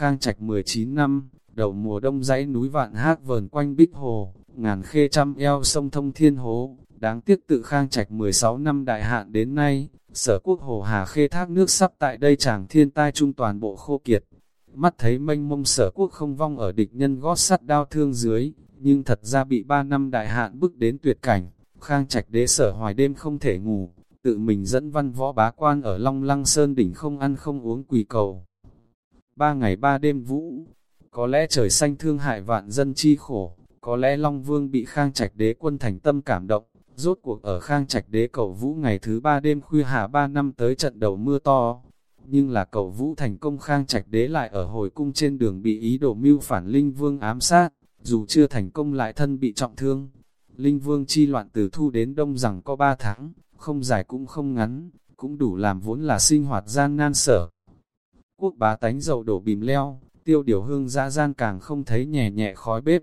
Khang Trạch 19 năm, đầu mùa đông dãy núi vạn hát vờn quanh bích hồ, ngàn khê trăm eo sông thông thiên hố, đáng tiếc tự Khang Trạch 16 năm đại hạn đến nay, sở quốc hồ hà khê thác nước sắp tại đây chàng thiên tai trung toàn bộ khô kiệt. Mắt thấy mênh mông sở quốc không vong ở địch nhân gót sắt đao thương dưới, nhưng thật ra bị 3 năm đại hạn bức đến tuyệt cảnh, Khang Trạch đế sở hoài đêm không thể ngủ, tự mình dẫn văn võ bá quan ở Long Lăng Sơn đỉnh không ăn không uống quỳ cầu. Ba ngày ba đêm vũ, có lẽ trời xanh thương hại vạn dân chi khổ, có lẽ Long Vương bị Khang Trạch đế quân thành tâm cảm động, rốt cuộc ở Khang Trạch đế cầu vũ ngày thứ ba đêm khuya hạ ba năm tới trận đầu mưa to. Nhưng là cầu vũ thành công Khang Trạch đế lại ở hồi cung trên đường bị ý đồ mưu phản Linh Vương ám sát, dù chưa thành công lại thân bị trọng thương. Linh Vương chi loạn từ thu đến đông rằng có ba tháng, không dài cũng không ngắn, cũng đủ làm vốn là sinh hoạt gian nan sở. Quốc bá tánh dầu đổ bìm leo, tiêu điều hương dã gian càng không thấy nhẹ nhẹ khói bếp.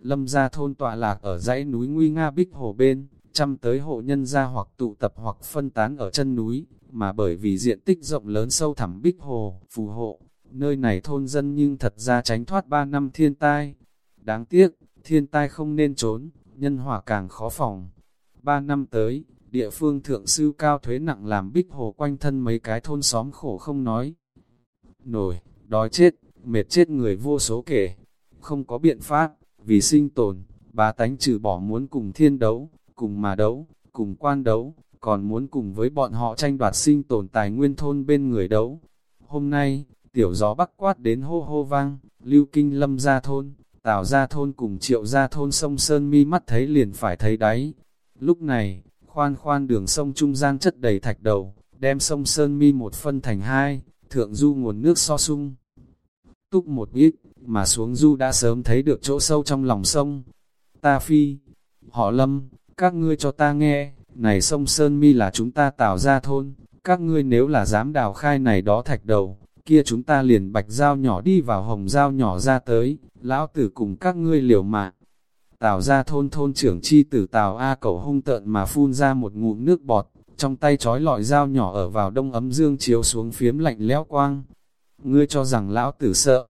Lâm gia thôn tọa lạc ở dãy núi Nguy Nga Bích Hồ bên, chăm tới hộ nhân gia hoặc tụ tập hoặc phân tán ở chân núi, mà bởi vì diện tích rộng lớn sâu thẳm Bích Hồ, phù hộ, nơi này thôn dân nhưng thật ra tránh thoát 3 năm thiên tai. Đáng tiếc, thiên tai không nên trốn, nhân hỏa càng khó phòng. 3 năm tới, địa phương thượng sư cao thuế nặng làm Bích Hồ quanh thân mấy cái thôn xóm khổ không nói. Nổi, đói chết, mệt chết người vô số kể. Không có biện pháp, vì sinh tồn, bá tánh trừ bỏ muốn cùng thiên đấu, cùng mà đấu, cùng quan đấu, còn muốn cùng với bọn họ tranh đoạt sinh tồn tài nguyên thôn bên người đấu. Hôm nay, tiểu gió bắc quát đến hô hô vang, lưu kinh lâm ra thôn, tào ra thôn cùng triệu ra thôn sông Sơn mi mắt thấy liền phải thấy đáy. Lúc này, khoan khoan đường sông trung gian chất đầy thạch đầu, đem sông Sơn mi một phân thành hai, thượng du nguồn nước so sung. Túc một ít, mà xuống du đã sớm thấy được chỗ sâu trong lòng sông. Ta phi, họ lâm, các ngươi cho ta nghe, này sông Sơn Mi là chúng ta tạo ra thôn, các ngươi nếu là dám đào khai này đó thạch đầu, kia chúng ta liền bạch dao nhỏ đi vào hồng dao nhỏ ra tới, lão tử cùng các ngươi liều mạng. Tào ra thôn thôn trưởng chi tử Tào A cầu hung tợn mà phun ra một ngụm nước bọt, trong tay trói lọi dao nhỏ ở vào đông ấm dương chiếu xuống phiếm lạnh lẽo quang. Ngươi cho rằng lão tử sợ.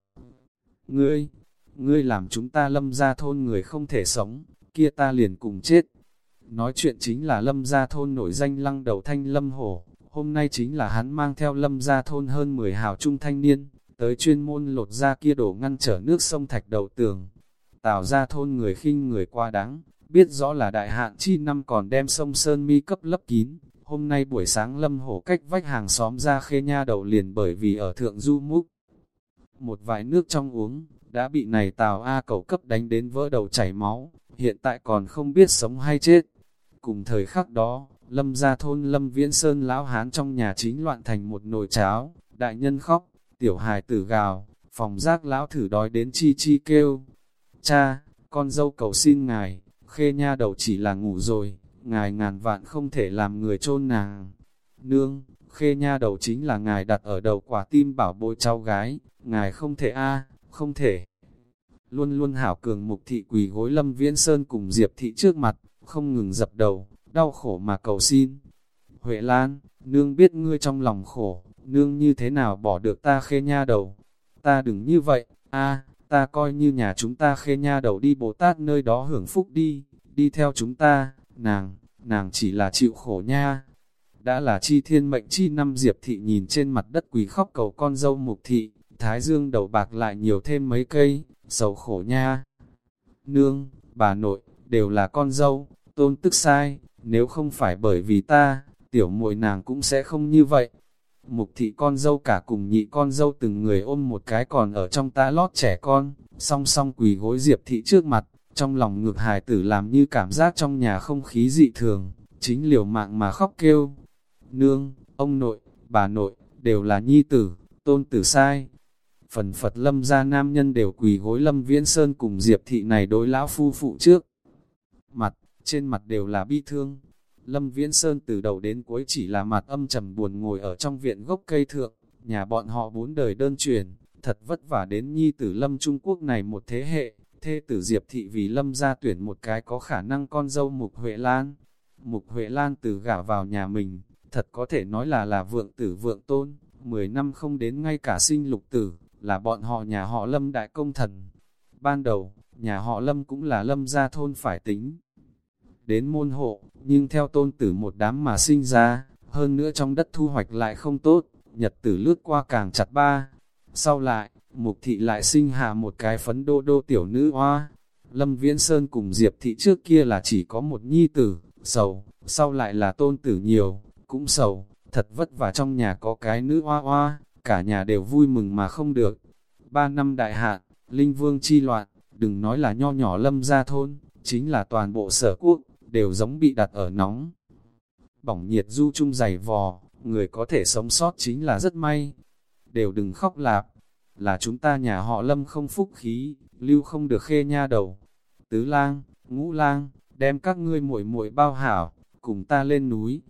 Ngươi, ngươi làm chúng ta lâm ra thôn người không thể sống, kia ta liền cùng chết. Nói chuyện chính là lâm gia thôn nổi danh lăng đầu thanh lâm hổ, hôm nay chính là hắn mang theo lâm gia thôn hơn 10 hào trung thanh niên, tới chuyên môn lột ra kia đổ ngăn trở nước sông thạch đầu tường. Tào ra thôn người khinh người qua đáng, biết rõ là đại hạn chi năm còn đem sông Sơn Mi cấp lấp kín. Hôm nay buổi sáng lâm hổ cách vách hàng xóm ra khê nha đầu liền bởi vì ở thượng du múc. Một vài nước trong uống, đã bị này Tào A cầu cấp đánh đến vỡ đầu chảy máu, hiện tại còn không biết sống hay chết. Cùng thời khắc đó, lâm gia thôn lâm viễn sơn lão hán trong nhà chính loạn thành một nồi cháo, đại nhân khóc, tiểu hài tử gào, phòng giác lão thử đói đến chi chi kêu. Cha, con dâu cầu xin ngài, khê nha đầu chỉ là ngủ rồi, ngài ngàn vạn không thể làm người chôn nàng. Nương, khê nha đầu chính là ngài đặt ở đầu quả tim bảo bối cháu gái, ngài không thể a không thể. Luôn luôn hảo cường mục thị quỳ gối lâm viễn sơn cùng diệp thị trước mặt, không ngừng dập đầu, đau khổ mà cầu xin. Huệ Lan, nương biết ngươi trong lòng khổ, nương như thế nào bỏ được ta khê nha đầu. Ta đừng như vậy, a ta coi như nhà chúng ta khê nha đầu đi Bồ Tát nơi đó hưởng phúc đi, đi theo chúng ta, nàng, nàng chỉ là chịu khổ nha. Đã là chi thiên mệnh chi năm diệp thị nhìn trên mặt đất quỳ khóc cầu con dâu mục thị, thái dương đầu bạc lại nhiều thêm mấy cây, sầu khổ nha. Nương, bà nội, đều là con dâu, tôn tức sai, nếu không phải bởi vì ta, tiểu muội nàng cũng sẽ không như vậy. Mục thị con dâu cả cùng nhị con dâu từng người ôm một cái còn ở trong ta lót trẻ con, song song quỳ gối diệp thị trước mặt, trong lòng ngược hài tử làm như cảm giác trong nhà không khí dị thường, chính liều mạng mà khóc kêu. Nương, ông nội, bà nội, đều là nhi tử, tôn tử sai. Phần Phật lâm gia nam nhân đều quỳ gối lâm viễn sơn cùng diệp thị này đối lão phu phụ trước. Mặt, trên mặt đều là bi thương. Lâm Viễn Sơn từ đầu đến cuối chỉ là mặt âm trầm buồn ngồi ở trong viện gốc cây thượng, nhà bọn họ bốn đời đơn truyền, thật vất vả đến nhi tử Lâm Trung Quốc này một thế hệ, thê tử Diệp Thị vì Lâm ra tuyển một cái có khả năng con dâu Mục Huệ Lan. Mục Huệ Lan từ gả vào nhà mình, thật có thể nói là là vượng tử vượng tôn, 10 năm không đến ngay cả sinh lục tử, là bọn họ nhà họ Lâm đại công thần. Ban đầu, nhà họ Lâm cũng là Lâm gia thôn phải tính. Đến môn hộ, nhưng theo tôn tử một đám mà sinh ra, hơn nữa trong đất thu hoạch lại không tốt, nhật tử lướt qua càng chặt ba. Sau lại, mục thị lại sinh hạ một cái phấn đô đô tiểu nữ hoa. Lâm Viễn Sơn cùng Diệp thị trước kia là chỉ có một nhi tử, sầu, sau lại là tôn tử nhiều, cũng sầu, thật vất vả trong nhà có cái nữ hoa hoa, cả nhà đều vui mừng mà không được. Ba năm đại hạn, Linh Vương chi loạn, đừng nói là nho nhỏ lâm gia thôn, chính là toàn bộ sở quốc, đều giống bị đặt ở nóng. Bỏng nhiệt du chung dày vò, người có thể sống sót chính là rất may. Đều đừng khóc lạp, là chúng ta nhà họ lâm không phúc khí, lưu không được khê nha đầu. Tứ lang, ngũ lang, đem các ngươi muội muội bao hảo, cùng ta lên núi.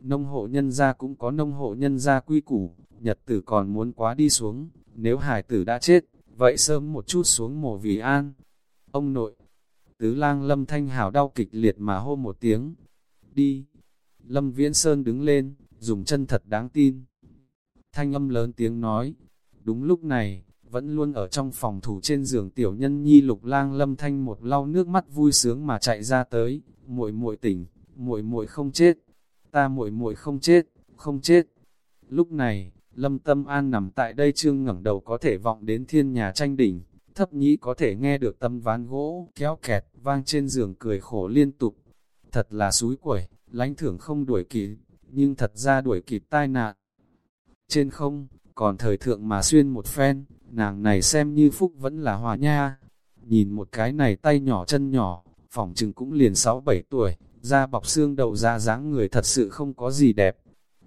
Nông hộ nhân gia cũng có nông hộ nhân gia quy củ, nhật tử còn muốn quá đi xuống, nếu hải tử đã chết, vậy sớm một chút xuống mồ vì an. Ông nội, tứ lang lâm thanh hảo đau kịch liệt mà hô một tiếng, đi. Lâm Viễn Sơn đứng lên, dùng chân thật đáng tin. Thanh âm lớn tiếng nói, đúng lúc này, vẫn luôn ở trong phòng thủ trên giường tiểu nhân nhi lục lang lâm thanh một lau nước mắt vui sướng mà chạy ra tới, muội muội tỉnh, muội muội không chết, ta muội muội không chết, không chết. Lúc này, lâm tâm an nằm tại đây trương ngẩng đầu có thể vọng đến thiên nhà tranh đỉnh, thấp nhĩ có thể nghe được tâm ván gỗ, kéo kẹt, vang trên giường cười khổ liên tục. Thật là suối quẩy, lãnh thưởng không đuổi kịp, nhưng thật ra đuổi kịp tai nạn. Trên không, còn thời thượng mà xuyên một phen, nàng này xem như phúc vẫn là hòa nha. Nhìn một cái này tay nhỏ chân nhỏ, phỏng chừng cũng liền 6-7 tuổi, da bọc xương đầu da dáng người thật sự không có gì đẹp.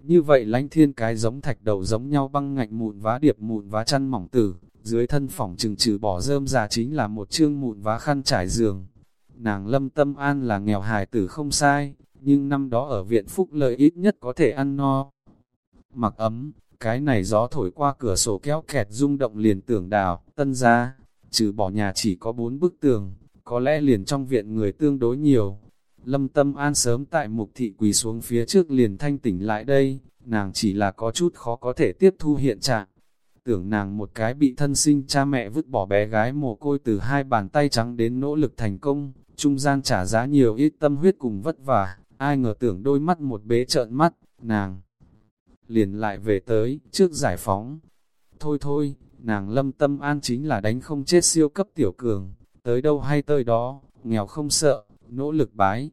Như vậy lánh thiên cái giống thạch đầu giống nhau băng ngạnh mụn vá điệp mụn vá chăn mỏng tử, dưới thân phỏng chừng trừ bỏ rơm già chính là một chương mụn vá khăn trải giường. Nàng lâm tâm an là nghèo hài tử không sai, nhưng năm đó ở viện phúc lợi ít nhất có thể ăn no. Mặc ấm, cái này gió thổi qua cửa sổ kéo kẹt rung động liền tưởng đào, tân ra, trừ bỏ nhà chỉ có bốn bức tường, có lẽ liền trong viện người tương đối nhiều. Lâm tâm an sớm tại mục thị quỳ xuống phía trước liền thanh tỉnh lại đây, nàng chỉ là có chút khó có thể tiếp thu hiện trạng. Tưởng nàng một cái bị thân sinh cha mẹ vứt bỏ bé gái mồ côi từ hai bàn tay trắng đến nỗ lực thành công, trung gian trả giá nhiều ít tâm huyết cùng vất vả, ai ngờ tưởng đôi mắt một bế trợn mắt, nàng liền lại về tới, trước giải phóng. Thôi thôi, nàng lâm tâm an chính là đánh không chết siêu cấp tiểu cường, tới đâu hay tới đó, nghèo không sợ, nỗ lực bái.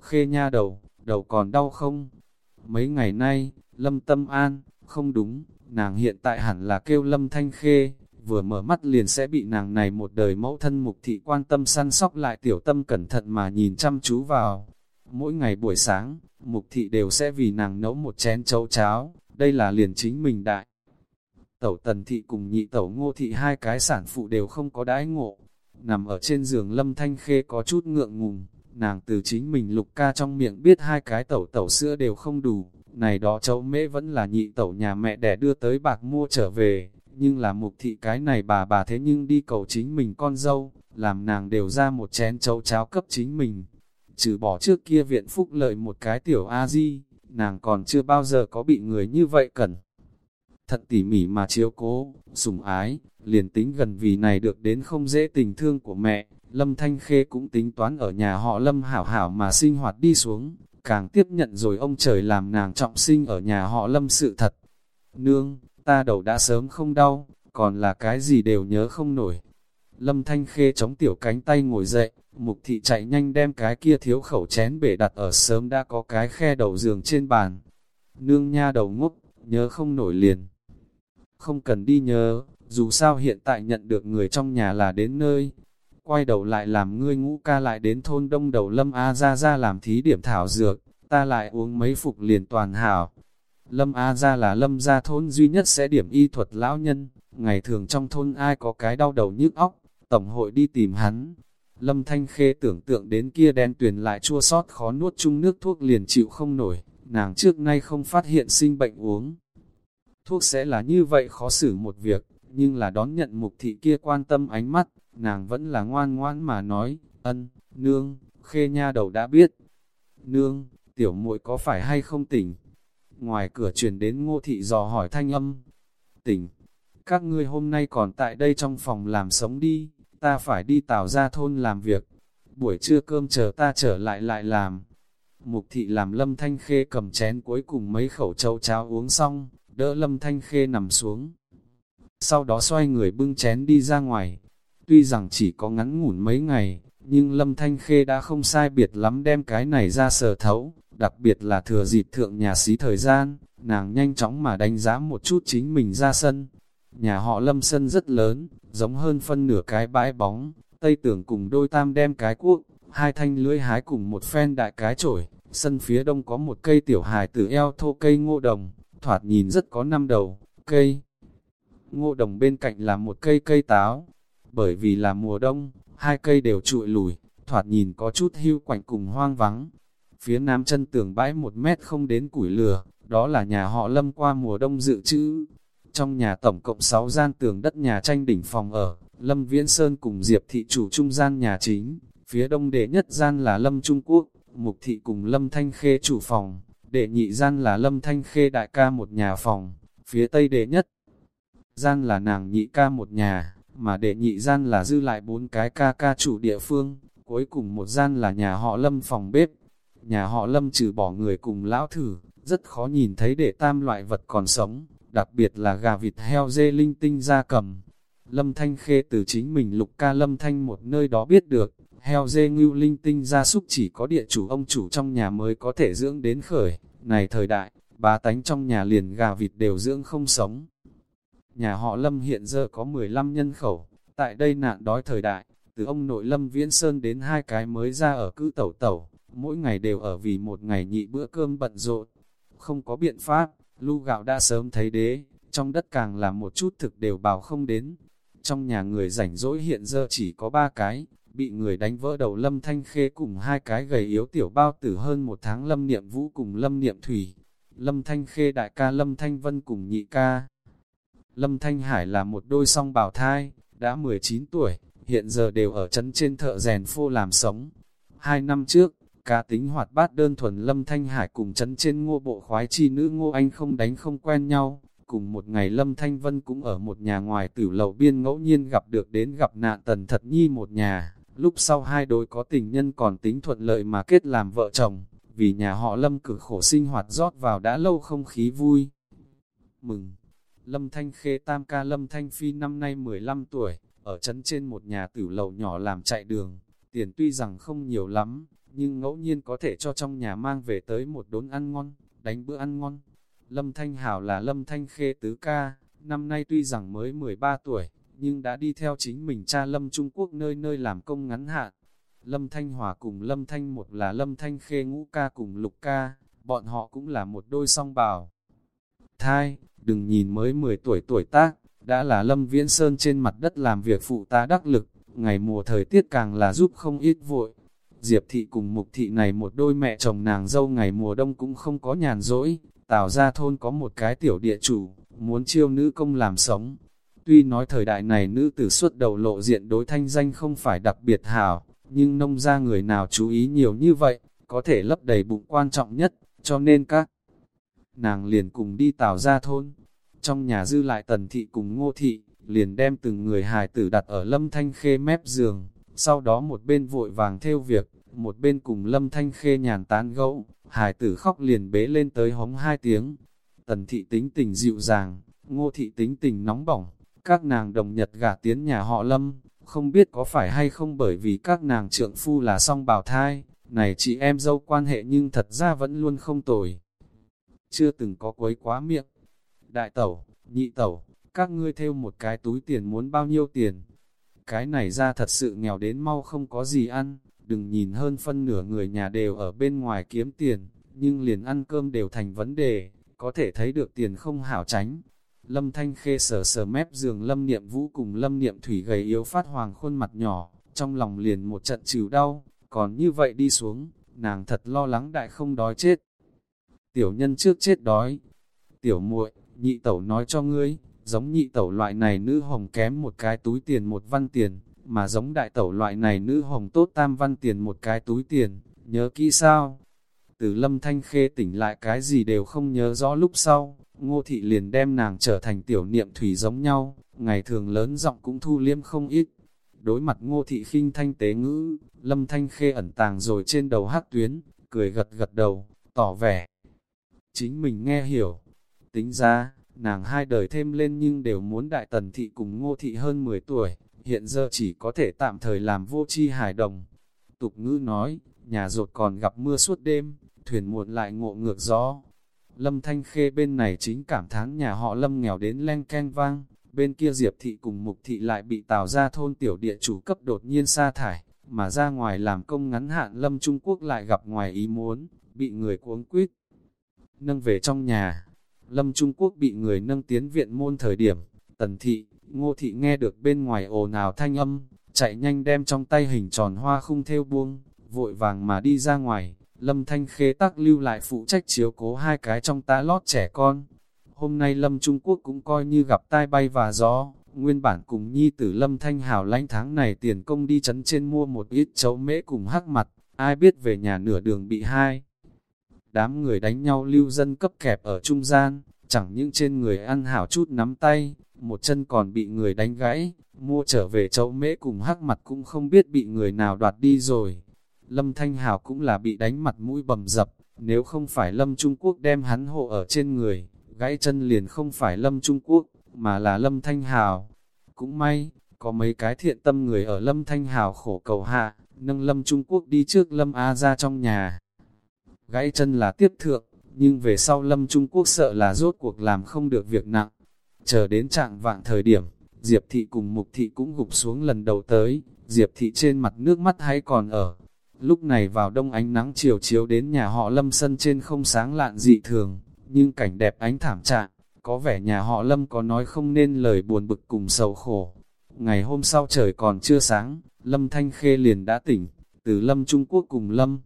Khê nha đầu, đầu còn đau không? Mấy ngày nay, lâm tâm an, không đúng, nàng hiện tại hẳn là kêu lâm thanh khê, vừa mở mắt liền sẽ bị nàng này một đời mẫu thân mục thị quan tâm săn sóc lại tiểu tâm cẩn thận mà nhìn chăm chú vào. Mỗi ngày buổi sáng, mục thị đều sẽ vì nàng nấu một chén chấu cháo, đây là liền chính mình đại. Tẩu tần thị cùng nhị tẩu ngô thị hai cái sản phụ đều không có đãi ngộ, nằm ở trên giường lâm thanh khê có chút ngượng ngùng, nàng từ chính mình lục ca trong miệng biết hai cái tẩu tẩu sữa đều không đủ, này đó cháu mễ vẫn là nhị tẩu nhà mẹ đẻ đưa tới bạc mua trở về, nhưng là mục thị cái này bà bà thế nhưng đi cầu chính mình con dâu, làm nàng đều ra một chén chấu cháo cấp chính mình, trừ bỏ trước kia viện phúc lợi một cái tiểu A-di, nàng còn chưa bao giờ có bị người như vậy cần. Thật tỉ mỉ mà chiếu cố, sủng ái, liền tính gần vì này được đến không dễ tình thương của mẹ, Lâm Thanh Khê cũng tính toán ở nhà họ Lâm hảo hảo mà sinh hoạt đi xuống, càng tiếp nhận rồi ông trời làm nàng trọng sinh ở nhà họ Lâm sự thật. Nương, ta đầu đã sớm không đau, còn là cái gì đều nhớ không nổi. Lâm Thanh Khê chống tiểu cánh tay ngồi dậy, Mục thị chạy nhanh đem cái kia thiếu khẩu chén bể đặt ở sớm đã có cái khe đầu giường trên bàn. Nương nha đầu ngốc, nhớ không nổi liền. Không cần đi nhớ, dù sao hiện tại nhận được người trong nhà là đến nơi. Quay đầu lại làm ngươi ngũ ca lại đến thôn đông đầu Lâm A ra ra làm thí điểm thảo dược, ta lại uống mấy phục liền toàn hảo. Lâm A ra là lâm gia thôn duy nhất sẽ điểm y thuật lão nhân, ngày thường trong thôn ai có cái đau đầu nhức óc, tổng hội đi tìm hắn, Lâm Thanh Khê tưởng tượng đến kia đen tuyền lại chua sót khó nuốt chung nước thuốc liền chịu không nổi, nàng trước nay không phát hiện sinh bệnh uống. Thuốc sẽ là như vậy khó xử một việc, nhưng là đón nhận mục thị kia quan tâm ánh mắt, nàng vẫn là ngoan ngoãn mà nói, ân, nương, khê nha đầu đã biết. Nương, tiểu muội có phải hay không tỉnh? Ngoài cửa truyền đến ngô thị dò hỏi thanh âm. Tỉnh, các ngươi hôm nay còn tại đây trong phòng làm sống đi, ta phải đi tào ra thôn làm việc, buổi trưa cơm chờ ta trở lại lại làm. Mục thị làm lâm thanh khê cầm chén cuối cùng mấy khẩu châu cháo uống xong, đỡ lâm thanh khê nằm xuống. Sau đó xoay người bưng chén đi ra ngoài. Tuy rằng chỉ có ngắn ngủn mấy ngày, nhưng lâm thanh khê đã không sai biệt lắm đem cái này ra sở thấu, đặc biệt là thừa dịp thượng nhà xí thời gian, nàng nhanh chóng mà đánh giá một chút chính mình ra sân. Nhà họ lâm sân rất lớn, giống hơn phân nửa cái bãi bóng, tây tưởng cùng đôi tam đem cái cuốc, hai thanh lưỡi hái cùng một phen đại cái chổi, sân phía đông có một cây tiểu hài tử eo thô cây ngô đồng, thoạt nhìn rất có năm đầu, cây. Ngô đồng bên cạnh là một cây cây táo, bởi vì là mùa đông, hai cây đều trụi lùi, thoạt nhìn có chút hưu quạnh cùng hoang vắng. Phía nam chân tường bãi một mét không đến củi lửa, đó là nhà họ lâm qua mùa đông dự trữ. Trong nhà tổng cộng 6 gian tường đất nhà tranh đỉnh phòng ở, Lâm Viễn Sơn cùng Diệp thị chủ trung gian nhà chính, phía đông đệ nhất gian là Lâm Trung Quốc, Mục thị cùng Lâm Thanh Khê chủ phòng, đệ nhị gian là Lâm Thanh Khê đại ca một nhà phòng, phía tây đệ nhất gian là nàng nhị ca một nhà, mà đệ nhị gian là dư lại bốn cái ca ca chủ địa phương, cuối cùng một gian là nhà họ Lâm phòng bếp. Nhà họ Lâm trừ bỏ người cùng lão thử, rất khó nhìn thấy để tam loại vật còn sống, đặc biệt là gà vịt heo dê linh tinh ra cầm. Lâm Thanh Khê từ chính mình lục ca Lâm Thanh một nơi đó biết được, heo dê ngưu linh tinh gia súc chỉ có địa chủ ông chủ trong nhà mới có thể dưỡng đến khởi. Này thời đại, bá tánh trong nhà liền gà vịt đều dưỡng không sống. Nhà họ Lâm hiện giờ có 15 nhân khẩu, tại đây nạn đói thời đại, từ ông nội Lâm Viễn Sơn đến hai cái mới ra ở cứ tẩu tẩu, mỗi ngày đều ở vì một ngày nhị bữa cơm bận rộn. Không có biện pháp, lu gạo đã sớm thấy đế, trong đất càng là một chút thực đều bảo không đến. Trong nhà người rảnh rỗi hiện giờ chỉ có ba cái, bị người đánh vỡ đầu Lâm Thanh Khê cùng hai cái gầy yếu tiểu bao tử hơn một tháng Lâm Niệm Vũ cùng Lâm Niệm Thủy. Lâm Thanh Khê đại ca Lâm Thanh Vân cùng nhị ca. Lâm Thanh Hải là một đôi song bào thai, đã 19 tuổi, hiện giờ đều ở trấn trên thợ rèn phô làm sống. Hai năm trước, cá tính hoạt bát đơn thuần Lâm Thanh Hải cùng trấn trên ngô bộ khoái chi nữ ngô anh không đánh không quen nhau. Cùng một ngày Lâm Thanh Vân cũng ở một nhà ngoài tử lầu biên ngẫu nhiên gặp được đến gặp nạn tần thật nhi một nhà. Lúc sau hai đối có tình nhân còn tính thuận lợi mà kết làm vợ chồng, vì nhà họ Lâm cực khổ sinh hoạt rót vào đã lâu không khí vui. Mừng! Lâm Thanh Khê Tam ca Lâm Thanh Phi năm nay 15 tuổi, ở trấn trên một nhà tử lầu nhỏ làm chạy đường, tiền tuy rằng không nhiều lắm, nhưng ngẫu nhiên có thể cho trong nhà mang về tới một đốn ăn ngon, đánh bữa ăn ngon. Lâm Thanh Hảo là Lâm Thanh Khê tứ ca, năm nay tuy rằng mới 13 tuổi, nhưng đã đi theo chính mình cha Lâm Trung Quốc nơi nơi làm công ngắn hạn. Lâm Thanh Hòa cùng Lâm Thanh một là Lâm Thanh Khê ngũ ca cùng lục ca, bọn họ cũng là một đôi song bào. Thai, đừng nhìn mới 10 tuổi tuổi tác, đã là Lâm Viễn Sơn trên mặt đất làm việc phụ tá đắc lực, ngày mùa thời tiết càng là giúp không ít vội. Diệp thị cùng mục thị này một đôi mẹ chồng nàng dâu ngày mùa đông cũng không có nhàn rỗi, tào ra thôn có một cái tiểu địa chủ, muốn chiêu nữ công làm sống. Tuy nói thời đại này nữ tử xuất đầu lộ diện đối thanh danh không phải đặc biệt hảo, nhưng nông ra người nào chú ý nhiều như vậy, có thể lấp đầy bụng quan trọng nhất, cho nên các nàng liền cùng đi tào ra thôn. Trong nhà dư lại tần thị cùng ngô thị, liền đem từng người hài tử đặt ở lâm thanh khê mép giường, sau đó một bên vội vàng theo việc, một bên cùng lâm thanh khê nhàn tán gẫu, hải tử khóc liền bế lên tới hống hai tiếng. Tần thị tính tình dịu dàng, ngô thị tính tình nóng bỏng, các nàng đồng nhật gả tiến nhà họ lâm, không biết có phải hay không bởi vì các nàng trượng phu là song bào thai, này chị em dâu quan hệ nhưng thật ra vẫn luôn không tồi chưa từng có quấy quá miệng. Đại tẩu, nhị tẩu, các ngươi theo một cái túi tiền muốn bao nhiêu tiền? Cái này ra thật sự nghèo đến mau không có gì ăn, đừng nhìn hơn phân nửa người nhà đều ở bên ngoài kiếm tiền, nhưng liền ăn cơm đều thành vấn đề, có thể thấy được tiền không hảo tránh. Lâm Thanh Khê sờ sờ mép giường Lâm Niệm Vũ cùng Lâm Niệm Thủy gầy yếu phát hoàng khuôn mặt nhỏ, trong lòng liền một trận chịu đau, còn như vậy đi xuống, nàng thật lo lắng đại không đói chết tiểu nhân trước chết đói. Tiểu muội, nhị tẩu nói cho ngươi, giống nhị tẩu loại này nữ hồng kém một cái túi tiền một văn tiền, mà giống đại tẩu loại này nữ hồng tốt tam văn tiền một cái túi tiền, nhớ kỹ sao? Từ lâm thanh khê tỉnh lại cái gì đều không nhớ rõ lúc sau, ngô thị liền đem nàng trở thành tiểu niệm thủy giống nhau, ngày thường lớn giọng cũng thu liêm không ít. Đối mặt ngô thị khinh thanh tế ngữ, lâm thanh khê ẩn tàng rồi trên đầu hát tuyến, cười gật gật đầu, tỏ vẻ. Chính mình nghe hiểu, tính ra, nàng hai đời thêm lên nhưng đều muốn đại tần thị cùng ngô thị hơn 10 tuổi, hiện giờ chỉ có thể tạm thời làm vô chi hài đồng. Tục ngữ nói, nhà rột còn gặp mưa suốt đêm, thuyền muộn lại ngộ ngược gió. Lâm Thanh Khê bên này chính cảm thán nhà họ Lâm nghèo đến len keng vang, bên kia Diệp Thị cùng Mục Thị lại bị tào ra thôn tiểu địa chủ cấp đột nhiên sa thải, mà ra ngoài làm công ngắn hạn Lâm Trung Quốc lại gặp ngoài ý muốn, bị người cuống quýt nâng về trong nhà. Lâm Trung Quốc bị người nâng tiến viện môn thời điểm, Tần Thị, Ngô Thị nghe được bên ngoài ồn ào thanh âm, chạy nhanh đem trong tay hình tròn hoa khung theo buông, vội vàng mà đi ra ngoài, Lâm Thanh Khê tắc lưu lại phụ trách chiếu cố hai cái trong tá lót trẻ con. Hôm nay Lâm Trung Quốc cũng coi như gặp tai bay và gió, nguyên bản cùng nhi tử Lâm Thanh Hảo lãnh tháng này tiền công đi chấn trên mua một ít chấu mễ cùng hắc mặt, ai biết về nhà nửa đường bị hai. Đám người đánh nhau lưu dân cấp kẹp ở trung gian, chẳng những trên người ăn hảo chút nắm tay, một chân còn bị người đánh gãy, mua trở về chấu mễ cùng hắc mặt cũng không biết bị người nào đoạt đi rồi. Lâm Thanh Hảo cũng là bị đánh mặt mũi bầm dập, nếu không phải Lâm Trung Quốc đem hắn hộ ở trên người, gãy chân liền không phải Lâm Trung Quốc, mà là Lâm Thanh Hảo. Cũng may, có mấy cái thiện tâm người ở Lâm Thanh Hảo khổ cầu hạ, nâng Lâm Trung Quốc đi trước Lâm A ra trong nhà. Gãy chân là tiếp thượng, nhưng về sau Lâm Trung Quốc sợ là rốt cuộc làm không được việc nặng. Chờ đến trạng vạng thời điểm, Diệp Thị cùng Mục Thị cũng gục xuống lần đầu tới, Diệp Thị trên mặt nước mắt hay còn ở, Lúc này vào đông ánh nắng chiều chiếu đến nhà họ lâm sân trên không sáng lạn dị thường, nhưng cảnh đẹp ánh thảm trạng, có vẻ nhà họ lâm có nói không nên lời buồn bực cùng sầu khổ. Ngày hôm sau trời còn chưa sáng, lâm thanh khê liền đã tỉnh, từ lâm Trung Quốc cùng lâm.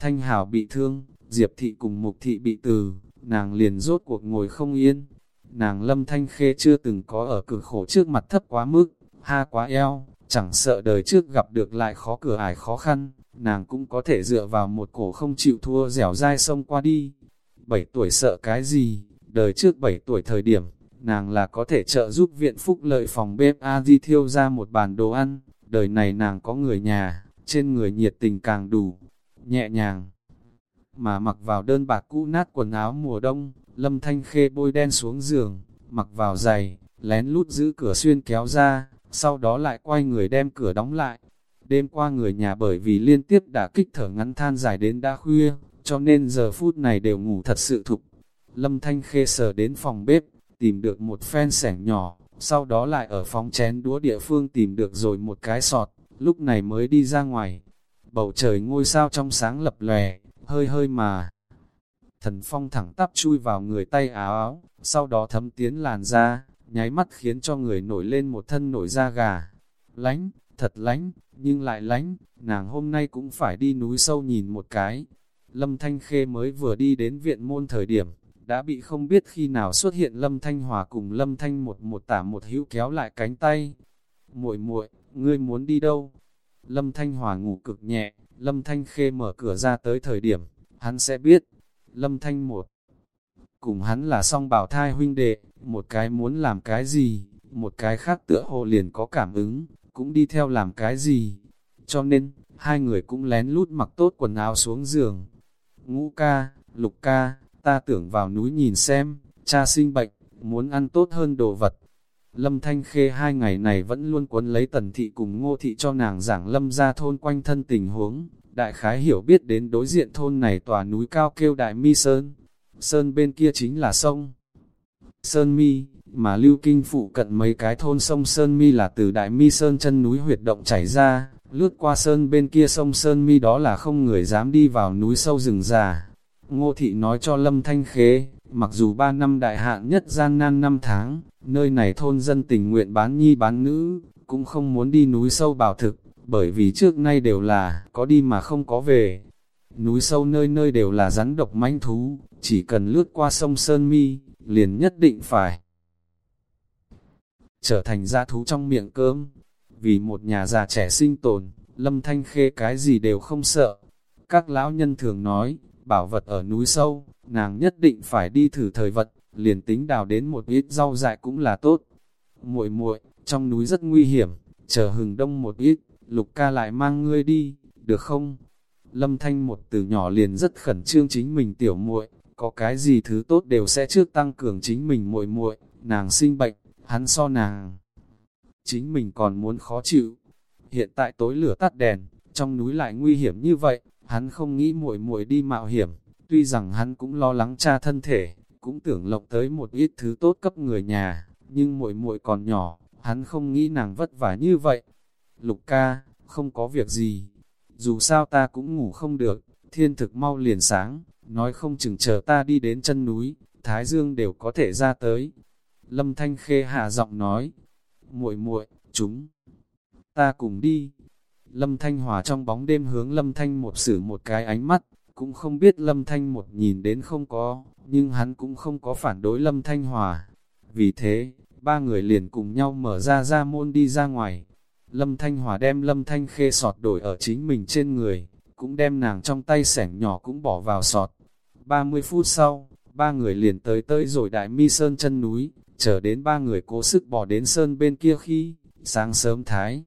Thanh Hảo bị thương, Diệp Thị cùng Mục Thị bị từ, nàng liền rốt cuộc ngồi không yên. Nàng lâm thanh khê chưa từng có ở cửa khổ trước mặt thấp quá mức, ha quá eo, chẳng sợ đời trước gặp được lại khó cửa ải khó khăn, nàng cũng có thể dựa vào một cổ không chịu thua dẻo dai sông qua đi. Bảy tuổi sợ cái gì, đời trước bảy tuổi thời điểm, nàng là có thể trợ giúp viện phúc lợi phòng bếp A Di thiêu ra một bàn đồ ăn, đời này nàng có người nhà, trên người nhiệt tình càng đủ, nhẹ nhàng. Mà mặc vào đơn bạc cũ nát quần áo mùa đông, lâm thanh khê bôi đen xuống giường, mặc vào giày, lén lút giữ cửa xuyên kéo ra, sau đó lại quay người đem cửa đóng lại. Đêm qua người nhà bởi vì liên tiếp đã kích thở ngắn than dài đến đã khuya, cho nên giờ phút này đều ngủ thật sự thục. Lâm Thanh Khê sờ đến phòng bếp, tìm được một phen sẻng nhỏ, sau đó lại ở phòng chén đũa địa phương tìm được rồi một cái sọt, lúc này mới đi ra ngoài. Bầu trời ngôi sao trong sáng lập lòe, hơi hơi mà. Thần phong thẳng tắp chui vào người tay áo áo, sau đó thấm tiến làn ra, nháy mắt khiến cho người nổi lên một thân nổi da gà. Lánh, thật lánh, nhưng lại lánh, nàng hôm nay cũng phải đi núi sâu nhìn một cái. Lâm Thanh Khê mới vừa đi đến viện môn thời điểm, đã bị không biết khi nào xuất hiện Lâm Thanh Hòa cùng Lâm Thanh một một tả một hữu kéo lại cánh tay. muội muội ngươi muốn đi đâu? Lâm Thanh Hòa ngủ cực nhẹ, Lâm Thanh Khê mở cửa ra tới thời điểm, hắn sẽ biết. Lâm Thanh một, cùng hắn là song bảo thai huynh đệ, một cái muốn làm cái gì, một cái khác tựa hồ liền có cảm ứng, cũng đi theo làm cái gì. Cho nên, hai người cũng lén lút mặc tốt quần áo xuống giường. Ngũ ca, lục ca, ta tưởng vào núi nhìn xem, cha sinh bệnh, muốn ăn tốt hơn đồ vật. Lâm Thanh Khê hai ngày này vẫn luôn cuốn lấy tần thị cùng ngô thị cho nàng giảng lâm ra thôn quanh thân tình huống. Đại khái hiểu biết đến đối diện thôn này tòa núi cao kêu Đại Mi Sơn. Sơn bên kia chính là sông. Sơn Mi, mà lưu kinh phụ cận mấy cái thôn sông Sơn Mi là từ Đại Mi Sơn chân núi huyệt động chảy ra, lướt qua Sơn bên kia sông Sơn Mi đó là không người dám đi vào núi sâu rừng già. Ngô Thị nói cho Lâm Thanh Khế, mặc dù ba năm đại hạn nhất gian nan năm tháng, nơi này thôn dân tình nguyện bán nhi bán nữ, cũng không muốn đi núi sâu bảo thực, bởi vì trước nay đều là có đi mà không có về. Núi sâu nơi nơi đều là rắn độc manh thú, chỉ cần lướt qua sông Sơn Mi, liền nhất định phải trở thành gia thú trong miệng cơm. Vì một nhà già trẻ sinh tồn, lâm thanh khê cái gì đều không sợ. Các lão nhân thường nói, bảo vật ở núi sâu, nàng nhất định phải đi thử thời vật, liền tính đào đến một ít rau dại cũng là tốt. Muội muội, trong núi rất nguy hiểm, chờ hừng đông một ít, lục ca lại mang ngươi đi, được không? Lâm Thanh một từ nhỏ liền rất khẩn trương chính mình tiểu muội, có cái gì thứ tốt đều sẽ trước tăng cường chính mình muội muội, nàng sinh bệnh, hắn so nàng. Chính mình còn muốn khó chịu. Hiện tại tối lửa tắt đèn, trong núi lại nguy hiểm như vậy, hắn không nghĩ muội muội đi mạo hiểm, tuy rằng hắn cũng lo lắng cha thân thể, cũng tưởng lộng tới một ít thứ tốt cấp người nhà, nhưng muội muội còn nhỏ, hắn không nghĩ nàng vất vả như vậy. Lục ca, không có việc gì, dù sao ta cũng ngủ không được, thiên thực mau liền sáng, nói không chừng chờ ta đi đến chân núi, Thái Dương đều có thể ra tới. Lâm Thanh Khê hạ giọng nói, muội muội, chúng ta cùng đi. Lâm Thanh Hòa trong bóng đêm hướng Lâm Thanh một sử một cái ánh mắt, cũng không biết Lâm Thanh một nhìn đến không có, nhưng hắn cũng không có phản đối Lâm Thanh Hòa. Vì thế, ba người liền cùng nhau mở ra ra môn đi ra ngoài. Lâm Thanh Hòa đem Lâm Thanh Khê sọt đổi ở chính mình trên người, cũng đem nàng trong tay sẻng nhỏ cũng bỏ vào sọt. 30 phút sau, ba người liền tới tới rồi đại mi sơn chân núi, chờ đến ba người cố sức bỏ đến sơn bên kia khi, sáng sớm thái.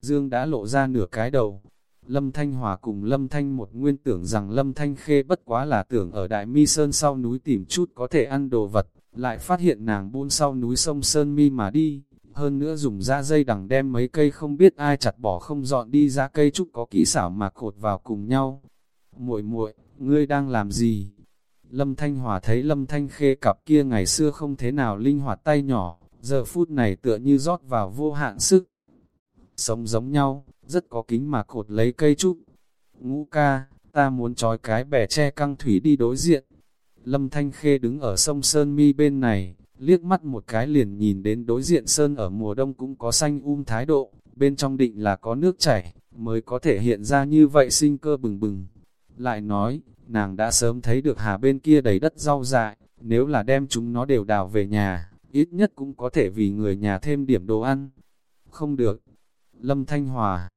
Dương đã lộ ra nửa cái đầu. Lâm Thanh Hòa cùng Lâm Thanh một nguyên tưởng rằng Lâm Thanh Khê bất quá là tưởng ở Đại Mi Sơn sau núi tìm chút có thể ăn đồ vật, lại phát hiện nàng buôn sau núi sông Sơn Mi mà đi, hơn nữa dùng ra dây đằng đem mấy cây không biết ai chặt bỏ không dọn đi ra cây trúc có kỹ xảo mà cột vào cùng nhau. muội muội ngươi đang làm gì? Lâm Thanh Hòa thấy Lâm Thanh Khê cặp kia ngày xưa không thế nào linh hoạt tay nhỏ, giờ phút này tựa như rót vào vô hạn sức. Sống giống nhau, rất có kính mà cột lấy cây trúc. Ngũ ca, ta muốn trói cái bẻ tre căng thủy đi đối diện. Lâm Thanh Khê đứng ở sông Sơn Mi bên này, liếc mắt một cái liền nhìn đến đối diện Sơn ở mùa đông cũng có xanh um thái độ, bên trong định là có nước chảy, mới có thể hiện ra như vậy sinh cơ bừng bừng. Lại nói, nàng đã sớm thấy được hà bên kia đầy đất rau dại, nếu là đem chúng nó đều đào về nhà, ít nhất cũng có thể vì người nhà thêm điểm đồ ăn. Không được. Lâm Thanh Hòa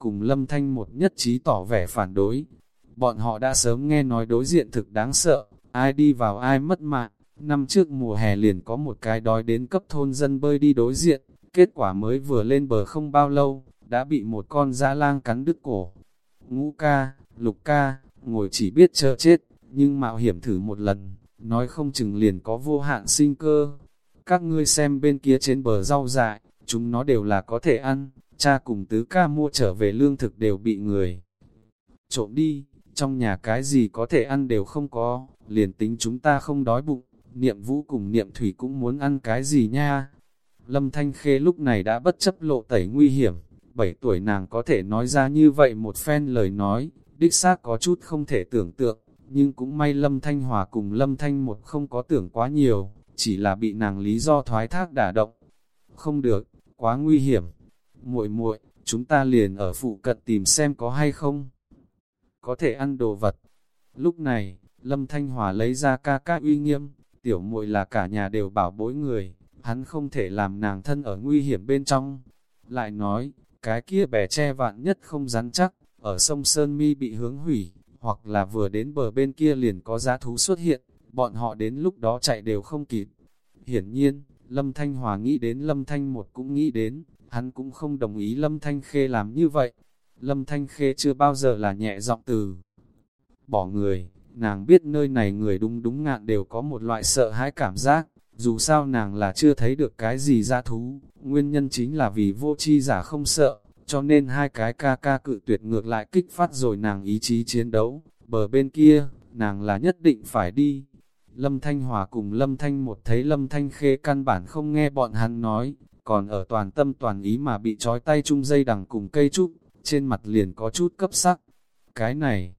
cùng Lâm Thanh một nhất trí tỏ vẻ phản đối. Bọn họ đã sớm nghe nói đối diện thực đáng sợ, ai đi vào ai mất mạng. Năm trước mùa hè liền có một cái đói đến cấp thôn dân bơi đi đối diện, kết quả mới vừa lên bờ không bao lâu, đã bị một con dã lang cắn đứt cổ. Ngũ ca, lục ca, ngồi chỉ biết chờ chết, nhưng mạo hiểm thử một lần, nói không chừng liền có vô hạn sinh cơ. Các ngươi xem bên kia trên bờ rau dại, chúng nó đều là có thể ăn, cha cùng tứ ca mua trở về lương thực đều bị người trộm đi, trong nhà cái gì có thể ăn đều không có, liền tính chúng ta không đói bụng, niệm vũ cùng niệm thủy cũng muốn ăn cái gì nha. Lâm Thanh Khê lúc này đã bất chấp lộ tẩy nguy hiểm, 7 tuổi nàng có thể nói ra như vậy một phen lời nói, đích xác có chút không thể tưởng tượng, nhưng cũng may Lâm Thanh Hòa cùng Lâm Thanh một không có tưởng quá nhiều, chỉ là bị nàng lý do thoái thác đả động. Không được, quá nguy hiểm. Muội muội, chúng ta liền ở phụ cận tìm xem có hay không. Có thể ăn đồ vật. Lúc này, Lâm Thanh Hòa lấy ra ca ca uy nghiêm, tiểu muội là cả nhà đều bảo bối người, hắn không thể làm nàng thân ở nguy hiểm bên trong. Lại nói, cái kia bè tre vạn nhất không rắn chắc, ở sông Sơn Mi bị hướng hủy, hoặc là vừa đến bờ bên kia liền có giá thú xuất hiện, bọn họ đến lúc đó chạy đều không kịp. Hiển nhiên, Lâm Thanh Hòa nghĩ đến Lâm Thanh một cũng nghĩ đến, hắn cũng không đồng ý Lâm Thanh Khê làm như vậy. Lâm Thanh Khê chưa bao giờ là nhẹ giọng từ. Bỏ người, nàng biết nơi này người đúng đúng ngạn đều có một loại sợ hãi cảm giác, dù sao nàng là chưa thấy được cái gì ra thú, nguyên nhân chính là vì vô chi giả không sợ, cho nên hai cái ca ca cự tuyệt ngược lại kích phát rồi nàng ý chí chiến đấu, bờ bên kia, nàng là nhất định phải đi. Lâm Thanh Hòa cùng Lâm Thanh một thấy Lâm Thanh Khê căn bản không nghe bọn hắn nói, còn ở toàn tâm toàn ý mà bị trói tay chung dây đằng cùng cây trúc, trên mặt liền có chút cấp sắc. Cái này,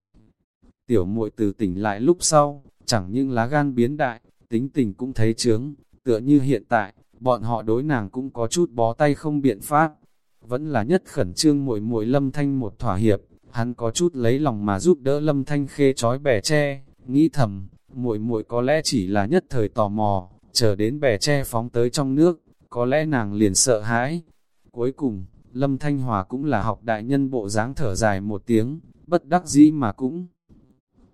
tiểu muội từ tỉnh lại lúc sau, chẳng những lá gan biến đại, tính tình cũng thấy chướng, tựa như hiện tại, bọn họ đối nàng cũng có chút bó tay không biện pháp. Vẫn là nhất khẩn trương muội muội lâm thanh một thỏa hiệp, hắn có chút lấy lòng mà giúp đỡ lâm thanh khê trói bẻ tre, nghĩ thầm, muội muội có lẽ chỉ là nhất thời tò mò, chờ đến bẻ tre phóng tới trong nước, có lẽ nàng liền sợ hãi. Cuối cùng, Lâm Thanh Hòa cũng là học đại nhân bộ dáng thở dài một tiếng, bất đắc dĩ mà cũng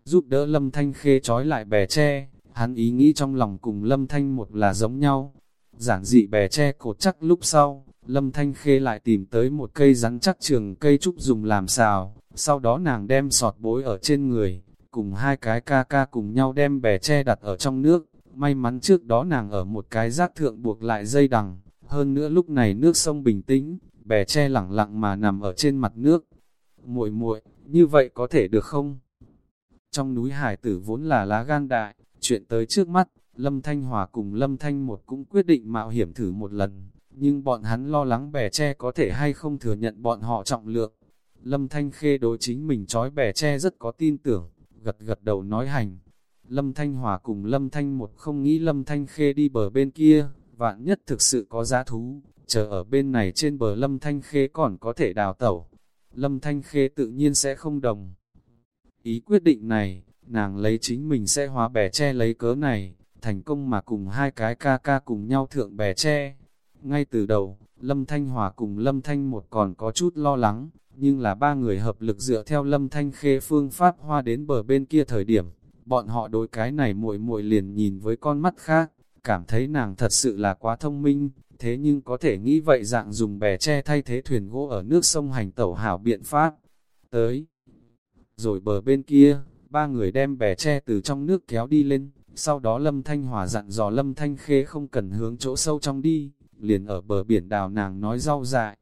giúp đỡ Lâm Thanh Khê trói lại bè tre, Hắn ý nghĩ trong lòng cùng Lâm Thanh một là giống nhau. Giản dị bè tre cột chắc lúc sau, Lâm Thanh Khê lại tìm tới một cây rắn chắc trường cây trúc dùng làm xào, sau đó nàng đem sọt bối ở trên người, cùng hai cái ca ca cùng nhau đem bè tre đặt ở trong nước. May mắn trước đó nàng ở một cái rác thượng buộc lại dây đằng, hơn nữa lúc này nước sông bình tĩnh, bè tre lẳng lặng mà nằm ở trên mặt nước. muội muội như vậy có thể được không? Trong núi hải tử vốn là lá gan đại, chuyện tới trước mắt, Lâm Thanh Hòa cùng Lâm Thanh một cũng quyết định mạo hiểm thử một lần, nhưng bọn hắn lo lắng bè tre có thể hay không thừa nhận bọn họ trọng lượng. Lâm Thanh Khê đối chính mình trói bè tre rất có tin tưởng, gật gật đầu nói hành. Lâm Thanh Hòa cùng Lâm Thanh một không nghĩ Lâm Thanh Khê đi bờ bên kia, vạn nhất thực sự có giá thú, chờ ở bên này trên bờ Lâm Thanh Khê còn có thể đào tẩu. Lâm Thanh Khê tự nhiên sẽ không đồng. Ý quyết định này, nàng lấy chính mình sẽ hóa bè tre lấy cớ này, thành công mà cùng hai cái ca ca cùng nhau thượng bè tre. Ngay từ đầu, Lâm Thanh Hòa cùng Lâm Thanh một còn có chút lo lắng, nhưng là ba người hợp lực dựa theo Lâm Thanh Khê phương pháp hoa đến bờ bên kia thời điểm, bọn họ đối cái này muội muội liền nhìn với con mắt khác, cảm thấy nàng thật sự là quá thông minh, thế nhưng có thể nghĩ vậy dạng dùng bè tre thay thế thuyền gỗ ở nước sông hành tẩu hảo biện pháp. Tới, rồi bờ bên kia, ba người đem bè tre từ trong nước kéo đi lên, sau đó Lâm Thanh Hòa dặn dò Lâm Thanh Khê không cần hướng chỗ sâu trong đi, liền ở bờ biển đào nàng nói rau dại.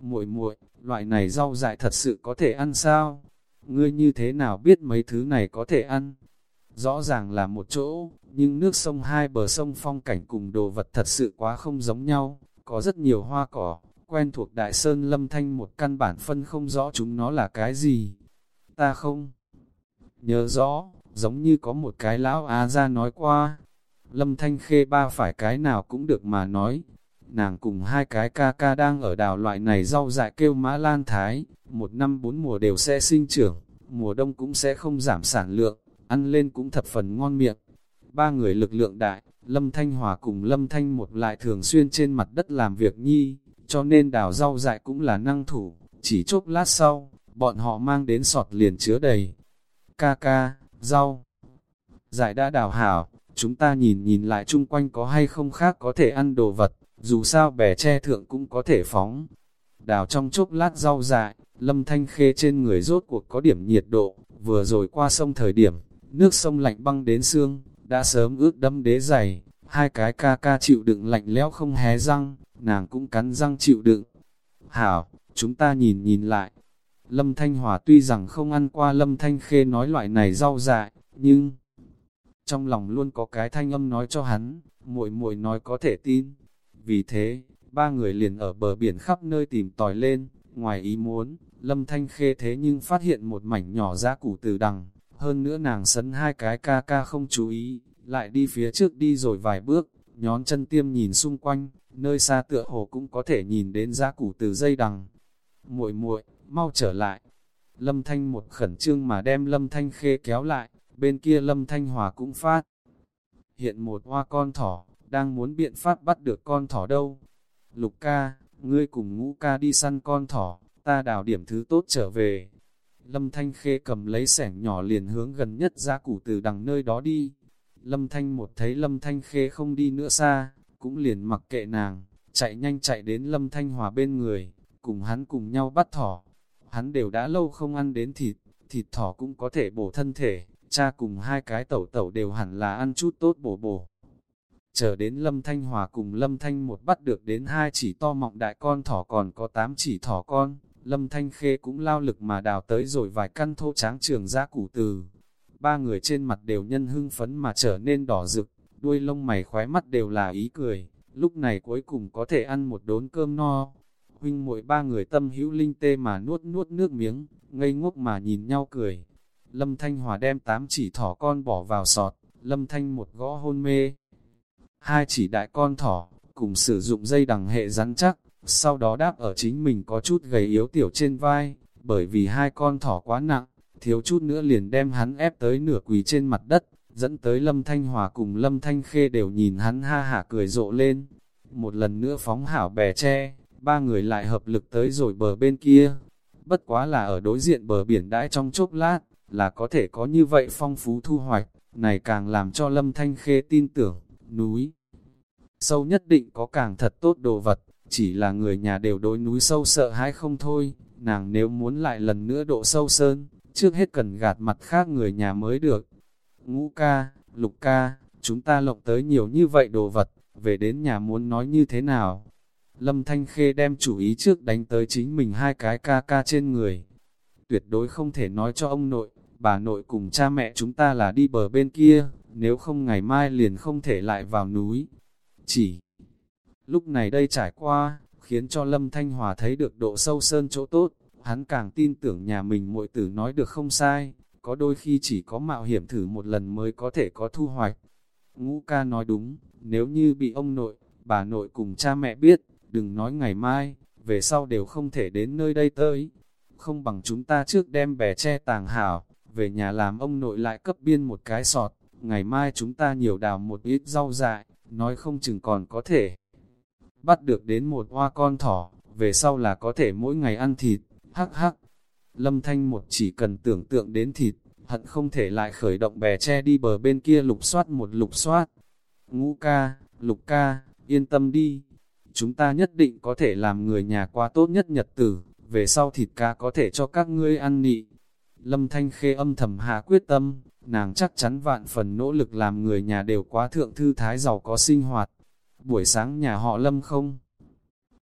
muội muội loại này rau dại thật sự có thể ăn sao? Ngươi như thế nào biết mấy thứ này có thể ăn? Rõ ràng là một chỗ, nhưng nước sông hai bờ sông phong cảnh cùng đồ vật thật sự quá không giống nhau, có rất nhiều hoa cỏ, quen thuộc đại sơn lâm thanh một căn bản phân không rõ chúng nó là cái gì. Ta không nhớ rõ, giống như có một cái lão á ra nói qua, lâm thanh khê ba phải cái nào cũng được mà nói. Nàng cùng hai cái ca ca đang ở đảo loại này rau dại kêu mã lan thái, một năm bốn mùa đều sẽ sinh trưởng, mùa đông cũng sẽ không giảm sản lượng, ăn lên cũng thập phần ngon miệng. Ba người lực lượng đại, Lâm Thanh Hòa cùng Lâm Thanh một lại thường xuyên trên mặt đất làm việc nhi, cho nên đào rau dại cũng là năng thủ, chỉ chốc lát sau, bọn họ mang đến sọt liền chứa đầy. Ca ca, rau, dại đã đào hảo, chúng ta nhìn nhìn lại chung quanh có hay không khác có thể ăn đồ vật, dù sao bè tre thượng cũng có thể phóng. Đào trong chốc lát rau dại, lâm thanh khê trên người rốt cuộc có điểm nhiệt độ, vừa rồi qua sông thời điểm, nước sông lạnh băng đến xương, đã sớm ướt đâm đế dày, hai cái ca ca chịu đựng lạnh lẽo không hé răng, nàng cũng cắn răng chịu đựng. Hảo, chúng ta nhìn nhìn lại. Lâm Thanh Hòa tuy rằng không ăn qua Lâm Thanh Khê nói loại này rau dại, nhưng trong lòng luôn có cái thanh âm nói cho hắn, muội muội nói có thể tin. Vì thế, ba người liền ở bờ biển khắp nơi tìm tòi lên, ngoài ý muốn, Lâm Thanh Khê thế nhưng phát hiện một mảnh nhỏ giá củ từ đằng, hơn nữa nàng sấn hai cái ca ca không chú ý, lại đi phía trước đi rồi vài bước, nhón chân tiêm nhìn xung quanh, nơi xa tựa hồ cũng có thể nhìn đến giá củ từ dây đằng. muội muội mau trở lại. Lâm Thanh một khẩn trương mà đem Lâm Thanh khê kéo lại, bên kia Lâm Thanh Hòa cũng phát. Hiện một hoa con thỏ, đang muốn biện pháp bắt được con thỏ đâu. Lục ca, ngươi cùng ngũ ca đi săn con thỏ, ta đào điểm thứ tốt trở về. Lâm Thanh Khê cầm lấy sẻng nhỏ liền hướng gần nhất ra củ từ đằng nơi đó đi. Lâm Thanh một thấy Lâm Thanh Khê không đi nữa xa, cũng liền mặc kệ nàng, chạy nhanh chạy đến Lâm Thanh Hòa bên người, cùng hắn cùng nhau bắt thỏ. Hắn đều đã lâu không ăn đến thịt, thịt thỏ cũng có thể bổ thân thể, cha cùng hai cái tẩu tẩu đều hẳn là ăn chút tốt bổ bổ. Chờ đến Lâm Thanh Hòa cùng Lâm Thanh một bắt được đến hai chỉ to mọng đại con thỏ còn có tám chỉ thỏ con, Lâm Thanh Khê cũng lao lực mà đào tới rồi vài căn thô tráng trường ra củ từ. Ba người trên mặt đều nhân hưng phấn mà trở nên đỏ rực, đuôi lông mày khóe mắt đều là ý cười, lúc này cuối cùng có thể ăn một đốn cơm no. Huynh muội ba người tâm hữu linh tê mà nuốt nuốt nước miếng, ngây ngốc mà nhìn nhau cười. Lâm Thanh Hòa đem tám chỉ thỏ con bỏ vào sọt, Lâm Thanh một gõ hôn mê. Hai chỉ đại con thỏ, cùng sử dụng dây đằng hệ rắn chắc, sau đó đáp ở chính mình có chút gầy yếu tiểu trên vai, bởi vì hai con thỏ quá nặng, thiếu chút nữa liền đem hắn ép tới nửa quỳ trên mặt đất, dẫn tới Lâm Thanh Hòa cùng Lâm Thanh Khê đều nhìn hắn ha hả cười rộ lên. Một lần nữa phóng hảo bè tre, ba người lại hợp lực tới rồi bờ bên kia. Bất quá là ở đối diện bờ biển đãi trong chốc lát, là có thể có như vậy phong phú thu hoạch, này càng làm cho Lâm Thanh Khê tin tưởng, núi sâu nhất định có càng thật tốt đồ vật, chỉ là người nhà đều đối núi sâu sợ hãi không thôi, nàng nếu muốn lại lần nữa độ sâu sơn, trước hết cần gạt mặt khác người nhà mới được. Ngũ ca, lục ca, chúng ta lộng tới nhiều như vậy đồ vật, về đến nhà muốn nói như thế nào? Lâm Thanh Khê đem chủ ý trước đánh tới chính mình hai cái ca ca trên người. Tuyệt đối không thể nói cho ông nội, bà nội cùng cha mẹ chúng ta là đi bờ bên kia, nếu không ngày mai liền không thể lại vào núi. Chỉ lúc này đây trải qua, khiến cho Lâm Thanh Hòa thấy được độ sâu sơn chỗ tốt, hắn càng tin tưởng nhà mình muội tử nói được không sai, có đôi khi chỉ có mạo hiểm thử một lần mới có thể có thu hoạch. Ngũ ca nói đúng, nếu như bị ông nội, bà nội cùng cha mẹ biết, đừng nói ngày mai, về sau đều không thể đến nơi đây tới. Không bằng chúng ta trước đem bè che tàng hảo, về nhà làm ông nội lại cấp biên một cái sọt, ngày mai chúng ta nhiều đào một ít rau dại, nói không chừng còn có thể. Bắt được đến một hoa con thỏ, về sau là có thể mỗi ngày ăn thịt, hắc hắc. Lâm Thanh một chỉ cần tưởng tượng đến thịt, hận không thể lại khởi động bè che đi bờ bên kia lục soát một lục soát. Ngũ ca, lục ca, yên tâm đi, chúng ta nhất định có thể làm người nhà qua tốt nhất nhật tử, về sau thịt cá có thể cho các ngươi ăn nị. Lâm Thanh Khê âm thầm hạ quyết tâm, nàng chắc chắn vạn phần nỗ lực làm người nhà đều quá thượng thư thái giàu có sinh hoạt. Buổi sáng nhà họ Lâm không?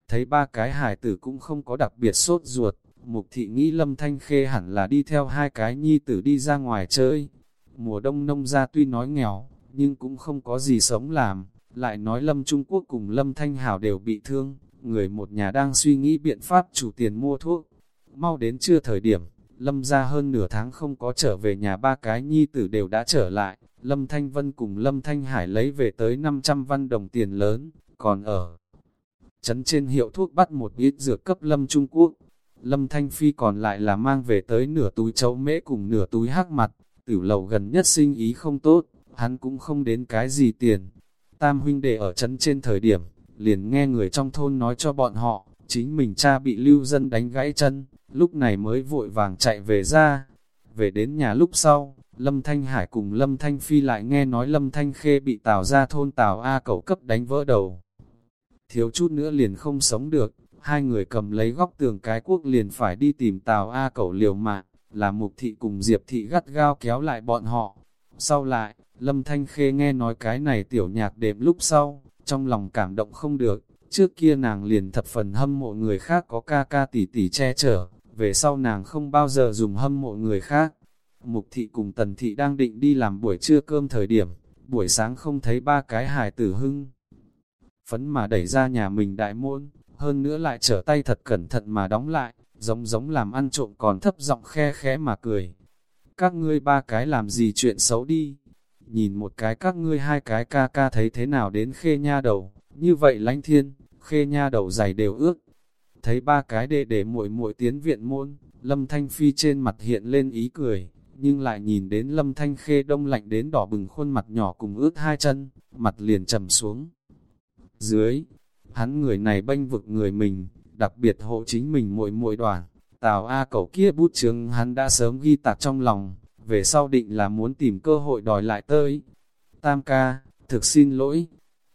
Thấy ba cái hải tử cũng không có đặc biệt sốt ruột, Mục thị nghĩ Lâm Thanh Khê hẳn là đi theo hai cái nhi tử đi ra ngoài chơi. Mùa đông nông ra tuy nói nghèo, nhưng cũng không có gì sống làm, lại nói Lâm Trung Quốc cùng Lâm Thanh Hảo đều bị thương, người một nhà đang suy nghĩ biện pháp chủ tiền mua thuốc. Mau đến trưa thời điểm, Lâm ra hơn nửa tháng không có trở về nhà ba cái nhi tử đều đã trở lại, Lâm Thanh Vân cùng Lâm Thanh Hải lấy về tới 500 văn đồng tiền lớn, còn ở chấn trên hiệu thuốc bắt một ít dược cấp Lâm Trung Quốc. Lâm Thanh Phi còn lại là mang về tới nửa túi chấu mễ cùng nửa túi hắc mặt, tử lầu gần nhất sinh ý không tốt, hắn cũng không đến cái gì tiền, Tam huynh đệ ở chấn trên thời điểm, liền nghe người trong thôn nói cho bọn họ, chính mình cha bị lưu dân đánh gãy chân, lúc này mới vội vàng chạy về ra. Về đến nhà lúc sau, Lâm Thanh Hải cùng Lâm Thanh Phi lại nghe nói Lâm Thanh Khê bị tào ra thôn tào A cầu cấp đánh vỡ đầu. Thiếu chút nữa liền không sống được, hai người cầm lấy góc tường cái quốc liền phải đi tìm tào A cầu liều mạng, là mục thị cùng Diệp thị gắt gao kéo lại bọn họ. Sau lại, Lâm Thanh Khê nghe nói cái này tiểu nhạc đệm lúc sau, trong lòng cảm động không được, trước kia nàng liền thập phần hâm mộ người khác có ca ca tỷ tỷ che chở, về sau nàng không bao giờ dùng hâm mộ người khác. Mục thị cùng tần thị đang định đi làm buổi trưa cơm thời điểm, buổi sáng không thấy ba cái hài tử hưng. Phấn mà đẩy ra nhà mình đại môn, hơn nữa lại trở tay thật cẩn thận mà đóng lại, giống giống làm ăn trộm còn thấp giọng khe khẽ mà cười. Các ngươi ba cái làm gì chuyện xấu đi, nhìn một cái các ngươi hai cái ca ca thấy thế nào đến khê nha đầu, như vậy lánh thiên, khê nha đầu dày đều ước. Thấy ba cái đệ để muội muội tiến viện môn, lâm thanh phi trên mặt hiện lên ý cười, nhưng lại nhìn đến lâm thanh khê đông lạnh đến đỏ bừng khuôn mặt nhỏ cùng ướt hai chân, mặt liền trầm xuống. Dưới, hắn người này bênh vực người mình, đặc biệt hộ chính mình mỗi mỗi đoàn, tào A cậu kia bút chứng hắn đã sớm ghi tạc trong lòng, về sau định là muốn tìm cơ hội đòi lại tới. Tam ca, thực xin lỗi.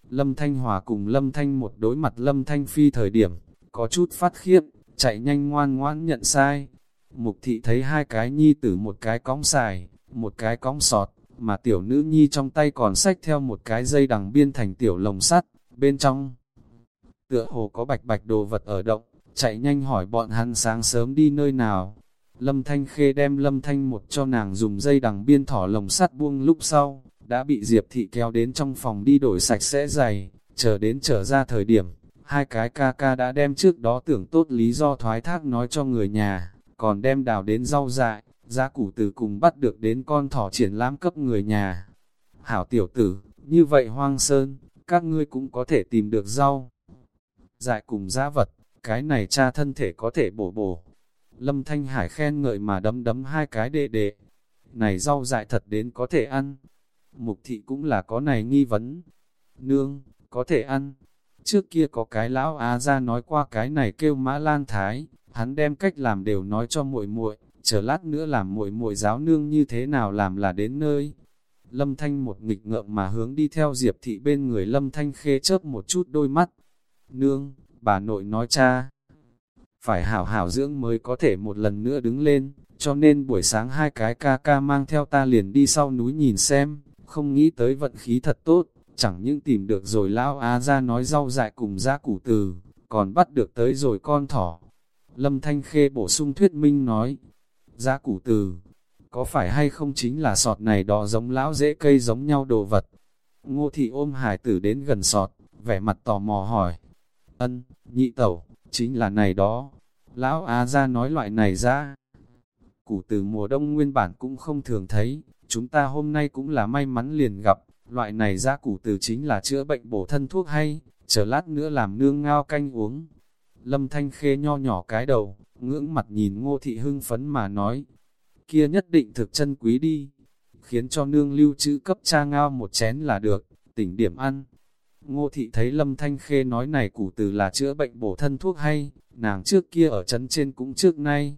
Lâm Thanh Hòa cùng Lâm Thanh một đối mặt Lâm Thanh Phi thời điểm, có chút phát khiếp, chạy nhanh ngoan ngoan nhận sai. Mục thị thấy hai cái nhi tử một cái cõng xài, một cái cõng sọt, mà tiểu nữ nhi trong tay còn sách theo một cái dây đằng biên thành tiểu lồng sắt, bên trong. Tựa hồ có bạch bạch đồ vật ở động, chạy nhanh hỏi bọn hắn sáng sớm đi nơi nào, Lâm Thanh Khê đem Lâm Thanh một cho nàng dùng dây đằng biên thỏ lồng sắt buông lúc sau, đã bị Diệp Thị kéo đến trong phòng đi đổi sạch sẽ giày, chờ đến trở ra thời điểm, hai cái ca ca đã đem trước đó tưởng tốt lý do thoái thác nói cho người nhà, còn đem đào đến rau dại, giá củ từ cùng bắt được đến con thỏ triển lãm cấp người nhà. Hảo tiểu tử, như vậy hoang sơn, các ngươi cũng có thể tìm được rau. Dại cùng giá vật, cái này cha thân thể có thể bổ bổ, Lâm Thanh Hải khen ngợi mà đấm đấm hai cái đệ đệ. Này rau dại thật đến có thể ăn. Mục thị cũng là có này nghi vấn. Nương, có thể ăn. Trước kia có cái lão á ra nói qua cái này kêu mã lan thái, hắn đem cách làm đều nói cho muội muội, chờ lát nữa làm muội muội giáo nương như thế nào làm là đến nơi. Lâm Thanh một nghịch ngợm mà hướng đi theo Diệp thị bên người Lâm Thanh khê chớp một chút đôi mắt. Nương, bà nội nói cha, phải hảo hảo dưỡng mới có thể một lần nữa đứng lên, cho nên buổi sáng hai cái ca ca mang theo ta liền đi sau núi nhìn xem, không nghĩ tới vận khí thật tốt, chẳng những tìm được rồi lão á ra nói rau dại cùng ra củ từ, còn bắt được tới rồi con thỏ. Lâm Thanh Khê bổ sung thuyết minh nói, Giá củ từ, có phải hay không chính là sọt này đó giống lão dễ cây giống nhau đồ vật. Ngô thị ôm hải tử đến gần sọt, vẻ mặt tò mò hỏi, ân, nhị tẩu, chính là này đó. Lão Á ra nói loại này ra. Củ từ mùa đông nguyên bản cũng không thường thấy, chúng ta hôm nay cũng là may mắn liền gặp, loại này ra củ từ chính là chữa bệnh bổ thân thuốc hay, chờ lát nữa làm nương ngao canh uống. Lâm Thanh Khê nho nhỏ cái đầu, ngưỡng mặt nhìn ngô thị hưng phấn mà nói, kia nhất định thực chân quý đi, khiến cho nương lưu trữ cấp cha ngao một chén là được, tỉnh điểm ăn. Ngô thị thấy Lâm Thanh Khê nói này củ từ là chữa bệnh bổ thân thuốc hay, nàng trước kia ở trấn trên cũng trước nay.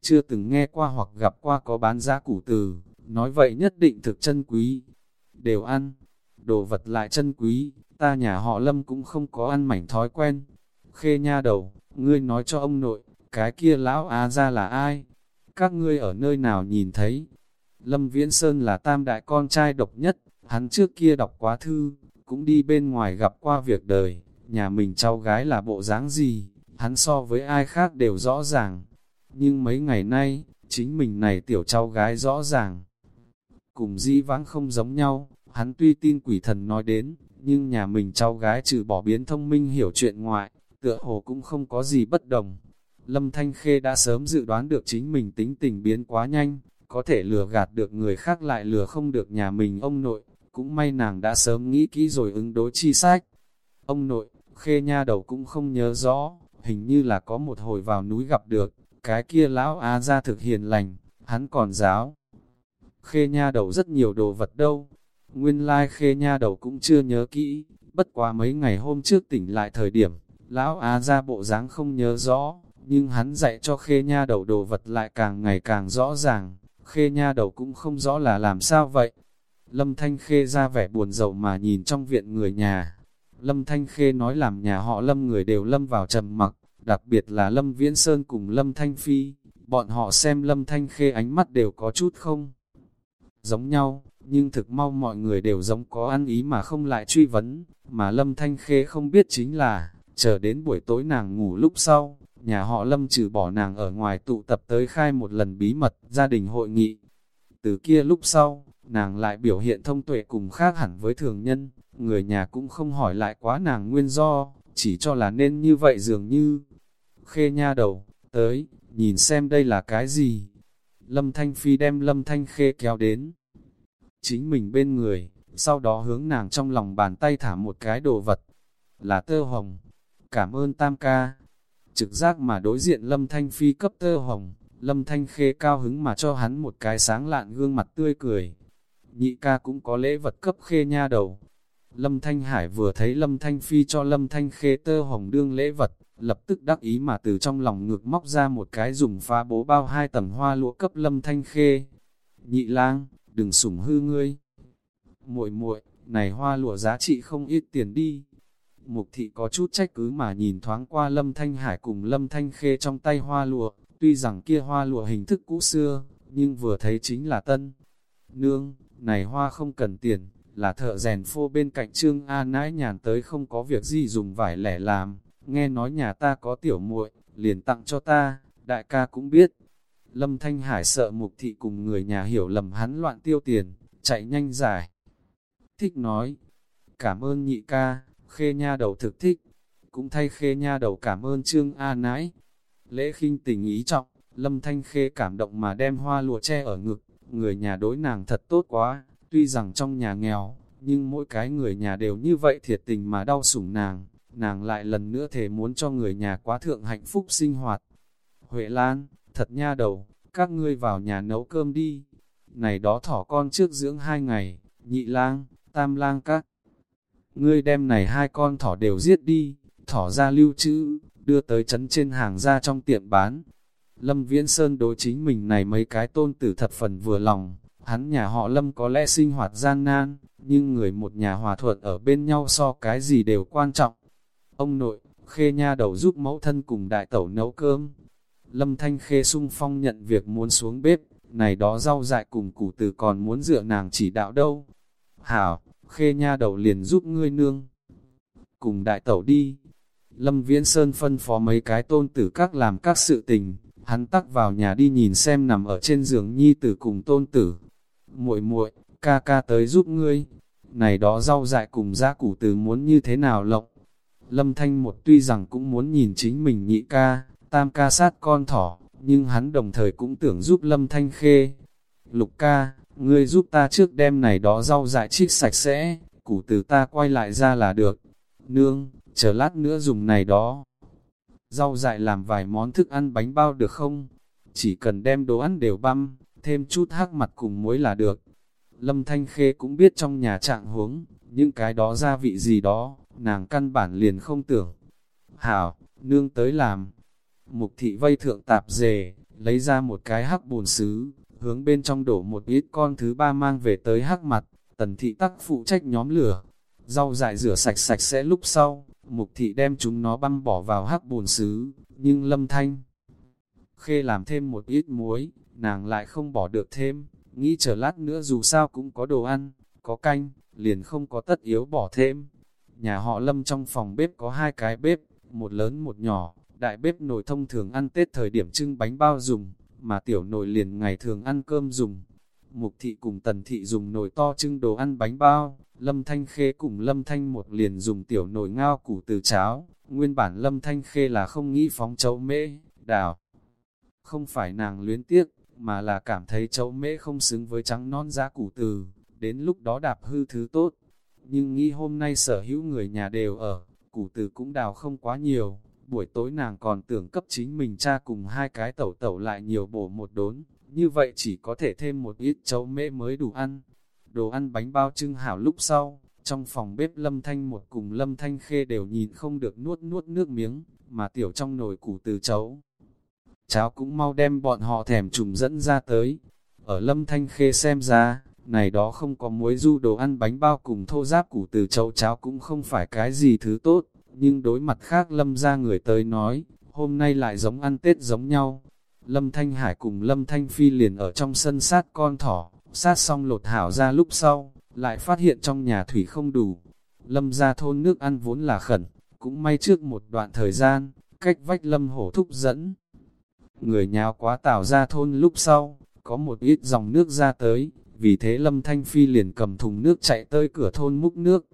Chưa từng nghe qua hoặc gặp qua có bán giá củ từ, nói vậy nhất định thực chân quý. Đều ăn, đồ vật lại chân quý, ta nhà họ Lâm cũng không có ăn mảnh thói quen. Khê nha đầu, ngươi nói cho ông nội, cái kia lão á ra là ai? Các ngươi ở nơi nào nhìn thấy? Lâm Viễn Sơn là tam đại con trai độc nhất, hắn trước kia đọc quá thư, cũng đi bên ngoài gặp qua việc đời, nhà mình cháu gái là bộ dáng gì, hắn so với ai khác đều rõ ràng. Nhưng mấy ngày nay, chính mình này tiểu cháu gái rõ ràng. Cùng di vãng không giống nhau, hắn tuy tin quỷ thần nói đến, nhưng nhà mình cháu gái trừ bỏ biến thông minh hiểu chuyện ngoại, tựa hồ cũng không có gì bất đồng. Lâm Thanh Khê đã sớm dự đoán được chính mình tính tình biến quá nhanh, có thể lừa gạt được người khác lại lừa không được nhà mình ông nội, cũng may nàng đã sớm nghĩ kỹ rồi ứng đối chi sách. Ông nội, Khê nha đầu cũng không nhớ rõ, hình như là có một hồi vào núi gặp được, cái kia lão Á ra thực hiền lành, hắn còn giáo. Khê nha đầu rất nhiều đồ vật đâu, nguyên lai like khê nha đầu cũng chưa nhớ kỹ, bất quá mấy ngày hôm trước tỉnh lại thời điểm, lão Á ra bộ dáng không nhớ rõ, nhưng hắn dạy cho khê nha đầu đồ vật lại càng ngày càng rõ ràng, khê nha đầu cũng không rõ là làm sao vậy. Lâm Thanh Khê ra vẻ buồn rầu mà nhìn trong viện người nhà, Lâm Thanh Khê nói làm nhà họ Lâm người đều lâm vào trầm mặc, đặc biệt là Lâm Viễn Sơn cùng Lâm Thanh Phi, bọn họ xem Lâm Thanh Khê ánh mắt đều có chút không giống nhau, nhưng thực mau mọi người đều giống có ăn ý mà không lại truy vấn, mà Lâm Thanh Khê không biết chính là, chờ đến buổi tối nàng ngủ lúc sau, nhà họ Lâm trừ bỏ nàng ở ngoài tụ tập tới khai một lần bí mật gia đình hội nghị. Từ kia lúc sau, nàng lại biểu hiện thông tuệ cùng khác hẳn với thường nhân, người nhà cũng không hỏi lại quá nàng nguyên do, chỉ cho là nên như vậy dường như. Khê nha đầu, tới, nhìn xem đây là cái gì. Lâm Thanh Phi đem Lâm Thanh Khê kéo đến. Chính mình bên người, sau đó hướng nàng trong lòng bàn tay thả một cái đồ vật. Là tơ hồng. Cảm ơn Tam ca. Trực giác mà đối diện Lâm Thanh Phi cấp tơ hồng, Lâm Thanh Khê cao hứng mà cho hắn một cái sáng lạn gương mặt tươi cười. Nhị ca cũng có lễ vật cấp khê nha đầu, Lâm Thanh Hải vừa thấy Lâm Thanh Phi cho Lâm Thanh Khê tơ hồng đương lễ vật, lập tức đắc ý mà từ trong lòng ngược móc ra một cái dùng phá bố bao hai tầng hoa lụa cấp Lâm Thanh Khê. Nhị lang, đừng sủng hư ngươi. muội muội này hoa lụa giá trị không ít tiền đi. Mục thị có chút trách cứ mà nhìn thoáng qua Lâm Thanh Hải cùng Lâm Thanh Khê trong tay hoa lụa, tuy rằng kia hoa lụa hình thức cũ xưa, nhưng vừa thấy chính là tân. Nương, này hoa không cần tiền, là thợ rèn phô bên cạnh Trương A nãi nhàn tới không có việc gì dùng vải lẻ làm, nghe nói nhà ta có tiểu muội, liền tặng cho ta, đại ca cũng biết. Lâm Thanh Hải sợ mục thị cùng người nhà hiểu lầm hắn loạn tiêu tiền, chạy nhanh giải. Thích nói, cảm ơn nhị ca, khê nha đầu thực thích, cũng thay khê nha đầu cảm ơn Trương A nãi. Lễ khinh tình ý trọng, Lâm Thanh Khê cảm động mà đem hoa lụa che ở ngực, người nhà đối nàng thật tốt quá, Tuy rằng trong nhà nghèo, nhưng mỗi cái người nhà đều như vậy thiệt tình mà đau sủng nàng, nàng lại lần nữa thể muốn cho người nhà quá thượng hạnh phúc sinh hoạt. Huệ Lan, thật nha đầu, các ngươi vào nhà nấu cơm đi. Này đó thỏ con trước dưỡng hai ngày, nhị lang, tam lang các. Ngươi đem này hai con thỏ đều giết đi, thỏ ra lưu trữ, đưa tới chấn trên hàng ra trong tiệm bán. Lâm Viễn Sơn đối chính mình này mấy cái tôn tử thật phần vừa lòng, hắn nhà họ Lâm có lẽ sinh hoạt gian nan, nhưng người một nhà hòa thuận ở bên nhau so cái gì đều quan trọng. Ông nội, khê nha đầu giúp mẫu thân cùng đại tẩu nấu cơm. Lâm Thanh Khê sung phong nhận việc muốn xuống bếp, này đó rau dại cùng củ từ còn muốn dựa nàng chỉ đạo đâu. Hảo, khê nha đầu liền giúp ngươi nương. Cùng đại tẩu đi. Lâm Viễn Sơn phân phó mấy cái tôn tử các làm các sự tình, hắn tắc vào nhà đi nhìn xem nằm ở trên giường nhi tử cùng tôn tử. muội muội ca ca tới giúp ngươi. Này đó rau dại cùng giá củ từ muốn như thế nào lộng. Lâm Thanh một tuy rằng cũng muốn nhìn chính mình nhị ca, tam ca sát con thỏ, nhưng hắn đồng thời cũng tưởng giúp Lâm Thanh khê. Lục ca, ngươi giúp ta trước đem này đó rau dại trích sạch sẽ, củ từ ta quay lại ra là được. Nương, chờ lát nữa dùng này đó. Rau dại làm vài món thức ăn bánh bao được không? Chỉ cần đem đồ ăn đều băm, thêm chút hắc mặt cùng muối là được. Lâm Thanh Khê cũng biết trong nhà trạng huống, những cái đó gia vị gì đó, nàng căn bản liền không tưởng. Hảo, nương tới làm. Mục thị vây thượng tạp dề, lấy ra một cái hắc bùn xứ hướng bên trong đổ một ít con thứ ba mang về tới hắc mặt, tần thị tắc phụ trách nhóm lửa. Rau dại rửa sạch sạch sẽ lúc sau, mục thị đem chúng nó băm bỏ vào hắc bùn xứ nhưng lâm thanh. Khê làm thêm một ít muối, nàng lại không bỏ được thêm, nghĩ chờ lát nữa dù sao cũng có đồ ăn, có canh, liền không có tất yếu bỏ thêm. Nhà họ lâm trong phòng bếp có hai cái bếp, một lớn một nhỏ, đại bếp nồi thông thường ăn Tết thời điểm trưng bánh bao dùng, mà tiểu nồi liền ngày thường ăn cơm dùng. Mục thị cùng tần thị dùng nồi to trưng đồ ăn bánh bao, lâm thanh khê cùng lâm thanh một liền dùng tiểu nồi ngao củ từ cháo, nguyên bản lâm thanh khê là không nghĩ phóng chấu mễ, đào. Không phải nàng luyến tiếc, mà là cảm thấy chấu mễ không xứng với trắng non giá củ từ, đến lúc đó đạp hư thứ tốt. Nhưng nghĩ hôm nay sở hữu người nhà đều ở, củ từ cũng đào không quá nhiều, buổi tối nàng còn tưởng cấp chính mình cha cùng hai cái tẩu tẩu lại nhiều bổ một đốn, như vậy chỉ có thể thêm một ít chấu mễ mới đủ ăn. Đồ ăn bánh bao trưng hảo lúc sau, trong phòng bếp lâm thanh một cùng lâm thanh khê đều nhìn không được nuốt nuốt nước miếng, mà tiểu trong nồi củ từ chấu. Cháo cũng mau đem bọn họ thèm trùng dẫn ra tới. Ở lâm thanh khê xem ra, này đó không có muối du đồ ăn bánh bao cùng thô giáp củ từ chấu cháo cũng không phải cái gì thứ tốt nhưng đối mặt khác lâm ra người tới nói, hôm nay lại giống ăn Tết giống nhau. Lâm Thanh Hải cùng Lâm Thanh Phi liền ở trong sân sát con thỏ, sát xong lột hảo ra lúc sau, lại phát hiện trong nhà thủy không đủ. Lâm ra thôn nước ăn vốn là khẩn, cũng may trước một đoạn thời gian, cách vách Lâm hổ thúc dẫn. Người nháo quá tảo ra thôn lúc sau, có một ít dòng nước ra tới, vì thế Lâm Thanh Phi liền cầm thùng nước chạy tới cửa thôn múc nước,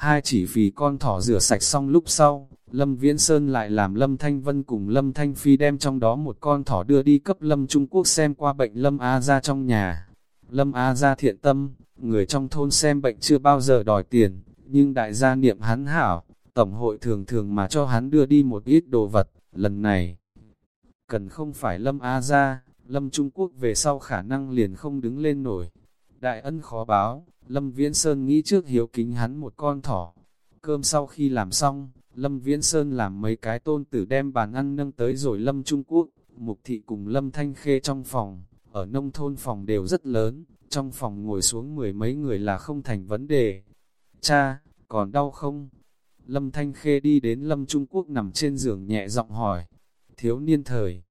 Hai chỉ vì con thỏ rửa sạch xong lúc sau, Lâm Viễn Sơn lại làm Lâm Thanh Vân cùng Lâm Thanh Phi đem trong đó một con thỏ đưa đi cấp Lâm Trung Quốc xem qua bệnh Lâm A ra trong nhà. Lâm A ra thiện tâm, người trong thôn xem bệnh chưa bao giờ đòi tiền, nhưng đại gia niệm hắn hảo, tổng hội thường thường mà cho hắn đưa đi một ít đồ vật, lần này. Cần không phải Lâm A ra, Lâm Trung Quốc về sau khả năng liền không đứng lên nổi. Đại ân khó báo, Lâm Viễn Sơn nghĩ trước hiếu kính hắn một con thỏ. Cơm sau khi làm xong, Lâm Viễn Sơn làm mấy cái tôn tử đem bàn ăn nâng tới rồi Lâm Trung Quốc, Mục Thị cùng Lâm Thanh Khê trong phòng, ở nông thôn phòng đều rất lớn, trong phòng ngồi xuống mười mấy người là không thành vấn đề. Cha, còn đau không? Lâm Thanh Khê đi đến Lâm Trung Quốc nằm trên giường nhẹ giọng hỏi. Thiếu niên thời.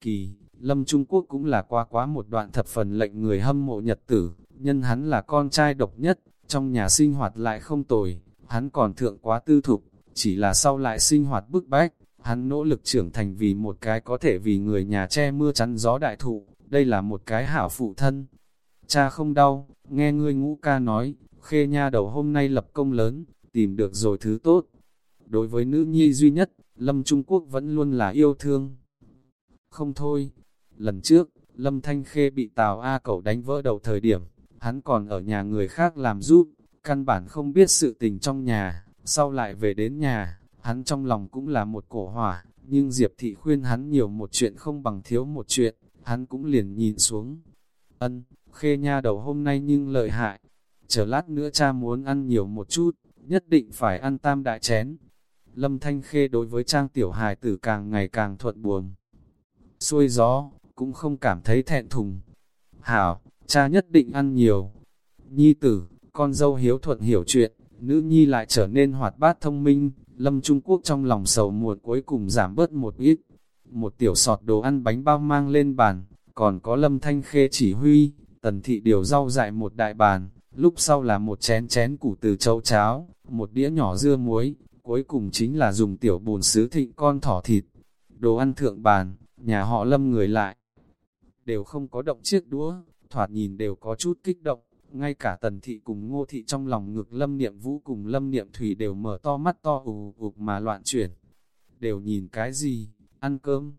Kỳ, Lâm Trung Quốc cũng là qua quá một đoạn thập phần lệnh người hâm mộ nhật tử, nhân hắn là con trai độc nhất, trong nhà sinh hoạt lại không tồi, hắn còn thượng quá tư thục, chỉ là sau lại sinh hoạt bức bách, hắn nỗ lực trưởng thành vì một cái có thể vì người nhà che mưa chắn gió đại thụ, đây là một cái hảo phụ thân. Cha không đau, nghe ngươi ngũ ca nói, khê nha đầu hôm nay lập công lớn, tìm được rồi thứ tốt. Đối với nữ nhi duy nhất, Lâm Trung Quốc vẫn luôn là yêu thương. Không thôi, lần trước, Lâm Thanh Khê bị Tào A Cẩu đánh vỡ đầu thời điểm, hắn còn ở nhà người khác làm giúp, căn bản không biết sự tình trong nhà, sau lại về đến nhà, hắn trong lòng cũng là một cổ hỏa, nhưng Diệp Thị khuyên hắn nhiều một chuyện không bằng thiếu một chuyện, hắn cũng liền nhìn xuống. Ân, khê nha đầu hôm nay nhưng lợi hại, chờ lát nữa cha muốn ăn nhiều một chút, nhất định phải ăn tam đại chén. Lâm Thanh Khê đối với trang tiểu hài tử càng ngày càng thuận buồm. Xuôi gió, cũng không cảm thấy thẹn thùng. Hảo, cha nhất định ăn nhiều. Nhi tử, con dâu hiếu thuận hiểu chuyện, nữ nhi lại trở nên hoạt bát thông minh, Lâm Trung Quốc trong lòng sầu muộn cuối cùng giảm bớt một ít. Một tiểu sọt đồ ăn bánh bao mang lên bàn, còn có Lâm Thanh Khê chỉ huy, tần thị điều rau dại một đại bàn, lúc sau là một chén chén củ từ châu cháo, một đĩa nhỏ dưa muối, cuối cùng chính là dùng tiểu bùn sứ thịnh con thỏ thịt. Đồ ăn thượng bàn, nhà họ Lâm người lại, đều không có động chiếc đũa, thoạt nhìn đều có chút kích động, ngay cả tần thị cùng ngô thị trong lòng ngực lâm niệm vũ cùng lâm niệm thủy đều mở to mắt to ù ục mà loạn chuyển. Đều nhìn cái gì, ăn cơm.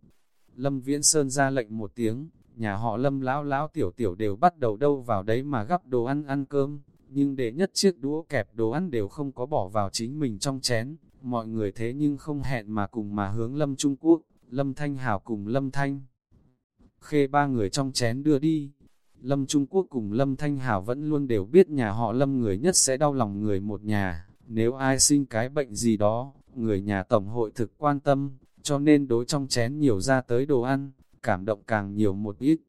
Lâm Viễn Sơn ra lệnh một tiếng, nhà họ lâm lão lão tiểu tiểu đều bắt đầu đâu vào đấy mà gắp đồ ăn ăn cơm, nhưng để nhất chiếc đũa kẹp đồ ăn đều không có bỏ vào chính mình trong chén, mọi người thế nhưng không hẹn mà cùng mà hướng lâm Trung Quốc, lâm Thanh Hảo cùng lâm Thanh. Khê ba người trong chén đưa đi, Lâm Trung Quốc cùng Lâm Thanh Hảo vẫn luôn đều biết nhà họ Lâm người nhất sẽ đau lòng người một nhà, nếu ai sinh cái bệnh gì đó, người nhà tổng hội thực quan tâm, cho nên đối trong chén nhiều ra tới đồ ăn, cảm động càng nhiều một ít.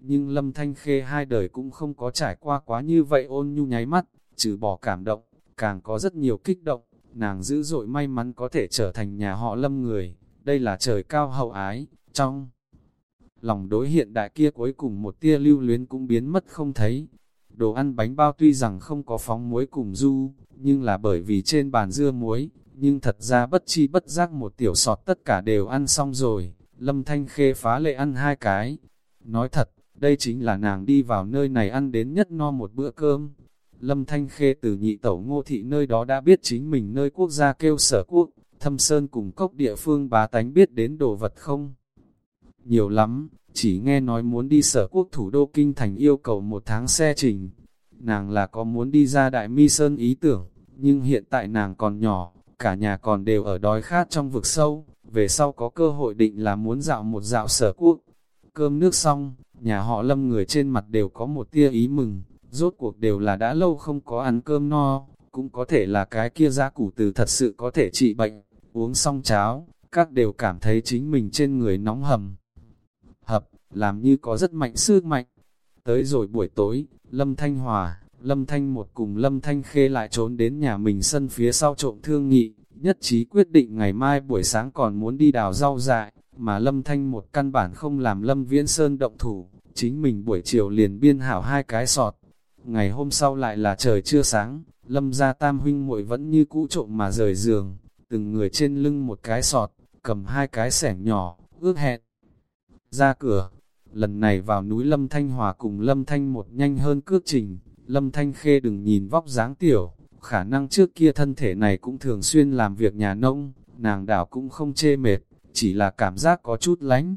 Nhưng Lâm Thanh Khê hai đời cũng không có trải qua quá như vậy ôn nhu nháy mắt, trừ bỏ cảm động, càng có rất nhiều kích động, nàng dữ dội may mắn có thể trở thành nhà họ Lâm người, đây là trời cao hậu ái, trong lòng đối hiện đại kia cuối cùng một tia lưu luyến cũng biến mất không thấy. Đồ ăn bánh bao tuy rằng không có phóng muối cùng du, nhưng là bởi vì trên bàn dưa muối, nhưng thật ra bất chi bất giác một tiểu sọt tất cả đều ăn xong rồi, lâm thanh khê phá lệ ăn hai cái. Nói thật, đây chính là nàng đi vào nơi này ăn đến nhất no một bữa cơm. Lâm Thanh Khê từ nhị tẩu ngô thị nơi đó đã biết chính mình nơi quốc gia kêu sở quốc, thâm sơn cùng cốc địa phương bá tánh biết đến đồ vật không? Nhiều lắm, chỉ nghe nói muốn đi sở quốc thủ đô kinh thành yêu cầu một tháng xe trình. Nàng là có muốn đi ra đại mi sơn ý tưởng, nhưng hiện tại nàng còn nhỏ, cả nhà còn đều ở đói khát trong vực sâu, về sau có cơ hội định là muốn dạo một dạo sở quốc. Cơm nước xong, nhà họ lâm người trên mặt đều có một tia ý mừng, rốt cuộc đều là đã lâu không có ăn cơm no, cũng có thể là cái kia giá củ từ thật sự có thể trị bệnh, uống xong cháo, các đều cảm thấy chính mình trên người nóng hầm hợp, làm như có rất mạnh sức mạnh. Tới rồi buổi tối, Lâm Thanh Hòa, Lâm Thanh một cùng Lâm Thanh Khê lại trốn đến nhà mình sân phía sau trộm thương nghị, nhất trí quyết định ngày mai buổi sáng còn muốn đi đào rau dại, mà Lâm Thanh một căn bản không làm Lâm Viễn Sơn động thủ, chính mình buổi chiều liền biên hảo hai cái sọt. Ngày hôm sau lại là trời chưa sáng, Lâm gia tam huynh muội vẫn như cũ trộm mà rời giường, từng người trên lưng một cái sọt, cầm hai cái sẻng nhỏ, ước hẹn ra cửa. Lần này vào núi Lâm Thanh Hòa cùng Lâm Thanh một nhanh hơn cước trình, Lâm Thanh Khê đừng nhìn vóc dáng tiểu, khả năng trước kia thân thể này cũng thường xuyên làm việc nhà nông, nàng đảo cũng không chê mệt, chỉ là cảm giác có chút lánh.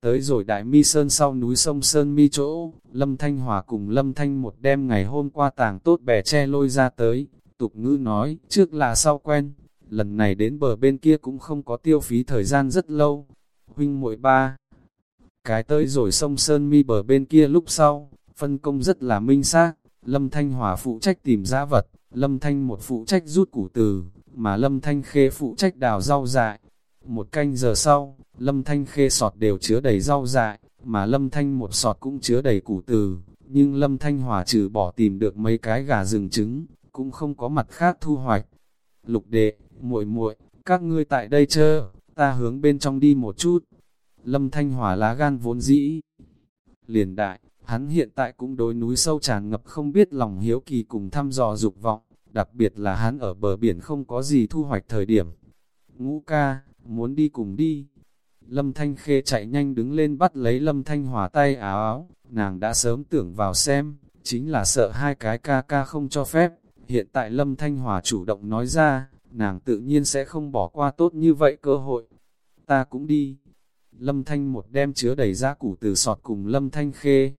Tới rồi đại mi sơn sau núi sông Sơn mi chỗ, Lâm Thanh Hòa cùng Lâm Thanh một đêm ngày hôm qua tàng tốt bè che lôi ra tới, tục ngữ nói, trước là sau quen, lần này đến bờ bên kia cũng không có tiêu phí thời gian rất lâu. Huynh muội ba cái tới rồi sông Sơn Mi bờ bên kia lúc sau, phân công rất là minh xác, Lâm Thanh Hòa phụ trách tìm ra vật, Lâm Thanh một phụ trách rút củ từ, mà Lâm Thanh Khê phụ trách đào rau dại. Một canh giờ sau, Lâm Thanh Khê sọt đều chứa đầy rau dại, mà Lâm Thanh một sọt cũng chứa đầy củ từ, nhưng Lâm Thanh Hòa trừ bỏ tìm được mấy cái gà rừng trứng, cũng không có mặt khác thu hoạch. Lục đệ, muội muội, các ngươi tại đây chờ, ta hướng bên trong đi một chút. Lâm Thanh Hòa lá gan vốn dĩ. Liền đại, hắn hiện tại cũng đối núi sâu tràn ngập không biết lòng hiếu kỳ cùng thăm dò dục vọng, đặc biệt là hắn ở bờ biển không có gì thu hoạch thời điểm. Ngũ ca, muốn đi cùng đi. Lâm Thanh Khê chạy nhanh đứng lên bắt lấy Lâm Thanh Hòa tay áo áo, nàng đã sớm tưởng vào xem, chính là sợ hai cái ca ca không cho phép. Hiện tại Lâm Thanh Hòa chủ động nói ra, nàng tự nhiên sẽ không bỏ qua tốt như vậy cơ hội. Ta cũng đi. Lâm Thanh một đem chứa đầy giá củ từ sọt cùng Lâm Thanh khê.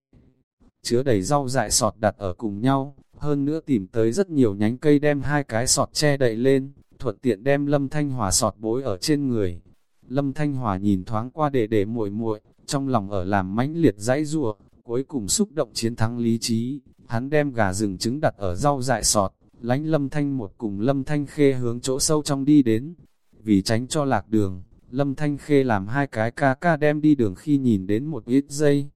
Chứa đầy rau dại sọt đặt ở cùng nhau, hơn nữa tìm tới rất nhiều nhánh cây đem hai cái sọt che đậy lên, thuận tiện đem Lâm Thanh Hòa sọt bối ở trên người. Lâm Thanh Hòa nhìn thoáng qua để để muội muội, trong lòng ở làm mãnh liệt dãy rủa, cuối cùng xúc động chiến thắng lý trí, hắn đem gà rừng trứng đặt ở rau dại sọt, lánh Lâm Thanh một cùng Lâm Thanh khê hướng chỗ sâu trong đi đến, vì tránh cho lạc đường Lâm Thanh Khê làm hai cái ca ca đem đi đường khi nhìn đến một ít dây.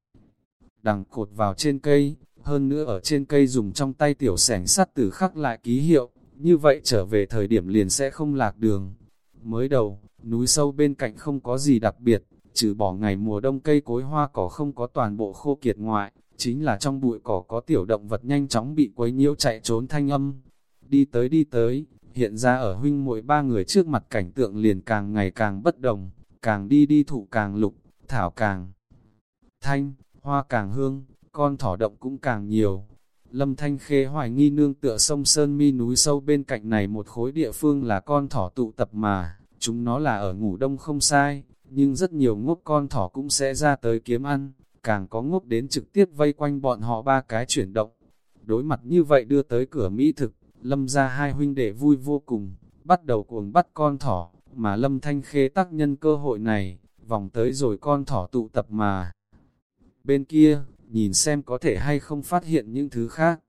Đằng cột vào trên cây, hơn nữa ở trên cây dùng trong tay tiểu sẻng sắt từ khắc lại ký hiệu, như vậy trở về thời điểm liền sẽ không lạc đường. Mới đầu, núi sâu bên cạnh không có gì đặc biệt, trừ bỏ ngày mùa đông cây cối hoa cỏ không có toàn bộ khô kiệt ngoại, chính là trong bụi cỏ có tiểu động vật nhanh chóng bị quấy nhiễu chạy trốn thanh âm. Đi tới đi tới, hiện ra ở huynh muội ba người trước mặt cảnh tượng liền càng ngày càng bất đồng, càng đi đi thụ càng lục, thảo càng thanh, hoa càng hương, con thỏ động cũng càng nhiều. Lâm Thanh Khê hoài nghi nương tựa sông Sơn Mi núi sâu bên cạnh này một khối địa phương là con thỏ tụ tập mà, chúng nó là ở ngủ đông không sai, nhưng rất nhiều ngốc con thỏ cũng sẽ ra tới kiếm ăn, càng có ngốc đến trực tiếp vây quanh bọn họ ba cái chuyển động. Đối mặt như vậy đưa tới cửa Mỹ thực, Lâm ra hai huynh đệ vui vô cùng, bắt đầu cuồng bắt con thỏ, mà Lâm Thanh Khê tác nhân cơ hội này, vòng tới rồi con thỏ tụ tập mà. Bên kia, nhìn xem có thể hay không phát hiện những thứ khác.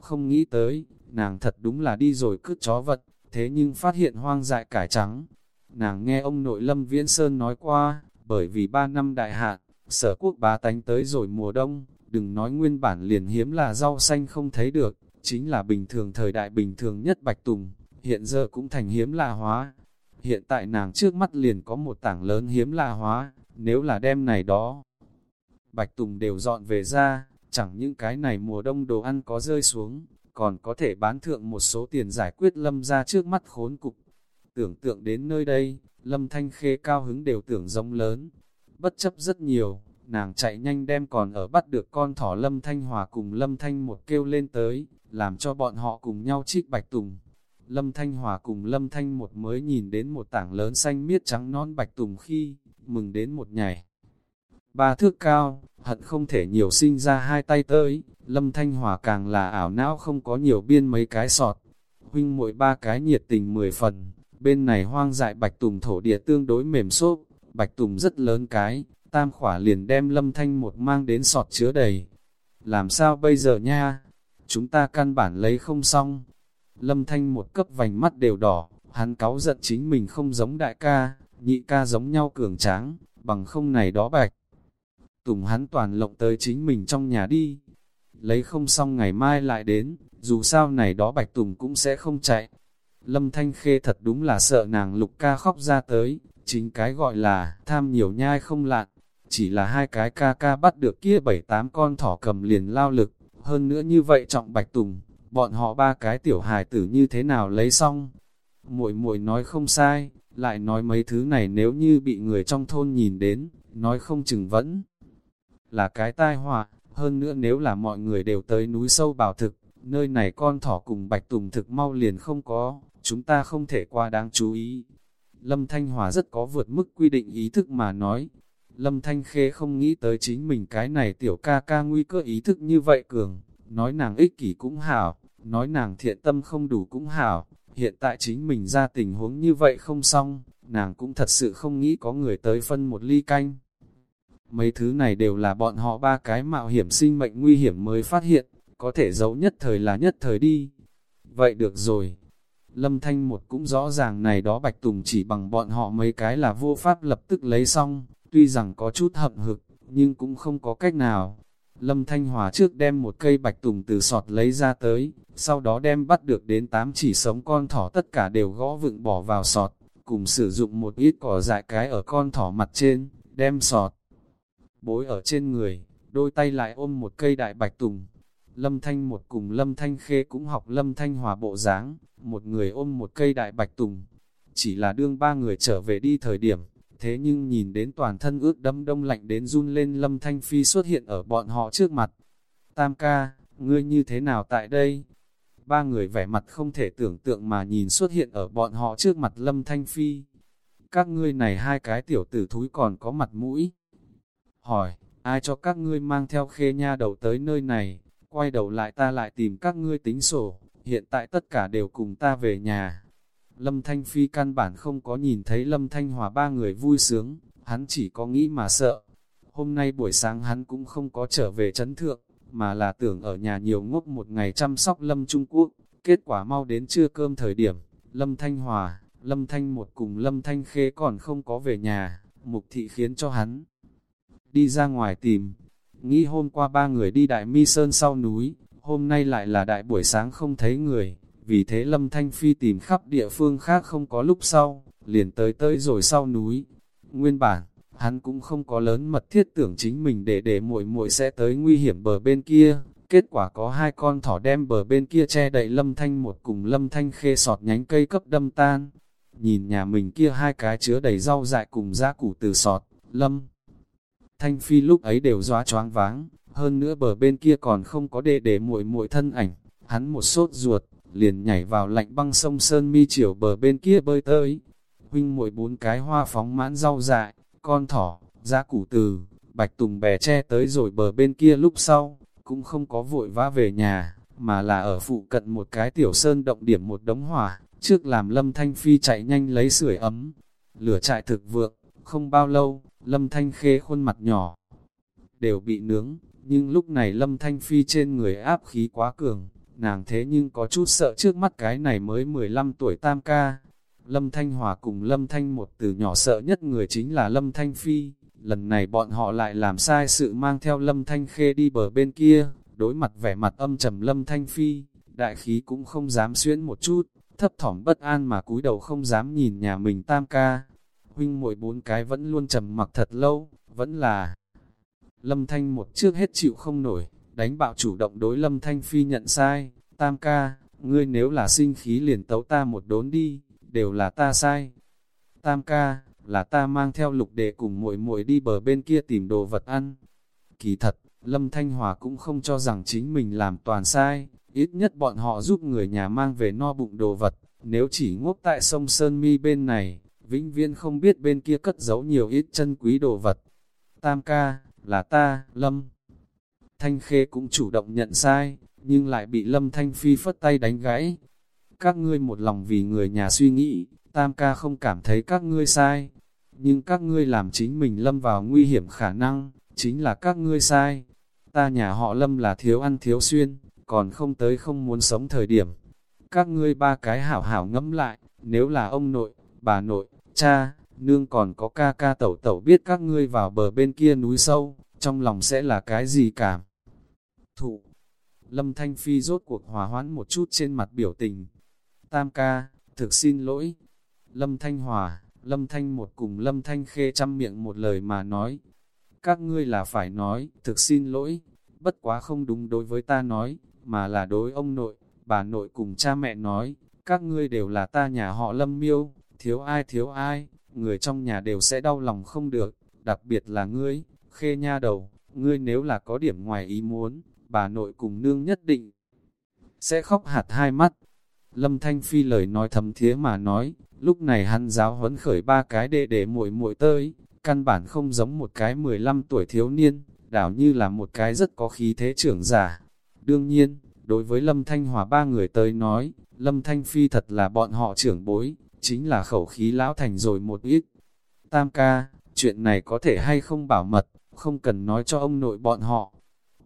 Không nghĩ tới, nàng thật đúng là đi rồi cướp chó vật, thế nhưng phát hiện hoang dại cải trắng. Nàng nghe ông nội Lâm Viễn Sơn nói qua, bởi vì ba năm đại hạn, sở quốc bá tánh tới rồi mùa đông, đừng nói nguyên bản liền hiếm là rau xanh không thấy được, chính là bình thường thời đại bình thường nhất bạch tùng, hiện giờ cũng thành hiếm lạ hóa. Hiện tại nàng trước mắt liền có một tảng lớn hiếm lạ hóa, nếu là đem này đó. Bạch tùng đều dọn về ra, chẳng những cái này mùa đông đồ ăn có rơi xuống, còn có thể bán thượng một số tiền giải quyết lâm ra trước mắt khốn cục. Tưởng tượng đến nơi đây, lâm thanh khê cao hứng đều tưởng rông lớn, bất chấp rất nhiều, nàng chạy nhanh đem còn ở bắt được con thỏ lâm thanh hòa cùng lâm thanh một kêu lên tới, làm cho bọn họ cùng nhau trích bạch tùng. Lâm Thanh Hòa cùng Lâm Thanh một mới nhìn đến một tảng lớn xanh miết trắng non bạch tùng khi, mừng đến một nhảy. Ba thước cao, hận không thể nhiều sinh ra hai tay tới, Lâm Thanh Hòa càng là ảo não không có nhiều biên mấy cái sọt. Huynh mỗi ba cái nhiệt tình mười phần, bên này hoang dại bạch tùng thổ địa tương đối mềm xốp, bạch tùng rất lớn cái, tam khỏa liền đem Lâm Thanh một mang đến sọt chứa đầy. Làm sao bây giờ nha? Chúng ta căn bản lấy không xong. Lâm Thanh một cấp vành mắt đều đỏ, hắn cáu giận chính mình không giống đại ca, nhị ca giống nhau cường tráng, bằng không này đó bạch. Tùng hắn toàn lộng tới chính mình trong nhà đi. Lấy không xong ngày mai lại đến, dù sao này đó bạch tùng cũng sẽ không chạy. Lâm Thanh Khê thật đúng là sợ nàng lục ca khóc ra tới, chính cái gọi là tham nhiều nhai không lạn. Chỉ là hai cái ca ca bắt được kia bảy tám con thỏ cầm liền lao lực, hơn nữa như vậy trọng bạch tùng, bọn họ ba cái tiểu hài tử như thế nào lấy xong. Muội muội nói không sai, lại nói mấy thứ này nếu như bị người trong thôn nhìn đến, nói không chừng vẫn là cái tai họa, hơn nữa nếu là mọi người đều tới núi sâu bảo thực, nơi này con thỏ cùng bạch tùng thực mau liền không có, chúng ta không thể qua đáng chú ý. Lâm Thanh Hòa rất có vượt mức quy định ý thức mà nói, Lâm Thanh Khê không nghĩ tới chính mình cái này tiểu ca ca nguy cơ ý thức như vậy cường, nói nàng ích kỷ cũng hảo, nói nàng thiện tâm không đủ cũng hảo, hiện tại chính mình ra tình huống như vậy không xong, nàng cũng thật sự không nghĩ có người tới phân một ly canh. Mấy thứ này đều là bọn họ ba cái mạo hiểm sinh mệnh nguy hiểm mới phát hiện, có thể giấu nhất thời là nhất thời đi. Vậy được rồi. Lâm Thanh một cũng rõ ràng này đó Bạch Tùng chỉ bằng bọn họ mấy cái là vô pháp lập tức lấy xong, Tuy rằng có chút hậm hực, nhưng cũng không có cách nào. Lâm Thanh Hòa trước đem một cây bạch tùng từ sọt lấy ra tới, sau đó đem bắt được đến tám chỉ sống con thỏ tất cả đều gõ vựng bỏ vào sọt, cùng sử dụng một ít cỏ dại cái ở con thỏ mặt trên, đem sọt. Bối ở trên người, đôi tay lại ôm một cây đại bạch tùng. Lâm Thanh một cùng Lâm Thanh Khê cũng học Lâm Thanh Hòa bộ dáng, một người ôm một cây đại bạch tùng. Chỉ là đương ba người trở về đi thời điểm, thế nhưng nhìn đến toàn thân ướt đâm đông lạnh đến run lên lâm thanh phi xuất hiện ở bọn họ trước mặt. Tam ca, ngươi như thế nào tại đây? Ba người vẻ mặt không thể tưởng tượng mà nhìn xuất hiện ở bọn họ trước mặt lâm thanh phi. Các ngươi này hai cái tiểu tử thúi còn có mặt mũi. Hỏi, ai cho các ngươi mang theo khê nha đầu tới nơi này, quay đầu lại ta lại tìm các ngươi tính sổ, hiện tại tất cả đều cùng ta về nhà. Lâm Thanh Phi căn bản không có nhìn thấy Lâm Thanh Hòa ba người vui sướng, hắn chỉ có nghĩ mà sợ. Hôm nay buổi sáng hắn cũng không có trở về chấn thượng, mà là tưởng ở nhà nhiều ngốc một ngày chăm sóc Lâm Trung Quốc. Kết quả mau đến trưa cơm thời điểm, Lâm Thanh Hòa, Lâm Thanh một cùng Lâm Thanh Khê còn không có về nhà, mục thị khiến cho hắn đi ra ngoài tìm. nghĩ hôm qua ba người đi đại mi sơn sau núi, hôm nay lại là đại buổi sáng không thấy người, vì thế Lâm Thanh Phi tìm khắp địa phương khác không có lúc sau, liền tới tới rồi sau núi. Nguyên bản, hắn cũng không có lớn mật thiết tưởng chính mình để để muội muội sẽ tới nguy hiểm bờ bên kia, kết quả có hai con thỏ đem bờ bên kia che đậy Lâm Thanh một cùng Lâm Thanh khê sọt nhánh cây cấp đâm tan. Nhìn nhà mình kia hai cái chứa đầy rau dại cùng giá củ từ sọt, Lâm Thanh Phi lúc ấy đều doa choáng váng, hơn nữa bờ bên kia còn không có để để muội muội thân ảnh, hắn một sốt ruột, liền nhảy vào lạnh băng sông Sơn Mi chiều bờ bên kia bơi tới. Huynh muội bốn cái hoa phóng mãn rau dại, con thỏ, giá củ từ, bạch tùng bè che tới rồi bờ bên kia lúc sau, cũng không có vội vã về nhà, mà là ở phụ cận một cái tiểu sơn động điểm một đống hỏa, trước làm Lâm Thanh Phi chạy nhanh lấy sưởi ấm. Lửa trại thực vượng, không bao lâu, Lâm Thanh Khê khuôn mặt nhỏ, đều bị nướng, nhưng lúc này Lâm Thanh Phi trên người áp khí quá cường, nàng thế nhưng có chút sợ trước mắt cái này mới 15 tuổi tam ca. Lâm Thanh Hòa cùng Lâm Thanh một từ nhỏ sợ nhất người chính là Lâm Thanh Phi, lần này bọn họ lại làm sai sự mang theo Lâm Thanh Khê đi bờ bên kia, đối mặt vẻ mặt âm trầm Lâm Thanh Phi, đại khí cũng không dám xuyến một chút, thấp thỏm bất an mà cúi đầu không dám nhìn nhà mình tam ca. Huynh muội bốn cái vẫn luôn trầm mặc thật lâu, vẫn là Lâm Thanh một trước hết chịu không nổi, đánh bạo chủ động đối Lâm Thanh Phi nhận sai, tam ca, ngươi nếu là sinh khí liền tấu ta một đốn đi, đều là ta sai. Tam ca, là ta mang theo lục đệ cùng muội muội đi bờ bên kia tìm đồ vật ăn. Kỳ thật, Lâm Thanh Hòa cũng không cho rằng chính mình làm toàn sai, ít nhất bọn họ giúp người nhà mang về no bụng đồ vật, nếu chỉ ngốc tại sông Sơn Mi bên này, vĩnh viễn không biết bên kia cất giấu nhiều ít chân quý đồ vật. Tam ca, là ta, Lâm. Thanh Khê cũng chủ động nhận sai, nhưng lại bị Lâm Thanh Phi phất tay đánh gãy. Các ngươi một lòng vì người nhà suy nghĩ, Tam ca không cảm thấy các ngươi sai, nhưng các ngươi làm chính mình lâm vào nguy hiểm khả năng, chính là các ngươi sai. Ta nhà họ lâm là thiếu ăn thiếu xuyên, còn không tới không muốn sống thời điểm. Các ngươi ba cái hảo hảo ngẫm lại, nếu là ông nội, bà nội, cha, nương còn có ca ca tẩu tẩu biết các ngươi vào bờ bên kia núi sâu, trong lòng sẽ là cái gì cảm. Thụ, Lâm Thanh Phi rốt cuộc hòa hoãn một chút trên mặt biểu tình. Tam ca, thực xin lỗi. Lâm Thanh Hòa, Lâm Thanh một cùng Lâm Thanh Khê chăm miệng một lời mà nói. Các ngươi là phải nói, thực xin lỗi, bất quá không đúng đối với ta nói, mà là đối ông nội, bà nội cùng cha mẹ nói, các ngươi đều là ta nhà họ Lâm Miêu, thiếu ai thiếu ai, người trong nhà đều sẽ đau lòng không được, đặc biệt là ngươi, Khê nha đầu, ngươi nếu là có điểm ngoài ý muốn, bà nội cùng nương nhất định sẽ khóc hạt hai mắt. Lâm Thanh Phi lời nói thầm thía mà nói, lúc này hắn giáo huấn khởi ba cái đệ để muội muội tới, căn bản không giống một cái 15 tuổi thiếu niên, đảo như là một cái rất có khí thế trưởng giả. Đương nhiên, đối với Lâm Thanh Hòa ba người tới nói, Lâm Thanh Phi thật là bọn họ trưởng bối, chính là khẩu khí lão thành rồi một ít. Tam ca, chuyện này có thể hay không bảo mật, không cần nói cho ông nội bọn họ.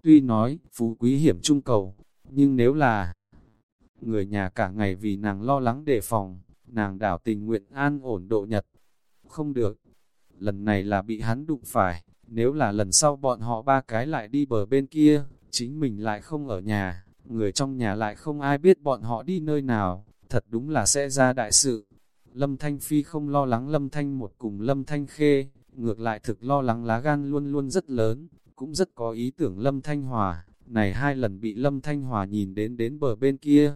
Tuy nói, phú quý hiểm trung cầu, nhưng nếu là người nhà cả ngày vì nàng lo lắng đề phòng, nàng đảo tình nguyện an ổn độ nhật. Không được, lần này là bị hắn đụng phải, nếu là lần sau bọn họ ba cái lại đi bờ bên kia, chính mình lại không ở nhà, người trong nhà lại không ai biết bọn họ đi nơi nào, thật đúng là sẽ ra đại sự. Lâm Thanh Phi không lo lắng Lâm Thanh một cùng Lâm Thanh Khê, ngược lại thực lo lắng lá gan luôn luôn rất lớn, cũng rất có ý tưởng Lâm Thanh Hòa, này hai lần bị Lâm Thanh Hòa nhìn đến đến bờ bên kia.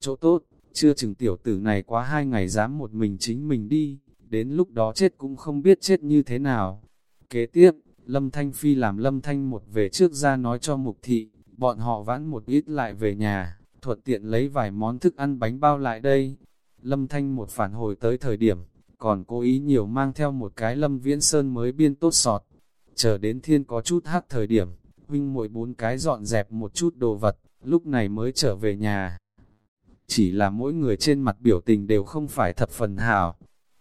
Chỗ tốt, chưa chừng tiểu tử này quá hai ngày dám một mình chính mình đi, đến lúc đó chết cũng không biết chết như thế nào. Kế tiếp, Lâm Thanh Phi làm Lâm Thanh một về trước ra nói cho mục thị, bọn họ vãn một ít lại về nhà, thuận tiện lấy vài món thức ăn bánh bao lại đây. Lâm Thanh một phản hồi tới thời điểm, còn cố ý nhiều mang theo một cái Lâm Viễn Sơn mới biên tốt sọt. Chờ đến thiên có chút hắc thời điểm, huynh muội bốn cái dọn dẹp một chút đồ vật, lúc này mới trở về nhà. Chỉ là mỗi người trên mặt biểu tình đều không phải thập phần hảo.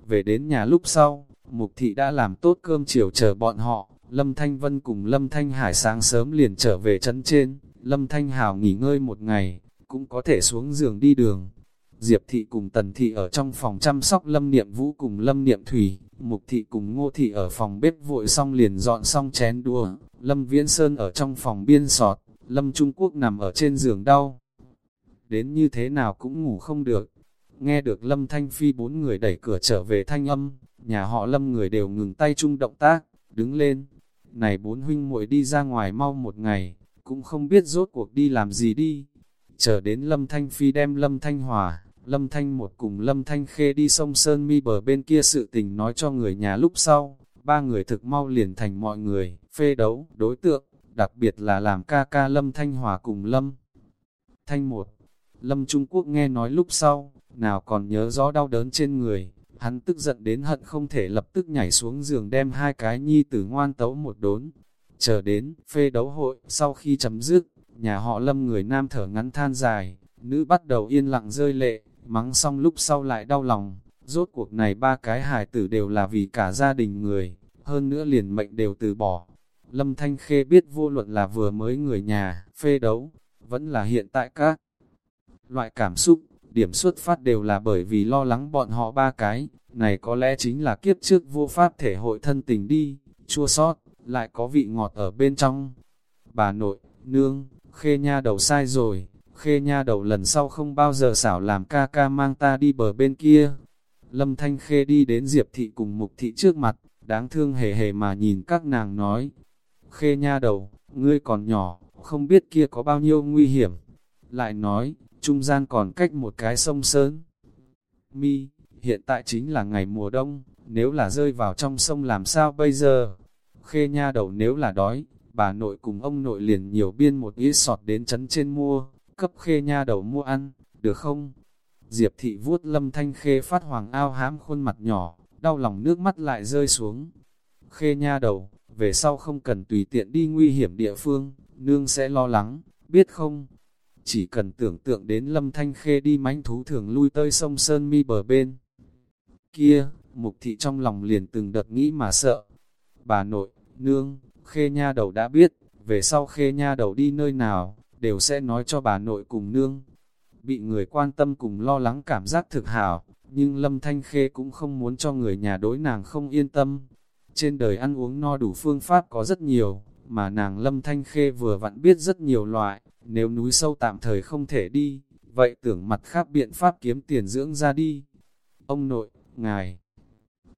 Về đến nhà lúc sau, Mục Thị đã làm tốt cơm chiều chờ bọn họ, Lâm Thanh Vân cùng Lâm Thanh Hải sáng sớm liền trở về chân trên, Lâm Thanh Hảo nghỉ ngơi một ngày, cũng có thể xuống giường đi đường. Diệp Thị cùng Tần Thị ở trong phòng chăm sóc Lâm Niệm Vũ cùng Lâm Niệm Thủy, Mục Thị cùng Ngô Thị ở phòng bếp vội xong liền dọn xong chén đua, Lâm Viễn Sơn ở trong phòng biên sọt, Lâm Trung Quốc nằm ở trên giường đau. Đến như thế nào cũng ngủ không được. Nghe được Lâm Thanh Phi bốn người đẩy cửa trở về thanh âm, nhà họ Lâm người đều ngừng tay chung động tác, đứng lên. Này bốn huynh muội đi ra ngoài mau một ngày, cũng không biết rốt cuộc đi làm gì đi. Chờ đến Lâm Thanh Phi đem Lâm Thanh Hòa, Lâm Thanh một cùng Lâm Thanh Khê đi sông Sơn Mi bờ bên kia sự tình nói cho người nhà lúc sau, ba người thực mau liền thành mọi người, phê đấu, đối tượng, đặc biệt là làm ca ca Lâm Thanh Hòa cùng Lâm. Thanh một, Lâm Trung Quốc nghe nói lúc sau, nào còn nhớ rõ đau đớn trên người, hắn tức giận đến hận không thể lập tức nhảy xuống giường đem hai cái nhi tử ngoan tấu một đốn. Chờ đến, phê đấu hội, sau khi chấm dứt, nhà họ Lâm người nam thở ngắn than dài, nữ bắt đầu yên lặng rơi lệ, mắng xong lúc sau lại đau lòng, rốt cuộc này ba cái hài tử đều là vì cả gia đình người, hơn nữa liền mệnh đều từ bỏ. Lâm Thanh Khê biết vô luận là vừa mới người nhà, phê đấu, vẫn là hiện tại các loại cảm xúc, điểm xuất phát đều là bởi vì lo lắng bọn họ ba cái, này có lẽ chính là kiếp trước vô pháp thể hội thân tình đi, chua sót, lại có vị ngọt ở bên trong. Bà nội, nương, khê nha đầu sai rồi, khê nha đầu lần sau không bao giờ xảo làm ca ca mang ta đi bờ bên kia. Lâm Thanh Khê đi đến Diệp Thị cùng Mục Thị trước mặt, đáng thương hề hề mà nhìn các nàng nói. Khê nha đầu, ngươi còn nhỏ, không biết kia có bao nhiêu nguy hiểm. Lại nói, trung gian còn cách một cái sông Sơn. Mi, hiện tại chính là ngày mùa đông, nếu là rơi vào trong sông làm sao bây giờ? Khê nha đầu nếu là đói, bà nội cùng ông nội liền nhiều biên một ít sọt đến chấn trên mua, cấp khê nha đầu mua ăn, được không? Diệp thị vuốt lâm thanh khê phát hoàng ao hám khuôn mặt nhỏ, đau lòng nước mắt lại rơi xuống. Khê nha đầu, về sau không cần tùy tiện đi nguy hiểm địa phương, nương sẽ lo lắng, biết không? Chỉ cần tưởng tượng đến lâm thanh khê đi mánh thú thường lui tơi sông Sơn Mi bờ bên. Kia, mục thị trong lòng liền từng đợt nghĩ mà sợ. Bà nội, nương, khê nha đầu đã biết, về sau khê nha đầu đi nơi nào, đều sẽ nói cho bà nội cùng nương. Bị người quan tâm cùng lo lắng cảm giác thực hảo, nhưng Lâm Thanh Khê cũng không muốn cho người nhà đối nàng không yên tâm. Trên đời ăn uống no đủ phương pháp có rất nhiều, mà nàng Lâm Thanh Khê vừa vặn biết rất nhiều loại, nếu núi sâu tạm thời không thể đi, vậy tưởng mặt khác biện pháp kiếm tiền dưỡng ra đi. Ông nội, ngài,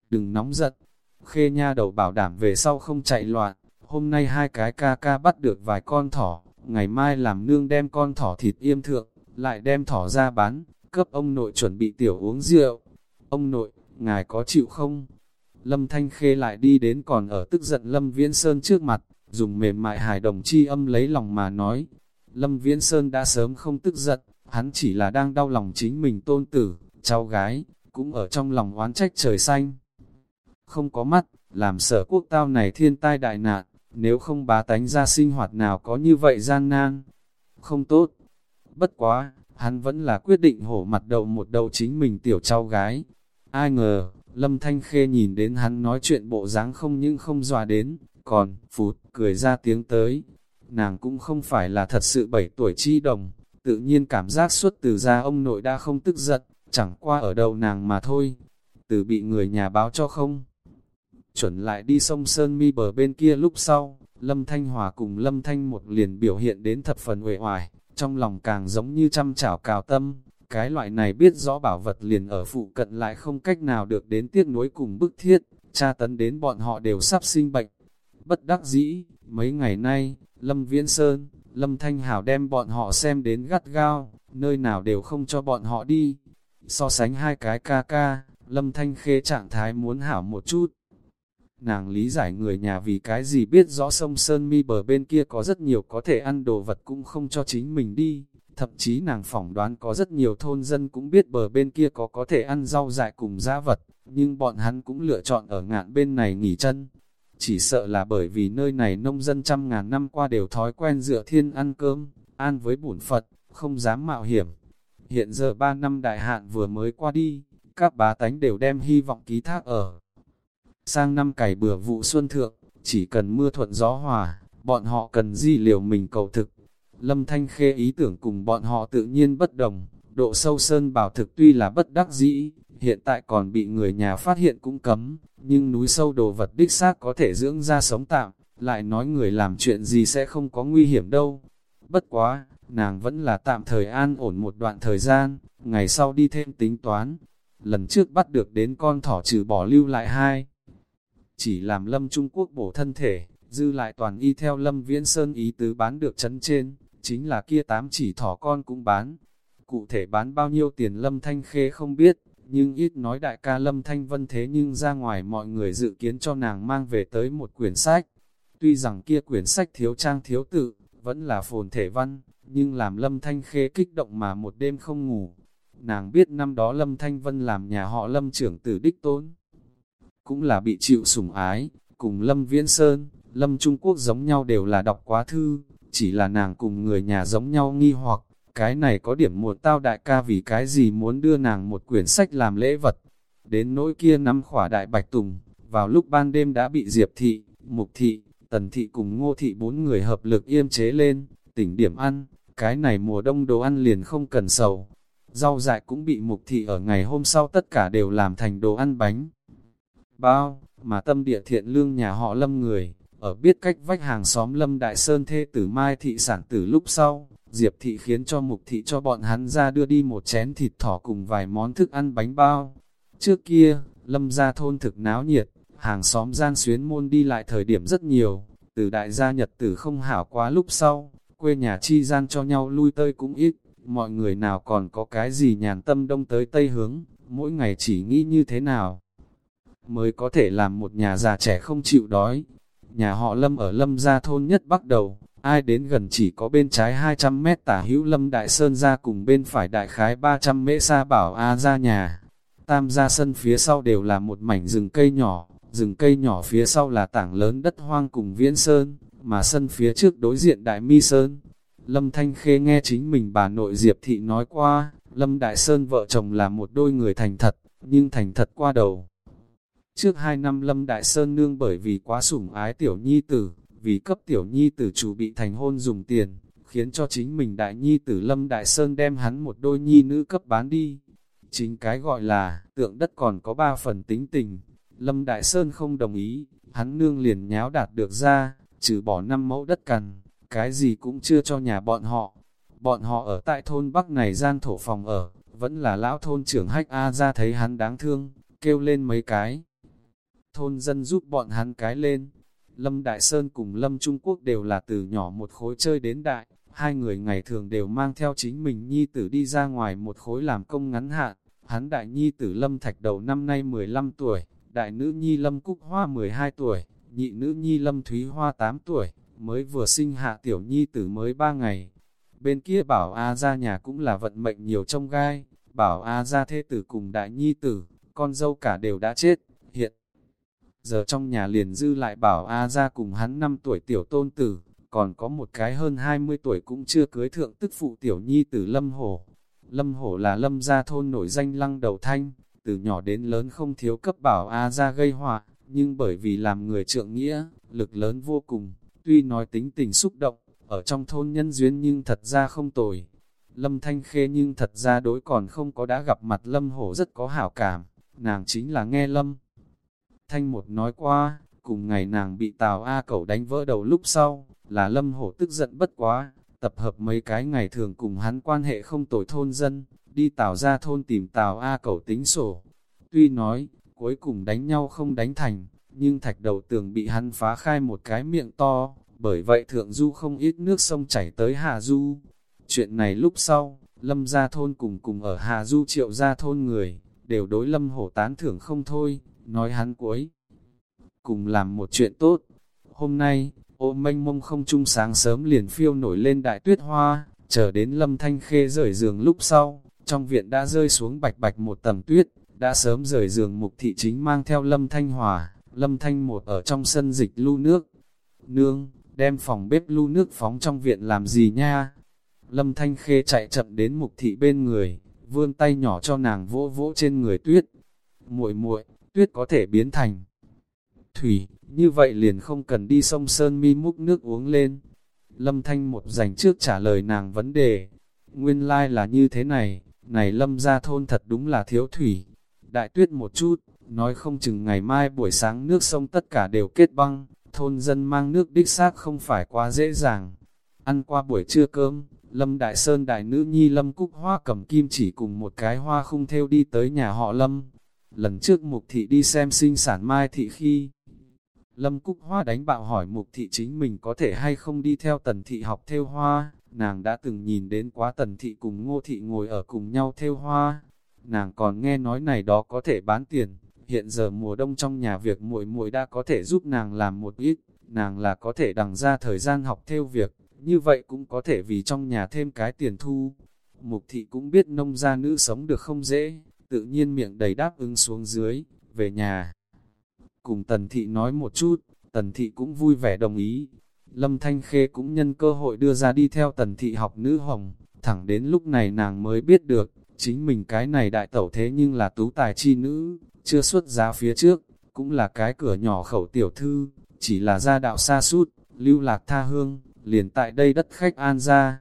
đừng nóng giận, Khê nha đầu bảo đảm về sau không chạy loạn, hôm nay hai cái ca ca bắt được vài con thỏ, ngày mai làm nương đem con thỏ thịt yêm thượng, lại đem thỏ ra bán, cấp ông nội chuẩn bị tiểu uống rượu. Ông nội, ngài có chịu không? Lâm Thanh Khê lại đi đến còn ở tức giận Lâm Viễn Sơn trước mặt, dùng mềm mại hài đồng chi âm lấy lòng mà nói. Lâm Viễn Sơn đã sớm không tức giận, hắn chỉ là đang đau lòng chính mình tôn tử, cháu gái, cũng ở trong lòng oán trách trời xanh. Không có mắt, làm sở quốc tao này thiên tai đại nạn, nếu không bá tánh ra sinh hoạt nào có như vậy gian nan. Không tốt. Bất quá, hắn vẫn là quyết định hổ mặt đầu một đầu chính mình tiểu cháu gái. Ai ngờ, Lâm Thanh Khê nhìn đến hắn nói chuyện bộ dáng không những không dọa đến, còn, phụt, cười ra tiếng tới. Nàng cũng không phải là thật sự bảy tuổi chi đồng, tự nhiên cảm giác suốt từ ra ông nội đã không tức giận, chẳng qua ở đầu nàng mà thôi. Từ bị người nhà báo cho không chuẩn lại đi sông Sơn Mi bờ bên kia lúc sau, Lâm Thanh Hòa cùng Lâm Thanh một liền biểu hiện đến thập phần uể oải, trong lòng càng giống như trăm chảo cào tâm, cái loại này biết rõ bảo vật liền ở phụ cận lại không cách nào được đến tiếc nuối cùng bức thiết, tra tấn đến bọn họ đều sắp sinh bệnh. Bất đắc dĩ, mấy ngày nay, Lâm Viễn Sơn, Lâm Thanh Hảo đem bọn họ xem đến gắt gao, nơi nào đều không cho bọn họ đi. So sánh hai cái ca ca, Lâm Thanh Khê trạng thái muốn hảo một chút, Nàng lý giải người nhà vì cái gì biết rõ sông Sơn Mi bờ bên kia có rất nhiều có thể ăn đồ vật cũng không cho chính mình đi. Thậm chí nàng phỏng đoán có rất nhiều thôn dân cũng biết bờ bên kia có có thể ăn rau dại cùng gia vật, nhưng bọn hắn cũng lựa chọn ở ngạn bên này nghỉ chân. Chỉ sợ là bởi vì nơi này nông dân trăm ngàn năm qua đều thói quen dựa thiên ăn cơm, an với bổn Phật, không dám mạo hiểm. Hiện giờ ba năm đại hạn vừa mới qua đi, các bá tánh đều đem hy vọng ký thác ở Sang năm cày bừa vụ xuân thượng, chỉ cần mưa thuận gió hòa, bọn họ cần gì liều mình cầu thực. Lâm Thanh Khê ý tưởng cùng bọn họ tự nhiên bất đồng, độ sâu sơn bảo thực tuy là bất đắc dĩ, hiện tại còn bị người nhà phát hiện cũng cấm, nhưng núi sâu đồ vật đích xác có thể dưỡng ra sống tạm, lại nói người làm chuyện gì sẽ không có nguy hiểm đâu. Bất quá, nàng vẫn là tạm thời an ổn một đoạn thời gian, ngày sau đi thêm tính toán. Lần trước bắt được đến con thỏ trừ bỏ lưu lại hai. Chỉ làm lâm Trung Quốc bổ thân thể, dư lại toàn y theo lâm viễn sơn ý tứ bán được chấn trên, chính là kia tám chỉ thỏ con cũng bán. Cụ thể bán bao nhiêu tiền lâm thanh khê không biết, nhưng ít nói đại ca lâm thanh vân thế nhưng ra ngoài mọi người dự kiến cho nàng mang về tới một quyển sách. Tuy rằng kia quyển sách thiếu trang thiếu tự, vẫn là phồn thể văn, nhưng làm lâm thanh khê kích động mà một đêm không ngủ. Nàng biết năm đó lâm thanh vân làm nhà họ lâm trưởng tử đích tôn. Cũng là bị chịu sủng ái, cùng lâm viễn sơn, lâm Trung Quốc giống nhau đều là đọc quá thư, chỉ là nàng cùng người nhà giống nhau nghi hoặc, cái này có điểm một tao đại ca vì cái gì muốn đưa nàng một quyển sách làm lễ vật. Đến nỗi kia năm khỏa đại bạch tùng, vào lúc ban đêm đã bị Diệp Thị, Mục Thị, Tần Thị cùng Ngô Thị bốn người hợp lực yêm chế lên, tỉnh điểm ăn, cái này mùa đông đồ ăn liền không cần sầu. Rau dại cũng bị Mục Thị ở ngày hôm sau tất cả đều làm thành đồ ăn bánh. Bao, mà tâm địa thiện lương nhà họ lâm người, ở biết cách vách hàng xóm lâm đại sơn thê tử Mai Thị sản tử lúc sau, Diệp Thị khiến cho Mục Thị cho bọn hắn ra đưa đi một chén thịt thỏ cùng vài món thức ăn bánh bao. Trước kia, lâm gia thôn thực náo nhiệt, hàng xóm gian xuyến môn đi lại thời điểm rất nhiều, từ đại gia nhật tử không hảo quá lúc sau, quê nhà chi gian cho nhau lui tơi cũng ít, mọi người nào còn có cái gì nhàn tâm đông tới tây hướng, mỗi ngày chỉ nghĩ như thế nào mới có thể làm một nhà già trẻ không chịu đói. Nhà họ Lâm ở Lâm gia thôn nhất bắt đầu, ai đến gần chỉ có bên trái 200 mét tả hữu Lâm Đại Sơn ra cùng bên phải đại khái 300 mễ xa bảo A ra nhà. Tam gia sân phía sau đều là một mảnh rừng cây nhỏ, rừng cây nhỏ phía sau là tảng lớn đất hoang cùng viễn sơn, mà sân phía trước đối diện đại mi sơn. Lâm Thanh Khê nghe chính mình bà nội Diệp Thị nói qua, Lâm Đại Sơn vợ chồng là một đôi người thành thật, nhưng thành thật qua đầu. Trước hai năm Lâm Đại Sơn nương bởi vì quá sủng ái tiểu nhi tử, vì cấp tiểu nhi tử chủ bị thành hôn dùng tiền, khiến cho chính mình đại nhi tử Lâm Đại Sơn đem hắn một đôi nhi nữ cấp bán đi. Chính cái gọi là, tượng đất còn có ba phần tính tình, Lâm Đại Sơn không đồng ý, hắn nương liền nháo đạt được ra, trừ bỏ năm mẫu đất cằn, cái gì cũng chưa cho nhà bọn họ. Bọn họ ở tại thôn Bắc này gian thổ phòng ở, vẫn là lão thôn trưởng hách A ra thấy hắn đáng thương, kêu lên mấy cái. Thôn dân giúp bọn hắn cái lên. Lâm Đại Sơn cùng Lâm Trung Quốc đều là từ nhỏ một khối chơi đến đại, hai người ngày thường đều mang theo chính mình nhi tử đi ra ngoài một khối làm công ngắn hạn. Hắn đại nhi tử Lâm Thạch đầu năm nay 15 tuổi, đại nữ nhi Lâm Cúc Hoa 12 tuổi, nhị nữ nhi Lâm Thúy Hoa 8 tuổi, mới vừa sinh hạ tiểu nhi tử mới 3 ngày. Bên kia bảo A ra nhà cũng là vận mệnh nhiều trong gai, bảo A ra thê tử cùng đại nhi tử, con dâu cả đều đã chết. Giờ trong nhà liền dư lại bảo A ra cùng hắn 5 tuổi tiểu tôn tử, còn có một cái hơn 20 tuổi cũng chưa cưới thượng tức phụ tiểu nhi tử Lâm Hổ. Lâm Hổ là Lâm gia thôn nổi danh lăng đầu thanh, từ nhỏ đến lớn không thiếu cấp bảo A ra gây họa, nhưng bởi vì làm người trượng nghĩa, lực lớn vô cùng, tuy nói tính tình xúc động, ở trong thôn nhân duyên nhưng thật ra không tồi. Lâm Thanh Khê nhưng thật ra đối còn không có đã gặp mặt Lâm Hổ rất có hảo cảm, nàng chính là nghe Lâm. Thanh một nói qua, cùng ngày nàng bị Tào A Cẩu đánh vỡ đầu lúc sau, là Lâm Hổ tức giận bất quá, tập hợp mấy cái ngày thường cùng hắn quan hệ không tồi thôn dân, đi Tào ra thôn tìm Tào A Cẩu tính sổ. Tuy nói, cuối cùng đánh nhau không đánh thành, nhưng thạch đầu tường bị hắn phá khai một cái miệng to, bởi vậy thượng du không ít nước sông chảy tới Hà Du. Chuyện này lúc sau, Lâm ra thôn cùng cùng ở Hà Du triệu ra thôn người, đều đối Lâm hổ tán thưởng không thôi, nói hắn cuối. Cùng làm một chuyện tốt. Hôm nay, ô mênh mông không trung sáng sớm liền phiêu nổi lên đại tuyết hoa, chờ đến Lâm Thanh Khê rời giường lúc sau, trong viện đã rơi xuống bạch bạch một tầng tuyết, đã sớm rời giường mục thị chính mang theo Lâm Thanh Hòa, Lâm Thanh một ở trong sân dịch lưu nước. Nương, đem phòng bếp lưu nước phóng trong viện làm gì nha? Lâm Thanh Khê chạy chậm đến mục thị bên người, vươn tay nhỏ cho nàng vỗ vỗ trên người tuyết. muội muội tuyết có thể biến thành thủy, như vậy liền không cần đi sông Sơn Mi múc nước uống lên. Lâm Thanh một dành trước trả lời nàng vấn đề. Nguyên lai like là như thế này, này Lâm ra thôn thật đúng là thiếu thủy. Đại tuyết một chút, nói không chừng ngày mai buổi sáng nước sông tất cả đều kết băng, thôn dân mang nước đích xác không phải quá dễ dàng. Ăn qua buổi trưa cơm, Lâm Đại Sơn đại nữ nhi Lâm Cúc Hoa cầm kim chỉ cùng một cái hoa khung theo đi tới nhà họ Lâm. Lần trước Mục Thị đi xem sinh sản Mai Thị khi, Lâm Cúc Hoa đánh bạo hỏi Mục Thị chính mình có thể hay không đi theo Tần Thị học theo hoa, nàng đã từng nhìn đến quá Tần Thị cùng Ngô Thị ngồi ở cùng nhau theo hoa. Nàng còn nghe nói này đó có thể bán tiền, hiện giờ mùa đông trong nhà việc muội muội đã có thể giúp nàng làm một ít, nàng là có thể đằng ra thời gian học theo việc, như vậy cũng có thể vì trong nhà thêm cái tiền thu. Mục thị cũng biết nông gia nữ sống được không dễ, tự nhiên miệng đầy đáp ứng xuống dưới, về nhà. Cùng tần thị nói một chút, tần thị cũng vui vẻ đồng ý. Lâm Thanh Khê cũng nhân cơ hội đưa ra đi theo tần thị học nữ hồng, thẳng đến lúc này nàng mới biết được, chính mình cái này đại tẩu thế nhưng là tú tài chi nữ, chưa xuất giá phía trước, cũng là cái cửa nhỏ khẩu tiểu thư, chỉ là gia đạo xa sút lưu lạc tha hương, liền tại đây đất khách an ra.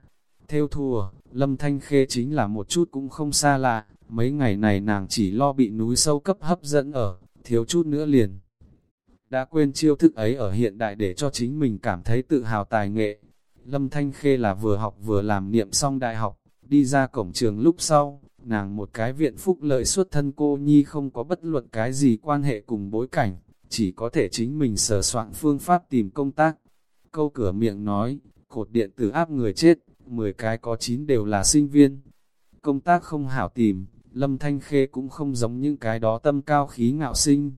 Theo thùa, Lâm Thanh Khê chính là một chút cũng không xa lạ, mấy ngày này nàng chỉ lo bị núi sâu cấp hấp dẫn ở, thiếu chút nữa liền. Đã quên chiêu thức ấy ở hiện đại để cho chính mình cảm thấy tự hào tài nghệ. Lâm Thanh Khê là vừa học vừa làm niệm xong đại học, đi ra cổng trường lúc sau, nàng một cái viện phúc lợi xuất thân cô nhi không có bất luận cái gì quan hệ cùng bối cảnh, chỉ có thể chính mình sờ soạn phương pháp tìm công tác. Câu cửa miệng nói, cột điện tử áp người chết, 10 cái có 9 đều là sinh viên. Công tác không hảo tìm, Lâm Thanh Khê cũng không giống những cái đó tâm cao khí ngạo sinh.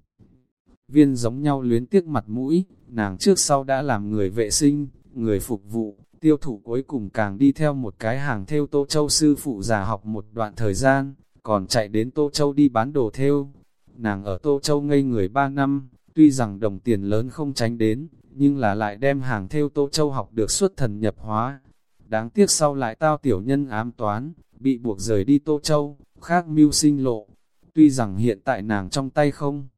Viên giống nhau luyến tiếc mặt mũi, nàng trước sau đã làm người vệ sinh, người phục vụ, tiêu thụ cuối cùng càng đi theo một cái hàng theo Tô Châu sư phụ già học một đoạn thời gian, còn chạy đến Tô Châu đi bán đồ theo. Nàng ở Tô Châu ngây người 3 năm, tuy rằng đồng tiền lớn không tránh đến, nhưng là lại đem hàng theo Tô Châu học được xuất thần nhập hóa. Đáng tiếc sau lại tao tiểu nhân ám toán, bị buộc rời đi Tô Châu, khác mưu sinh lộ. Tuy rằng hiện tại nàng trong tay không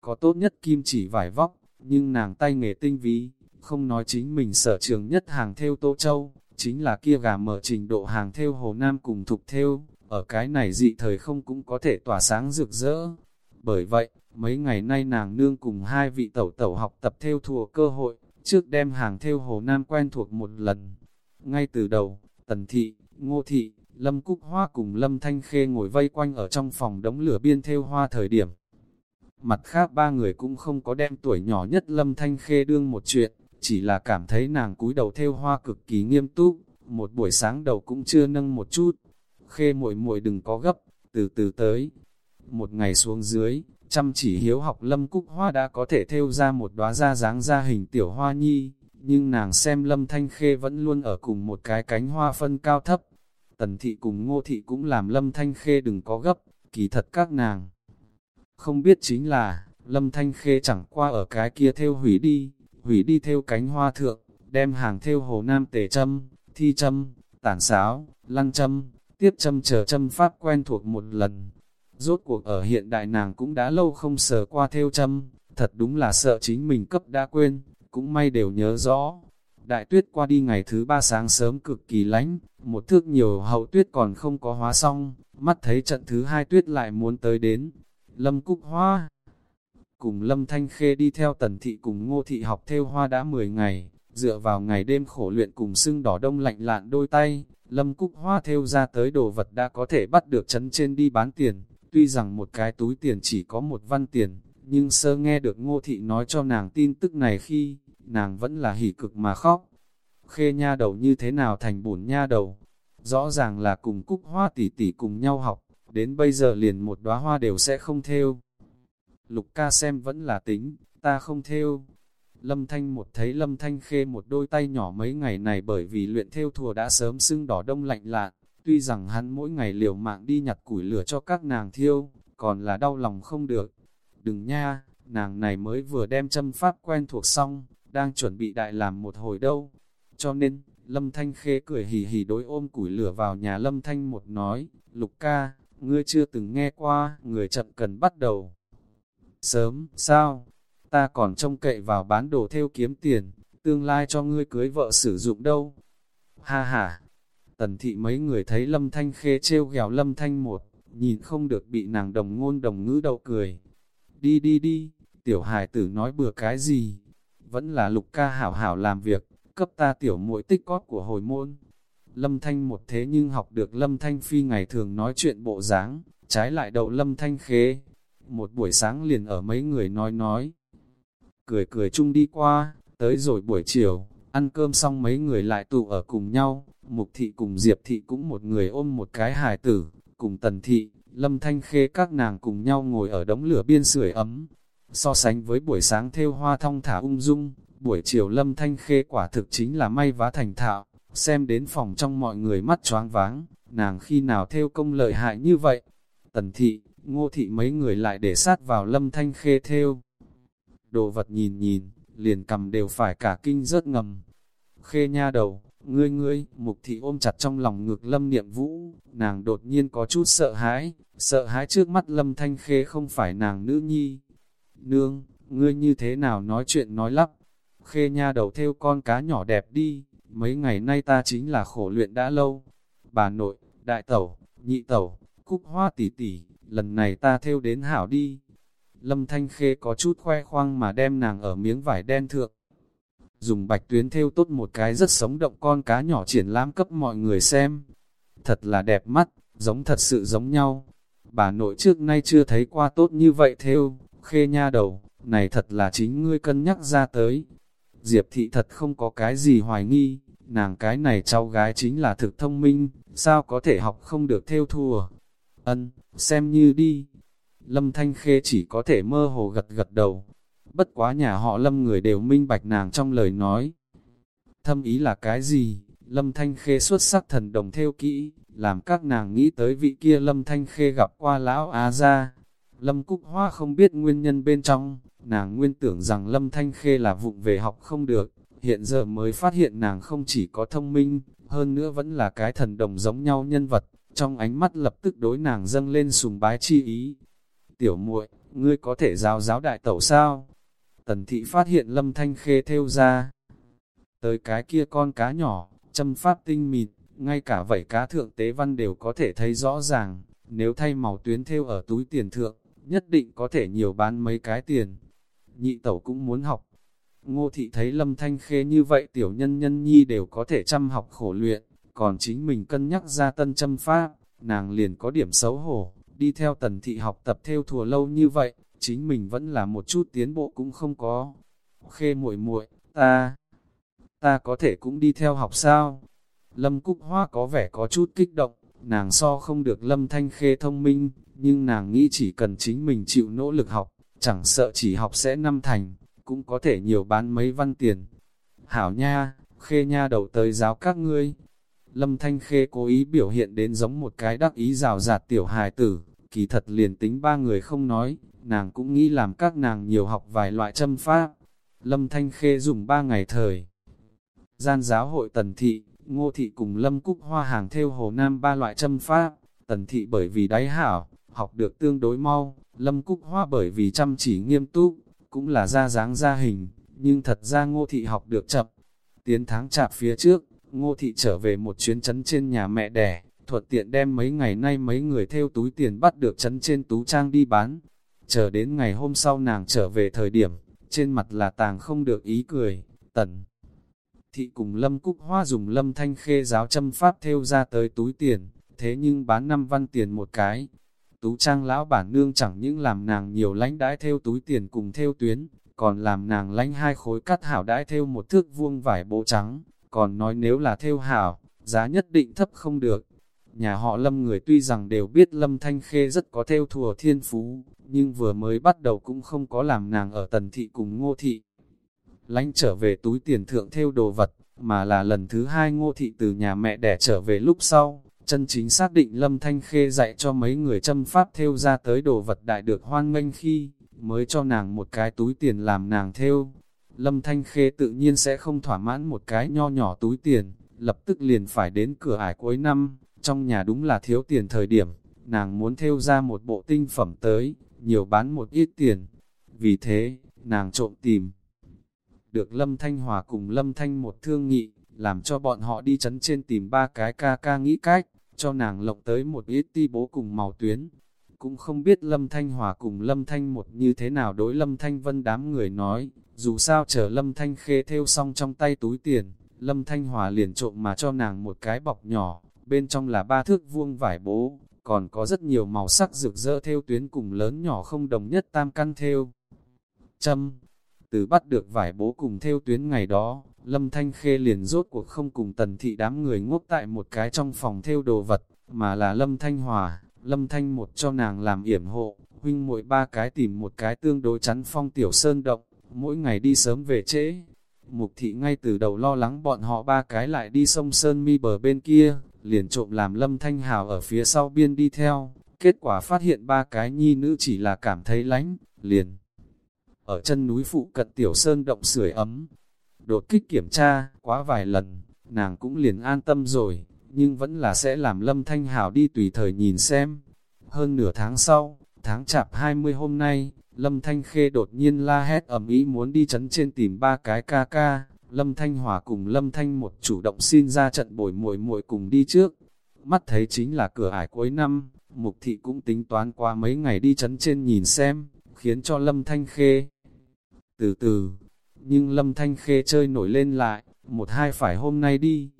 có tốt nhất kim chỉ vải vóc, nhưng nàng tay nghề tinh ví, không nói chính mình sở trường nhất hàng theo Tô Châu, chính là kia gà mở trình độ hàng theo Hồ Nam cùng thục theo, ở cái này dị thời không cũng có thể tỏa sáng rực rỡ. Bởi vậy, mấy ngày nay nàng nương cùng hai vị tẩu tẩu học tập theo thùa cơ hội, trước đem hàng theo Hồ Nam quen thuộc một lần. Ngay từ đầu, Tần Thị, Ngô Thị, Lâm Cúc Hoa cùng Lâm Thanh Khê ngồi vây quanh ở trong phòng đống lửa biên theo hoa thời điểm. Mặt khác ba người cũng không có đem tuổi nhỏ nhất Lâm Thanh Khê đương một chuyện, chỉ là cảm thấy nàng cúi đầu theo hoa cực kỳ nghiêm túc, một buổi sáng đầu cũng chưa nâng một chút. Khê muội muội đừng có gấp, từ từ tới. Một ngày xuống dưới, chăm chỉ hiếu học lâm cúc hoa đã có thể theo ra một đóa ra dáng ra hình tiểu hoa nhi, nhưng nàng xem lâm thanh khê vẫn luôn ở cùng một cái cánh hoa phân cao thấp. Tần thị cùng ngô thị cũng làm lâm thanh khê đừng có gấp, kỳ thật các nàng. Không biết chính là, lâm thanh khê chẳng qua ở cái kia theo hủy đi, hủy đi theo cánh hoa thượng, đem hàng theo hồ nam tề châm, thi châm, tản sáo, lăng châm, tiếp châm chờ châm pháp quen thuộc một lần. Rốt cuộc ở hiện đại nàng cũng đã lâu không sờ qua theo châm, thật đúng là sợ chính mình cấp đã quên, cũng may đều nhớ rõ. Đại tuyết qua đi ngày thứ ba sáng sớm cực kỳ lánh, một thước nhiều hậu tuyết còn không có hóa xong, mắt thấy trận thứ hai tuyết lại muốn tới đến. Lâm Cúc Hoa cùng Lâm Thanh Khê đi theo tần thị cùng ngô thị học theo hoa đã 10 ngày, dựa vào ngày đêm khổ luyện cùng sưng đỏ đông lạnh lạn đôi tay, Lâm Cúc Hoa theo ra tới đồ vật đã có thể bắt được chấn trên đi bán tiền, tuy rằng một cái túi tiền chỉ có một văn tiền, nhưng sơ nghe được ngô thị nói cho nàng tin tức này khi, nàng vẫn là hỉ cực mà khóc. Khê nha đầu như thế nào thành bổn nha đầu, rõ ràng là cùng Cúc Hoa tỷ tỷ cùng nhau học, đến bây giờ liền một đóa hoa đều sẽ không theo. Lục ca xem vẫn là tính, ta không theo. Lâm Thanh một thấy Lâm Thanh khê một đôi tay nhỏ mấy ngày này bởi vì luyện theo thùa đã sớm sưng đỏ đông lạnh lạn, tuy rằng hắn mỗi ngày liều mạng đi nhặt củi lửa cho các nàng thiêu, còn là đau lòng không được. Đừng nha, nàng này mới vừa đem châm pháp quen thuộc xong, đang chuẩn bị đại làm một hồi đâu. Cho nên, Lâm Thanh khê cười hì hì đối ôm củi lửa vào nhà Lâm Thanh một nói, Lục ca, ngươi chưa từng nghe qua, người chậm cần bắt đầu. Sớm, sao? Ta còn trông cậy vào bán đồ theo kiếm tiền, tương lai cho ngươi cưới vợ sử dụng đâu. Ha ha! Tần thị mấy người thấy lâm thanh khê trêu ghèo lâm thanh một, nhìn không được bị nàng đồng ngôn đồng ngữ đậu cười. Đi đi đi, tiểu hài tử nói bừa cái gì? Vẫn là lục ca hảo hảo làm việc, cấp ta tiểu muội tích cóp của hồi môn. Lâm Thanh một thế nhưng học được Lâm Thanh Phi ngày thường nói chuyện bộ dáng, trái lại đậu Lâm Thanh khế. Một buổi sáng liền ở mấy người nói nói, cười cười chung đi qua, tới rồi buổi chiều, ăn cơm xong mấy người lại tụ ở cùng nhau, Mục Thị cùng Diệp Thị cũng một người ôm một cái hài tử, cùng Tần Thị, Lâm Thanh Khê các nàng cùng nhau ngồi ở đống lửa biên sưởi ấm. So sánh với buổi sáng theo hoa thong thả ung dung, buổi chiều Lâm Thanh Khê quả thực chính là may vá thành thạo, xem đến phòng trong mọi người mắt choáng váng, nàng khi nào theo công lợi hại như vậy. Tần Thị, Ngô Thị mấy người lại để sát vào Lâm Thanh Khê theo. Đồ vật nhìn nhìn, liền cầm đều phải cả kinh rớt ngầm. Khê nha đầu, ngươi ngươi, mục thị ôm chặt trong lòng ngực lâm niệm vũ, nàng đột nhiên có chút sợ hãi, sợ hãi trước mắt lâm thanh khê không phải nàng nữ nhi. Nương, ngươi như thế nào nói chuyện nói lắp, khê nha đầu theo con cá nhỏ đẹp đi, mấy ngày nay ta chính là khổ luyện đã lâu. Bà nội, đại tẩu, nhị tẩu, cúc hoa tỷ tỷ, lần này ta theo đến hảo đi. Lâm Thanh Khê có chút khoe khoang mà đem nàng ở miếng vải đen thượng. Dùng bạch tuyến theo tốt một cái rất sống động con cá nhỏ triển lãm cấp mọi người xem. Thật là đẹp mắt, giống thật sự giống nhau. Bà nội trước nay chưa thấy qua tốt như vậy theo khê nha đầu, này thật là chính ngươi cân nhắc ra tới. Diệp thị thật không có cái gì hoài nghi, nàng cái này cháu gái chính là thực thông minh, sao có thể học không được theo thua. Ân, xem như đi, Lâm Thanh Khê chỉ có thể mơ hồ gật gật đầu. Bất quá nhà họ Lâm người đều minh bạch nàng trong lời nói. Thâm ý là cái gì? Lâm Thanh Khê xuất sắc thần đồng theo kỹ, làm các nàng nghĩ tới vị kia Lâm Thanh Khê gặp qua lão Á gia. Lâm Cúc Hoa không biết nguyên nhân bên trong, nàng nguyên tưởng rằng Lâm Thanh Khê là vụng về học không được, hiện giờ mới phát hiện nàng không chỉ có thông minh, hơn nữa vẫn là cái thần đồng giống nhau nhân vật, trong ánh mắt lập tức đối nàng dâng lên sùng bái chi ý, tiểu muội, ngươi có thể giáo giáo đại tẩu sao? Tần thị phát hiện lâm thanh khê theo ra. Tới cái kia con cá nhỏ, châm pháp tinh mịt, ngay cả vảy cá thượng tế văn đều có thể thấy rõ ràng. Nếu thay màu tuyến theo ở túi tiền thượng, nhất định có thể nhiều bán mấy cái tiền. Nhị tẩu cũng muốn học. Ngô thị thấy lâm thanh khê như vậy tiểu nhân nhân nhi đều có thể chăm học khổ luyện, còn chính mình cân nhắc ra tân châm pháp, nàng liền có điểm xấu hổ đi theo tần thị học tập theo thùa lâu như vậy, chính mình vẫn là một chút tiến bộ cũng không có. Khê muội muội, ta, ta có thể cũng đi theo học sao? Lâm Cúc Hoa có vẻ có chút kích động, nàng so không được Lâm Thanh Khê thông minh, nhưng nàng nghĩ chỉ cần chính mình chịu nỗ lực học, chẳng sợ chỉ học sẽ năm thành, cũng có thể nhiều bán mấy văn tiền. Hảo nha, Khê nha đầu tới giáo các ngươi. Lâm Thanh Khê cố ý biểu hiện đến giống một cái đắc ý rào rạt tiểu hài tử, kỳ thật liền tính ba người không nói, nàng cũng nghĩ làm các nàng nhiều học vài loại châm pháp. Lâm Thanh Khê dùng ba ngày thời. Gian giáo hội Tần Thị, Ngô Thị cùng Lâm Cúc Hoa hàng theo Hồ Nam ba loại châm pháp, Tần Thị bởi vì đáy hảo, học được tương đối mau, Lâm Cúc Hoa bởi vì chăm chỉ nghiêm túc, cũng là ra dáng ra hình, nhưng thật ra Ngô Thị học được chậm. Tiến tháng chạp phía trước, Ngô Thị trở về một chuyến chấn trên nhà mẹ đẻ, thuận tiện đem mấy ngày nay mấy người theo túi tiền bắt được chấn trên tú trang đi bán. Chờ đến ngày hôm sau nàng trở về thời điểm, trên mặt là tàng không được ý cười, tần. Thị cùng Lâm Cúc Hoa dùng Lâm Thanh Khê giáo châm pháp theo ra tới túi tiền, thế nhưng bán 5 văn tiền một cái. Tú trang lão bản nương chẳng những làm nàng nhiều lánh đãi theo túi tiền cùng theo tuyến, còn làm nàng lánh hai khối cắt hảo đãi theo một thước vuông vải bộ trắng, còn nói nếu là theo hảo, giá nhất định thấp không được. Nhà họ Lâm người tuy rằng đều biết Lâm Thanh Khê rất có theo thùa thiên phú, nhưng vừa mới bắt đầu cũng không có làm nàng ở tần thị cùng ngô thị. Lánh trở về túi tiền thượng theo đồ vật, mà là lần thứ hai ngô thị từ nhà mẹ đẻ trở về lúc sau, chân chính xác định Lâm Thanh Khê dạy cho mấy người châm pháp theo ra tới đồ vật đại được hoan nghênh khi, mới cho nàng một cái túi tiền làm nàng theo. Lâm Thanh Khê tự nhiên sẽ không thỏa mãn một cái nho nhỏ túi tiền, lập tức liền phải đến cửa ải cuối năm, trong nhà đúng là thiếu tiền thời điểm, nàng muốn theo ra một bộ tinh phẩm tới, nhiều bán một ít tiền. Vì thế, nàng trộm tìm. Được Lâm Thanh Hòa cùng Lâm Thanh một thương nghị, làm cho bọn họ đi chấn trên tìm ba cái ca ca nghĩ cách, cho nàng lộng tới một ít ti bố cùng màu tuyến. Cũng không biết Lâm Thanh Hòa cùng Lâm Thanh một như thế nào đối Lâm Thanh Vân đám người nói, Dù sao chờ Lâm Thanh Khê theo xong trong tay túi tiền, Lâm Thanh Hòa liền trộm mà cho nàng một cái bọc nhỏ, bên trong là ba thước vuông vải bố, còn có rất nhiều màu sắc rực rỡ theo tuyến cùng lớn nhỏ không đồng nhất tam căn theo. Châm, từ bắt được vải bố cùng theo tuyến ngày đó, Lâm Thanh Khê liền rốt cuộc không cùng tần thị đám người ngốc tại một cái trong phòng theo đồ vật, mà là Lâm Thanh Hòa, Lâm Thanh một cho nàng làm yểm hộ, huynh mỗi ba cái tìm một cái tương đối chắn phong tiểu sơn động, mỗi ngày đi sớm về trễ. Mục thị ngay từ đầu lo lắng bọn họ ba cái lại đi sông Sơn mi bờ bên kia, liền trộm làm Lâm Thanh Hào ở phía sau biên đi theo, kết quả phát hiện ba cái nhi nữ chỉ là cảm thấy lánh, liền. Ở chân núi phụ cận tiểu sơn động sưởi ấm, đột kích kiểm tra, quá vài lần, nàng cũng liền an tâm rồi, nhưng vẫn là sẽ làm Lâm Thanh Hảo đi tùy thời nhìn xem. Hơn nửa tháng sau, tháng chạp 20 hôm nay, Lâm Thanh Khê đột nhiên la hét ầm ý muốn đi chấn trên tìm ba cái ca ca, Lâm Thanh Hòa cùng Lâm Thanh một chủ động xin ra trận bồi muội muội cùng đi trước. Mắt thấy chính là cửa ải cuối năm, Mục Thị cũng tính toán qua mấy ngày đi chấn trên nhìn xem, khiến cho Lâm Thanh Khê. Từ từ, nhưng Lâm Thanh Khê chơi nổi lên lại, một hai phải hôm nay đi.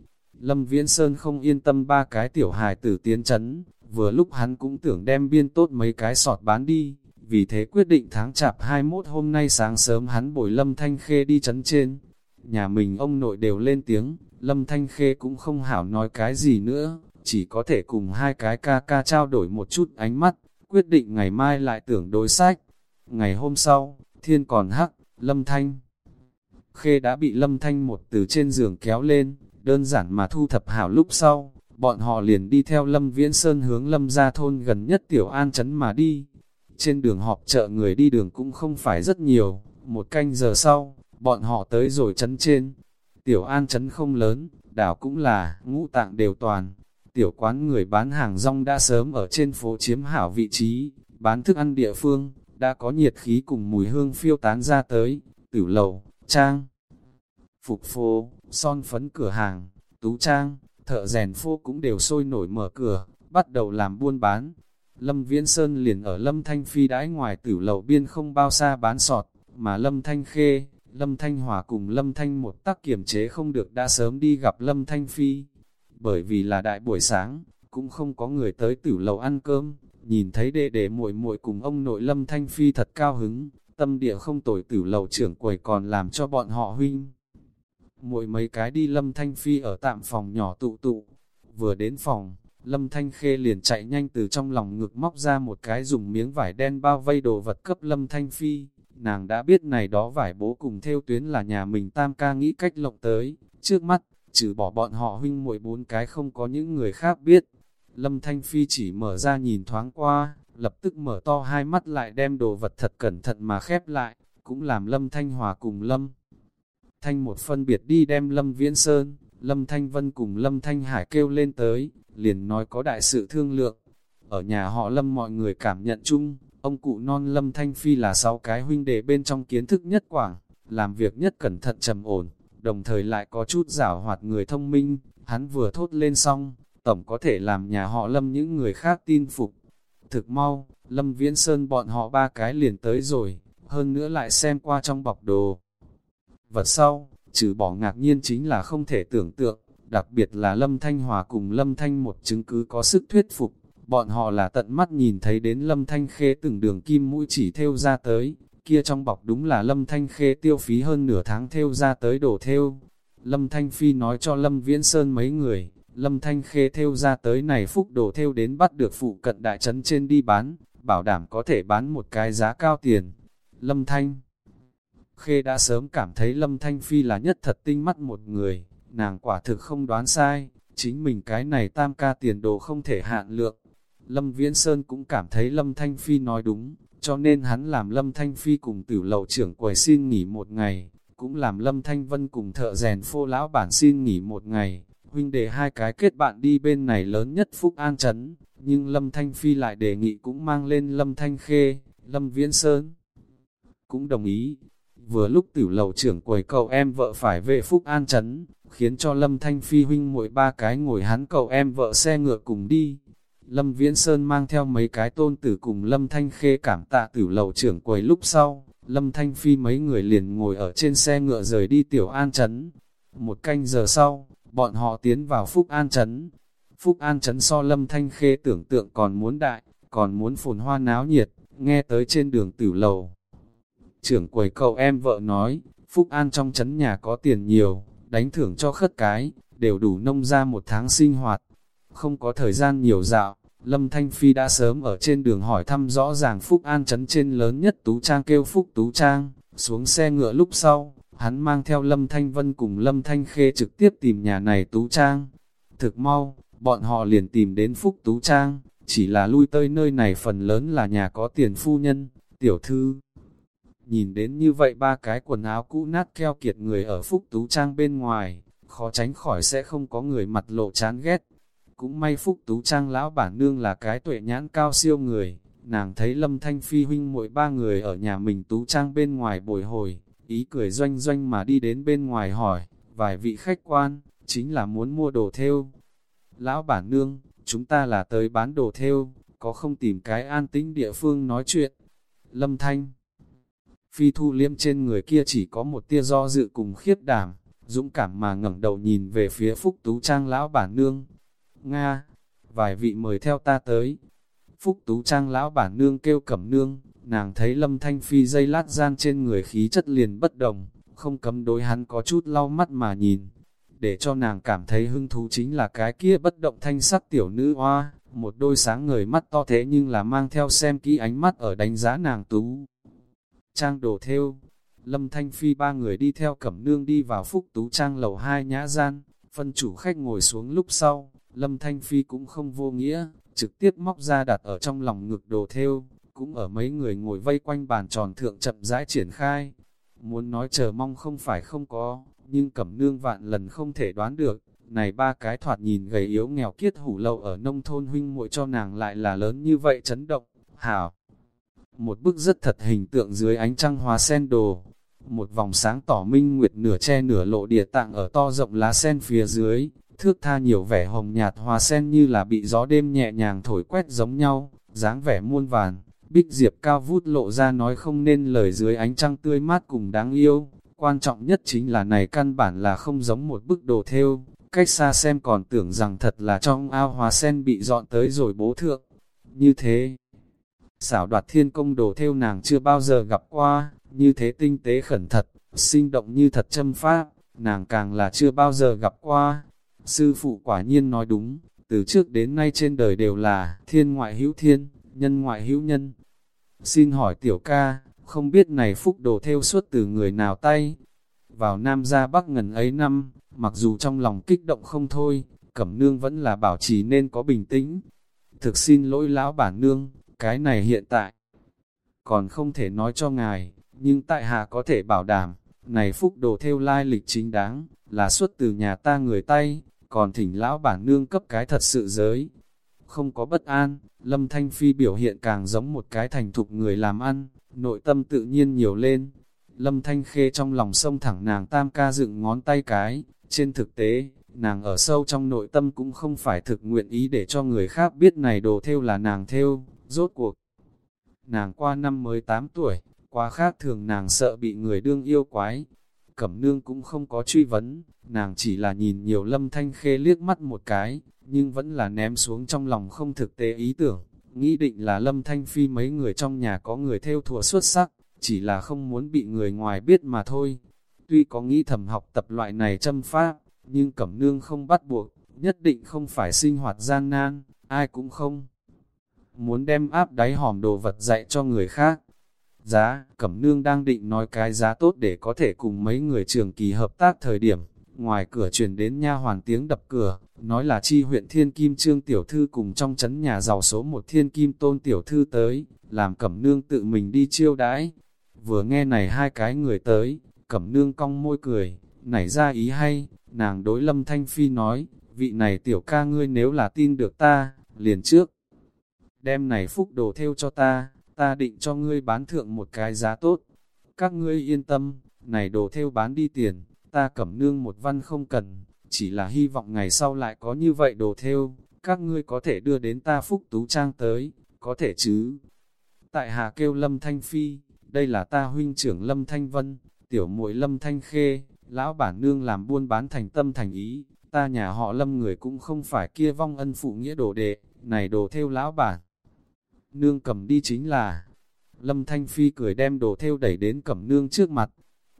Lâm Viễn Sơn không yên tâm ba cái tiểu hài tử tiến chấn, vừa lúc hắn cũng tưởng đem biên tốt mấy cái sọt bán đi, vì thế quyết định tháng chạp 21 hôm nay sáng sớm hắn bồi Lâm Thanh Khê đi chấn trên. Nhà mình ông nội đều lên tiếng, Lâm Thanh Khê cũng không hảo nói cái gì nữa, chỉ có thể cùng hai cái ca ca trao đổi một chút ánh mắt, quyết định ngày mai lại tưởng đối sách. Ngày hôm sau, thiên còn hắc, Lâm Thanh. Khê đã bị Lâm Thanh một từ trên giường kéo lên, đơn giản mà thu thập hảo lúc sau, bọn họ liền đi theo Lâm Viễn Sơn hướng Lâm ra thôn gần nhất Tiểu An Trấn mà đi. Trên đường họp chợ người đi đường cũng không phải rất nhiều, một canh giờ sau, bọn họ tới rồi trấn trên. Tiểu An Trấn không lớn, đảo cũng là, ngũ tạng đều toàn. Tiểu quán người bán hàng rong đã sớm ở trên phố chiếm hảo vị trí, bán thức ăn địa phương, đã có nhiệt khí cùng mùi hương phiêu tán ra tới, tử lầu, trang, phục phố, son phấn cửa hàng, tú trang, thợ rèn phô cũng đều sôi nổi mở cửa, bắt đầu làm buôn bán. Lâm Viễn Sơn liền ở Lâm Thanh Phi đãi ngoài tử lầu biên không bao xa bán sọt, mà Lâm Thanh Khê, Lâm Thanh Hòa cùng Lâm Thanh một tắc kiểm chế không được đã sớm đi gặp Lâm Thanh Phi. Bởi vì là đại buổi sáng, cũng không có người tới tử lầu ăn cơm, nhìn thấy đệ đệ muội muội cùng ông nội Lâm Thanh Phi thật cao hứng, tâm địa không tồi tử lầu trưởng quầy còn làm cho bọn họ huynh. mỗi mấy cái đi Lâm Thanh Phi ở tạm phòng nhỏ tụ tụ, vừa đến phòng, Lâm Thanh Khê liền chạy nhanh từ trong lòng ngực móc ra một cái dùng miếng vải đen bao vây đồ vật cấp Lâm Thanh Phi. Nàng đã biết này đó vải bố cùng theo tuyến là nhà mình tam ca nghĩ cách lộng tới, trước mắt, trừ bỏ bọn họ huynh muội bốn cái không có những người khác biết. Lâm Thanh Phi chỉ mở ra nhìn thoáng qua, lập tức mở to hai mắt lại đem đồ vật thật cẩn thận mà khép lại, cũng làm Lâm Thanh Hòa cùng Lâm. Thanh một phân biệt đi đem Lâm Viễn Sơn, Lâm Thanh Vân cùng Lâm Thanh Hải kêu lên tới, liền nói có đại sự thương lượng. Ở nhà họ Lâm mọi người cảm nhận chung, ông cụ non Lâm Thanh Phi là sáu cái huynh đệ bên trong kiến thức nhất quảng, làm việc nhất cẩn thận trầm ổn, đồng thời lại có chút giảo hoạt người thông minh, hắn vừa thốt lên xong, tổng có thể làm nhà họ Lâm những người khác tin phục. Thực mau, Lâm Viễn Sơn bọn họ ba cái liền tới rồi, hơn nữa lại xem qua trong bọc đồ. Vật sau, trừ bỏ ngạc nhiên chính là không thể tưởng tượng, đặc biệt là Lâm Thanh Hòa cùng Lâm Thanh một chứng cứ có sức thuyết phục, bọn họ là tận mắt nhìn thấy đến Lâm Thanh Khê từng đường kim mũi chỉ theo ra tới, kia trong bọc đúng là Lâm Thanh Khê tiêu phí hơn nửa tháng theo ra tới đổ theo. Lâm Thanh Phi nói cho Lâm Viễn Sơn mấy người, Lâm Thanh Khê theo ra tới này phúc đồ theo đến bắt được phụ cận đại trấn trên đi bán, bảo đảm có thể bán một cái giá cao tiền. Lâm Thanh Khê đã sớm cảm thấy Lâm Thanh Phi là nhất thật tinh mắt một người, nàng quả thực không đoán sai, chính mình cái này tam ca tiền đồ không thể hạn lượng. Lâm Viễn Sơn cũng cảm thấy Lâm Thanh Phi nói đúng, cho nên hắn làm Lâm Thanh Phi cùng tử lầu trưởng quầy xin nghỉ một ngày, cũng làm Lâm Thanh Vân cùng thợ rèn phô lão bản xin nghỉ một ngày, huynh đề hai cái kết bạn đi bên này lớn nhất Phúc An Trấn, nhưng Lâm Thanh Phi lại đề nghị cũng mang lên Lâm Thanh Khê, Lâm Viễn Sơn. Cũng đồng ý, vừa lúc tiểu lầu trưởng quầy cậu em vợ phải về Phúc An Trấn, khiến cho Lâm Thanh Phi huynh mỗi ba cái ngồi hắn cậu em vợ xe ngựa cùng đi. Lâm Viễn Sơn mang theo mấy cái tôn tử cùng Lâm Thanh Khê cảm tạ tiểu lầu trưởng quầy lúc sau, Lâm Thanh Phi mấy người liền ngồi ở trên xe ngựa rời đi Tiểu An Trấn. Một canh giờ sau, bọn họ tiến vào Phúc An Trấn. Phúc An Trấn so Lâm Thanh Khê tưởng tượng còn muốn đại, còn muốn phồn hoa náo nhiệt, nghe tới trên đường tử lầu. Trưởng quầy cậu em vợ nói, Phúc An trong trấn nhà có tiền nhiều, đánh thưởng cho khất cái, đều đủ nông ra một tháng sinh hoạt. Không có thời gian nhiều dạo, Lâm Thanh Phi đã sớm ở trên đường hỏi thăm rõ ràng Phúc An trấn trên lớn nhất Tú Trang kêu Phúc Tú Trang, xuống xe ngựa lúc sau, hắn mang theo Lâm Thanh Vân cùng Lâm Thanh Khê trực tiếp tìm nhà này Tú Trang. Thực mau, bọn họ liền tìm đến Phúc Tú Trang, chỉ là lui tới nơi này phần lớn là nhà có tiền phu nhân, tiểu thư. Nhìn đến như vậy ba cái quần áo cũ nát keo kiệt người ở Phúc Tú Trang bên ngoài, khó tránh khỏi sẽ không có người mặt lộ chán ghét. Cũng may Phúc Tú Trang lão bản nương là cái tuệ nhãn cao siêu người, nàng thấy Lâm Thanh Phi huynh mỗi ba người ở nhà mình Tú Trang bên ngoài bồi hồi, ý cười doanh doanh mà đi đến bên ngoài hỏi, vài vị khách quan, chính là muốn mua đồ theo. Lão bản nương, chúng ta là tới bán đồ theo, có không tìm cái an tĩnh địa phương nói chuyện. Lâm Thanh Phi thu liêm trên người kia chỉ có một tia do dự cùng khiếp đảm, dũng cảm mà ngẩng đầu nhìn về phía Phúc Tú Trang lão bản nương. Nga, vài vị mời theo ta tới. Phúc Tú Trang lão bản nương kêu cẩm nương, nàng thấy Lâm Thanh Phi dây lát gian trên người khí chất liền bất đồng, không cấm đối hắn có chút lau mắt mà nhìn. Để cho nàng cảm thấy hưng thú chính là cái kia bất động thanh sắc tiểu nữ hoa, một đôi sáng người mắt to thế nhưng là mang theo xem kỹ ánh mắt ở đánh giá nàng tú. Trang đồ theo, Lâm Thanh Phi ba người đi theo cẩm nương đi vào phúc tú trang lầu hai nhã gian, phân chủ khách ngồi xuống lúc sau, Lâm Thanh Phi cũng không vô nghĩa, trực tiếp móc ra đặt ở trong lòng ngực đồ theo, cũng ở mấy người ngồi vây quanh bàn tròn thượng chậm rãi triển khai. Muốn nói chờ mong không phải không có, nhưng cẩm nương vạn lần không thể đoán được, này ba cái thoạt nhìn gầy yếu nghèo kiết hủ lậu ở nông thôn huynh muội cho nàng lại là lớn như vậy chấn động, hảo. Một bức rất thật hình tượng dưới ánh trăng hoa sen đồ, một vòng sáng tỏ minh nguyệt nửa che nửa lộ địa tạng ở to rộng lá sen phía dưới, thước tha nhiều vẻ hồng nhạt hoa sen như là bị gió đêm nhẹ nhàng thổi quét giống nhau, dáng vẻ muôn vàn, bích diệp cao vút lộ ra nói không nên lời dưới ánh trăng tươi mát cùng đáng yêu, quan trọng nhất chính là này căn bản là không giống một bức đồ theo, cách xa xem còn tưởng rằng thật là trong ao hóa sen bị dọn tới rồi bố thượng, như thế. Xảo đoạt thiên công đồ theo nàng chưa bao giờ gặp qua, như thế tinh tế khẩn thật, sinh động như thật châm pháp, nàng càng là chưa bao giờ gặp qua. Sư phụ quả nhiên nói đúng, từ trước đến nay trên đời đều là thiên ngoại hữu thiên, nhân ngoại hữu nhân. Xin hỏi tiểu ca, không biết này phúc đồ theo suốt từ người nào tay? Vào Nam ra Bắc ngần ấy năm, mặc dù trong lòng kích động không thôi, Cẩm Nương vẫn là bảo trì nên có bình tĩnh. Thực xin lỗi lão bản nương, cái này hiện tại, còn không thể nói cho ngài, nhưng tại hạ có thể bảo đảm, này phúc đồ theo lai lịch chính đáng, là xuất từ nhà ta người tay, còn thỉnh lão bản nương cấp cái thật sự giới. Không có bất an, Lâm Thanh Phi biểu hiện càng giống một cái thành thục người làm ăn, nội tâm tự nhiên nhiều lên. Lâm Thanh Khê trong lòng sông thẳng nàng tam ca dựng ngón tay cái, trên thực tế, nàng ở sâu trong nội tâm cũng không phải thực nguyện ý để cho người khác biết này đồ theo là nàng theo, rốt cuộc. Nàng qua năm mới 8 tuổi, quá khác thường nàng sợ bị người đương yêu quái. Cẩm nương cũng không có truy vấn, nàng chỉ là nhìn nhiều lâm thanh khê liếc mắt một cái, nhưng vẫn là ném xuống trong lòng không thực tế ý tưởng, nghĩ định là lâm thanh phi mấy người trong nhà có người theo thùa xuất sắc, chỉ là không muốn bị người ngoài biết mà thôi. Tuy có nghĩ thầm học tập loại này châm pháp, nhưng cẩm nương không bắt buộc, nhất định không phải sinh hoạt gian nan, ai cũng không. Muốn đem áp đáy hòm đồ vật dạy cho người khác, Giá, Cẩm Nương đang định nói cái giá tốt để có thể cùng mấy người trường kỳ hợp tác thời điểm. Ngoài cửa truyền đến nha hoàn tiếng đập cửa, nói là chi huyện Thiên Kim Trương Tiểu Thư cùng trong chấn nhà giàu số một Thiên Kim Tôn Tiểu Thư tới, làm Cẩm Nương tự mình đi chiêu đãi. Vừa nghe này hai cái người tới, Cẩm Nương cong môi cười, nảy ra ý hay, nàng đối Lâm Thanh Phi nói, vị này tiểu ca ngươi nếu là tin được ta, liền trước. Đem này phúc đồ theo cho ta, ta định cho ngươi bán thượng một cái giá tốt. Các ngươi yên tâm, này đồ theo bán đi tiền, ta cẩm nương một văn không cần, chỉ là hy vọng ngày sau lại có như vậy đồ theo, các ngươi có thể đưa đến ta phúc tú trang tới, có thể chứ. Tại hạ kêu lâm thanh phi, đây là ta huynh trưởng Lâm Thanh Vân, tiểu muội Lâm Thanh Khê, lão bản nương làm buôn bán thành tâm thành ý, ta nhà họ Lâm người cũng không phải kia vong ân phụ nghĩa đồ đệ, này đồ theo lão bản. Nương cầm đi chính là, Lâm Thanh Phi cười đem đồ theo đẩy đến cẩm nương trước mặt.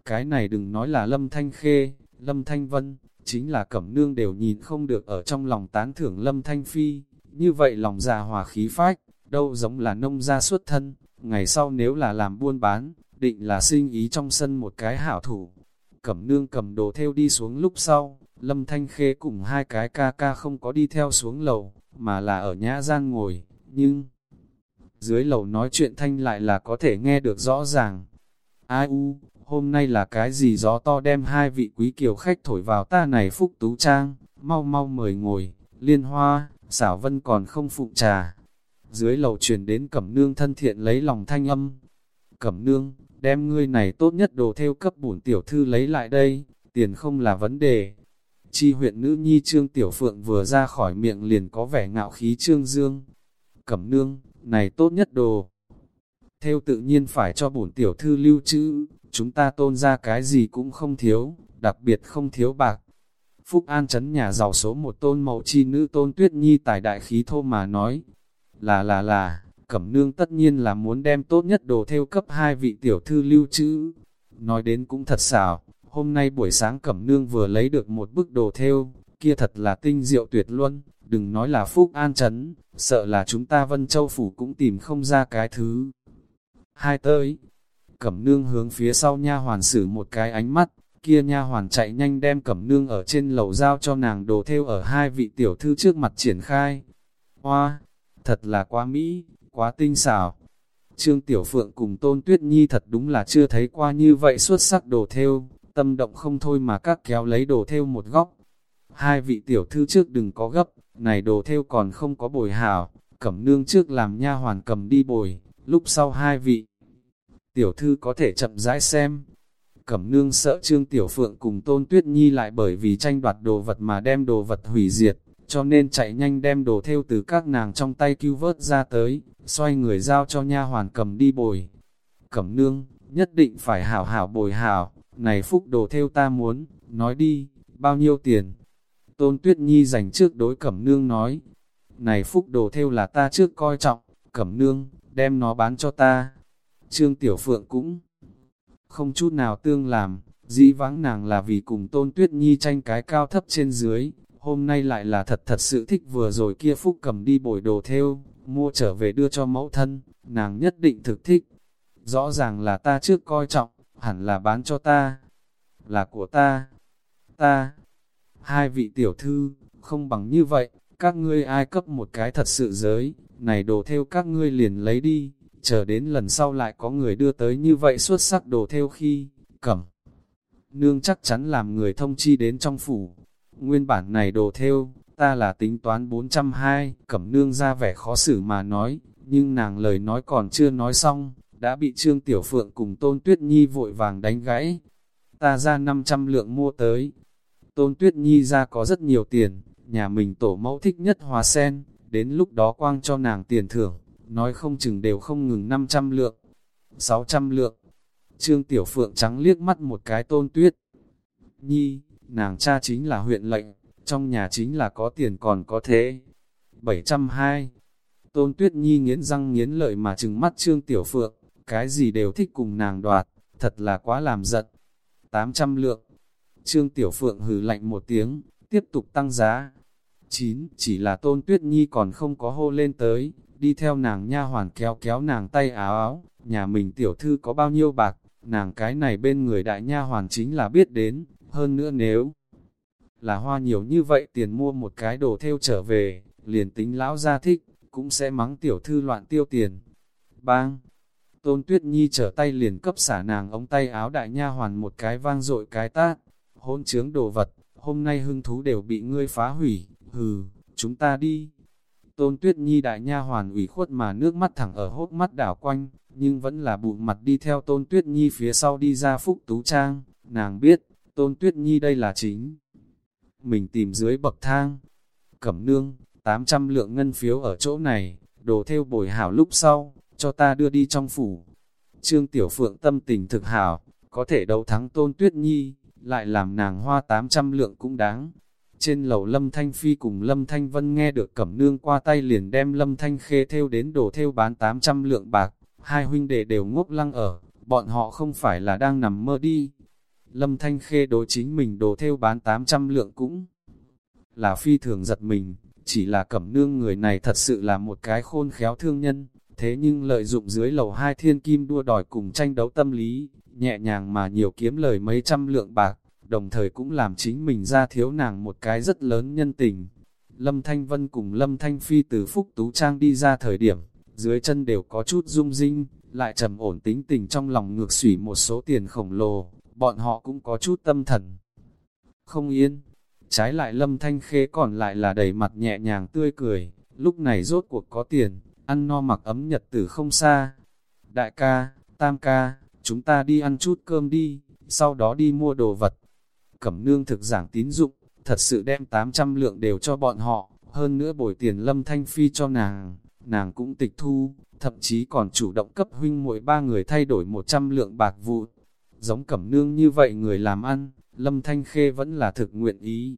Cái này đừng nói là Lâm Thanh Khê, Lâm Thanh Vân, chính là cẩm nương đều nhìn không được ở trong lòng tán thưởng Lâm Thanh Phi. Như vậy lòng già hòa khí phách, đâu giống là nông gia xuất thân, ngày sau nếu là làm buôn bán, định là sinh ý trong sân một cái hảo thủ. Cẩm nương cầm đồ theo đi xuống lúc sau, Lâm Thanh Khê cùng hai cái ca ca không có đi theo xuống lầu, mà là ở nhã gian ngồi, nhưng dưới lầu nói chuyện thanh lại là có thể nghe được rõ ràng. Ai u, hôm nay là cái gì gió to đem hai vị quý kiều khách thổi vào ta này phúc tú trang, mau mau mời ngồi, liên hoa, xảo vân còn không phụ trà. Dưới lầu truyền đến cẩm nương thân thiện lấy lòng thanh âm. Cẩm nương, đem ngươi này tốt nhất đồ theo cấp bổn tiểu thư lấy lại đây, tiền không là vấn đề. Chi huyện nữ nhi trương tiểu phượng vừa ra khỏi miệng liền có vẻ ngạo khí trương dương. Cẩm nương, này tốt nhất đồ. Theo tự nhiên phải cho bổn tiểu thư lưu trữ, chúng ta tôn ra cái gì cũng không thiếu, đặc biệt không thiếu bạc. Phúc An chấn nhà giàu số một tôn mẫu chi nữ tôn tuyết nhi tài đại khí thô mà nói. Là là là, cẩm nương tất nhiên là muốn đem tốt nhất đồ theo cấp hai vị tiểu thư lưu trữ. Nói đến cũng thật xảo, hôm nay buổi sáng cẩm nương vừa lấy được một bức đồ theo, kia thật là tinh diệu tuyệt luôn, đừng nói là Phúc An chấn, sợ là chúng ta Vân Châu Phủ cũng tìm không ra cái thứ. Hai tới, Cẩm Nương hướng phía sau nha hoàn sử một cái ánh mắt, kia nha hoàn chạy nhanh đem Cẩm Nương ở trên lầu giao cho nàng đồ theo ở hai vị tiểu thư trước mặt triển khai. Hoa, thật là quá mỹ, quá tinh xảo. Trương Tiểu Phượng cùng Tôn Tuyết Nhi thật đúng là chưa thấy qua như vậy xuất sắc đồ theo, tâm động không thôi mà các kéo lấy đồ theo một góc. Hai vị tiểu thư trước đừng có gấp, này đồ theo còn không có bồi hảo, cẩm nương trước làm nha hoàn cầm đi bồi, lúc sau hai vị. Tiểu thư có thể chậm rãi xem. Cẩm nương sợ Trương Tiểu Phượng cùng Tôn Tuyết Nhi lại bởi vì tranh đoạt đồ vật mà đem đồ vật hủy diệt, cho nên chạy nhanh đem đồ theo từ các nàng trong tay cứu vớt ra tới, xoay người giao cho nha hoàn cầm đi bồi. Cẩm nương, nhất định phải hảo hảo bồi hảo, này phúc đồ theo ta muốn, nói đi, bao nhiêu tiền? Tôn Tuyết Nhi dành trước đối Cẩm Nương nói, này phúc đồ theo là ta trước coi trọng, Cẩm Nương, đem nó bán cho ta. Trương Tiểu Phượng cũng không chút nào tương làm, dĩ vãng nàng là vì cùng Tôn Tuyết Nhi tranh cái cao thấp trên dưới, hôm nay lại là thật thật sự thích vừa rồi kia phúc cầm đi bồi đồ theo, mua trở về đưa cho mẫu thân, nàng nhất định thực thích. Rõ ràng là ta trước coi trọng, hẳn là bán cho ta, là của ta, ta, Hai vị tiểu thư, không bằng như vậy, các ngươi ai cấp một cái thật sự giới, này đồ theo các ngươi liền lấy đi, chờ đến lần sau lại có người đưa tới như vậy xuất sắc đồ theo khi, cẩm. Nương chắc chắn làm người thông chi đến trong phủ. Nguyên bản này đồ theo, ta là tính toán 420, cẩm nương ra vẻ khó xử mà nói, nhưng nàng lời nói còn chưa nói xong, đã bị Trương Tiểu Phượng cùng Tôn Tuyết Nhi vội vàng đánh gãy. Ta ra 500 lượng mua tới, Tôn Tuyết Nhi ra có rất nhiều tiền, nhà mình tổ mẫu thích nhất hòa sen, đến lúc đó quang cho nàng tiền thưởng, nói không chừng đều không ngừng 500 lượng, 600 lượng. Trương Tiểu Phượng trắng liếc mắt một cái Tôn Tuyết Nhi, nàng cha chính là huyện lệnh, trong nhà chính là có tiền còn có thế. 720 Tôn Tuyết Nhi nghiến răng nghiến lợi mà trừng mắt Trương Tiểu Phượng, cái gì đều thích cùng nàng đoạt, thật là quá làm giận. 800 lượng Trương Tiểu Phượng hừ lạnh một tiếng, tiếp tục tăng giá. 9. Chỉ là Tôn Tuyết Nhi còn không có hô lên tới, đi theo nàng nha hoàn kéo kéo nàng tay áo áo, nhà mình tiểu thư có bao nhiêu bạc, nàng cái này bên người đại nha hoàn chính là biết đến, hơn nữa nếu là hoa nhiều như vậy tiền mua một cái đồ theo trở về, liền tính lão ra thích, cũng sẽ mắng tiểu thư loạn tiêu tiền. Bang! Tôn Tuyết Nhi trở tay liền cấp xả nàng ống tay áo đại nha hoàn một cái vang dội cái tát, hôn chướng đồ vật, hôm nay hưng thú đều bị ngươi phá hủy, hừ, chúng ta đi. Tôn Tuyết Nhi đại nha hoàn ủy khuất mà nước mắt thẳng ở hốt mắt đảo quanh, nhưng vẫn là bụng mặt đi theo Tôn Tuyết Nhi phía sau đi ra Phúc Tú Trang, nàng biết, Tôn Tuyết Nhi đây là chính. Mình tìm dưới bậc thang, cẩm nương, 800 lượng ngân phiếu ở chỗ này, đồ theo bồi hảo lúc sau, cho ta đưa đi trong phủ. Trương Tiểu Phượng tâm tình thực hảo, có thể đấu thắng Tôn Tuyết Nhi, lại làm nàng hoa 800 lượng cũng đáng. Trên lầu Lâm Thanh Phi cùng Lâm Thanh Vân nghe được cẩm nương qua tay liền đem Lâm Thanh Khê theo đến đổ theo bán 800 lượng bạc, hai huynh đệ đều ngốc lăng ở, bọn họ không phải là đang nằm mơ đi. Lâm Thanh Khê đối chính mình đồ theo bán 800 lượng cũng là phi thường giật mình, chỉ là cẩm nương người này thật sự là một cái khôn khéo thương nhân, thế nhưng lợi dụng dưới lầu hai thiên kim đua đòi cùng tranh đấu tâm lý, nhẹ nhàng mà nhiều kiếm lời mấy trăm lượng bạc, đồng thời cũng làm chính mình ra thiếu nàng một cái rất lớn nhân tình. Lâm Thanh Vân cùng Lâm Thanh Phi từ Phúc Tú Trang đi ra thời điểm, dưới chân đều có chút rung rinh, lại trầm ổn tính tình trong lòng ngược xủy một số tiền khổng lồ, bọn họ cũng có chút tâm thần. Không yên, trái lại Lâm Thanh Khê còn lại là đầy mặt nhẹ nhàng tươi cười, lúc này rốt cuộc có tiền, ăn no mặc ấm nhật tử không xa. Đại ca, tam ca, chúng ta đi ăn chút cơm đi, sau đó đi mua đồ vật. Cẩm nương thực giảng tín dụng, thật sự đem 800 lượng đều cho bọn họ, hơn nữa bồi tiền lâm thanh phi cho nàng, nàng cũng tịch thu, thậm chí còn chủ động cấp huynh mỗi ba người thay đổi 100 lượng bạc vụ. Giống cẩm nương như vậy người làm ăn, lâm thanh khê vẫn là thực nguyện ý.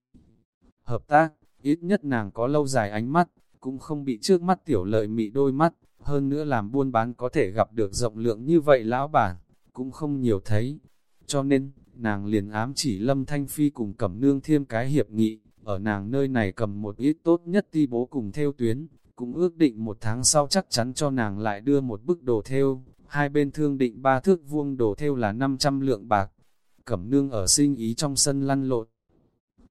Hợp tác, ít nhất nàng có lâu dài ánh mắt, cũng không bị trước mắt tiểu lợi mị đôi mắt, hơn nữa làm buôn bán có thể gặp được rộng lượng như vậy lão bản, cũng không nhiều thấy. Cho nên, nàng liền ám chỉ Lâm Thanh Phi cùng cẩm nương thêm cái hiệp nghị, ở nàng nơi này cầm một ít tốt nhất ti bố cùng theo tuyến, cũng ước định một tháng sau chắc chắn cho nàng lại đưa một bức đồ theo, hai bên thương định ba thước vuông đồ theo là 500 lượng bạc. Cẩm nương ở sinh ý trong sân lăn lộn.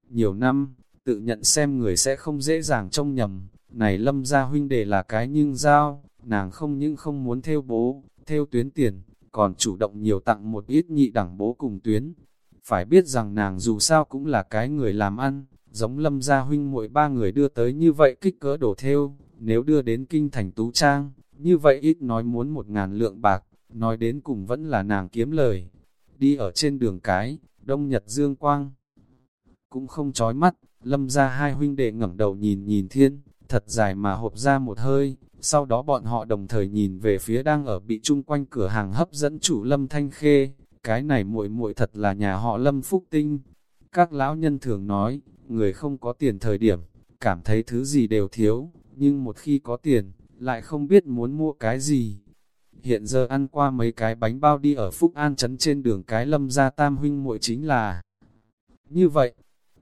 Nhiều năm, tự nhận xem người sẽ không dễ dàng trông nhầm, này lâm gia huynh đệ là cái nhưng giao, nàng không những không muốn theo bố, theo tuyến tiền, còn chủ động nhiều tặng một ít nhị đẳng bố cùng tuyến. Phải biết rằng nàng dù sao cũng là cái người làm ăn, giống lâm gia huynh mỗi ba người đưa tới như vậy kích cỡ đổ theo, nếu đưa đến kinh thành tú trang, như vậy ít nói muốn một ngàn lượng bạc, nói đến cùng vẫn là nàng kiếm lời. Đi ở trên đường cái, đông nhật dương quang, cũng không chói mắt, lâm gia hai huynh đệ ngẩng đầu nhìn nhìn thiên, thật dài mà hộp ra một hơi, sau đó bọn họ đồng thời nhìn về phía đang ở bị chung quanh cửa hàng hấp dẫn chủ Lâm Thanh Khê, cái này muội muội thật là nhà họ Lâm Phúc Tinh. Các lão nhân thường nói, người không có tiền thời điểm, cảm thấy thứ gì đều thiếu, nhưng một khi có tiền, lại không biết muốn mua cái gì. Hiện giờ ăn qua mấy cái bánh bao đi ở Phúc An trấn trên đường cái Lâm gia tam huynh muội chính là như vậy,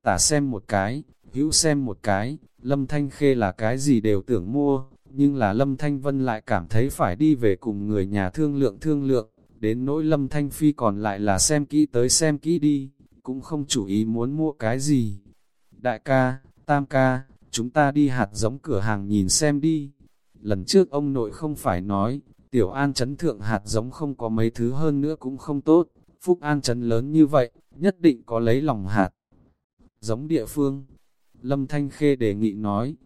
tả xem một cái, hữu xem một cái, Lâm Thanh Khê là cái gì đều tưởng mua, nhưng là Lâm Thanh Vân lại cảm thấy phải đi về cùng người nhà thương lượng thương lượng, đến nỗi Lâm Thanh Phi còn lại là xem kỹ tới xem kỹ đi, cũng không chủ ý muốn mua cái gì. Đại ca, tam ca, chúng ta đi hạt giống cửa hàng nhìn xem đi. Lần trước ông nội không phải nói, tiểu an chấn thượng hạt giống không có mấy thứ hơn nữa cũng không tốt, phúc an chấn lớn như vậy, nhất định có lấy lòng hạt. Giống địa phương, Lâm Thanh Khê đề nghị nói,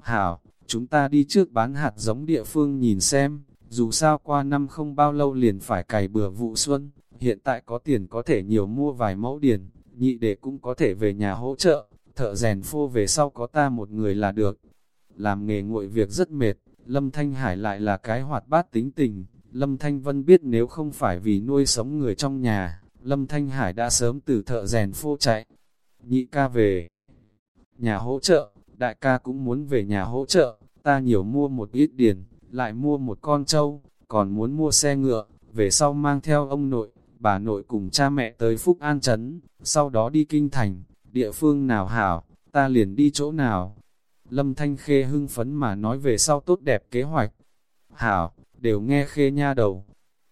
Hảo, chúng ta đi trước bán hạt giống địa phương nhìn xem, dù sao qua năm không bao lâu liền phải cày bừa vụ xuân, hiện tại có tiền có thể nhiều mua vài mẫu điền, nhị để cũng có thể về nhà hỗ trợ, thợ rèn phô về sau có ta một người là được. Làm nghề nguội việc rất mệt, Lâm Thanh Hải lại là cái hoạt bát tính tình, Lâm Thanh Vân biết nếu không phải vì nuôi sống người trong nhà, Lâm Thanh Hải đã sớm từ thợ rèn phô chạy. Nhị ca về nhà hỗ trợ, đại ca cũng muốn về nhà hỗ trợ, ta nhiều mua một ít điền, lại mua một con trâu, còn muốn mua xe ngựa, về sau mang theo ông nội, bà nội cùng cha mẹ tới Phúc An Trấn, sau đó đi Kinh Thành, địa phương nào hảo, ta liền đi chỗ nào. Lâm Thanh Khê hưng phấn mà nói về sau tốt đẹp kế hoạch. Hảo, đều nghe Khê nha đầu.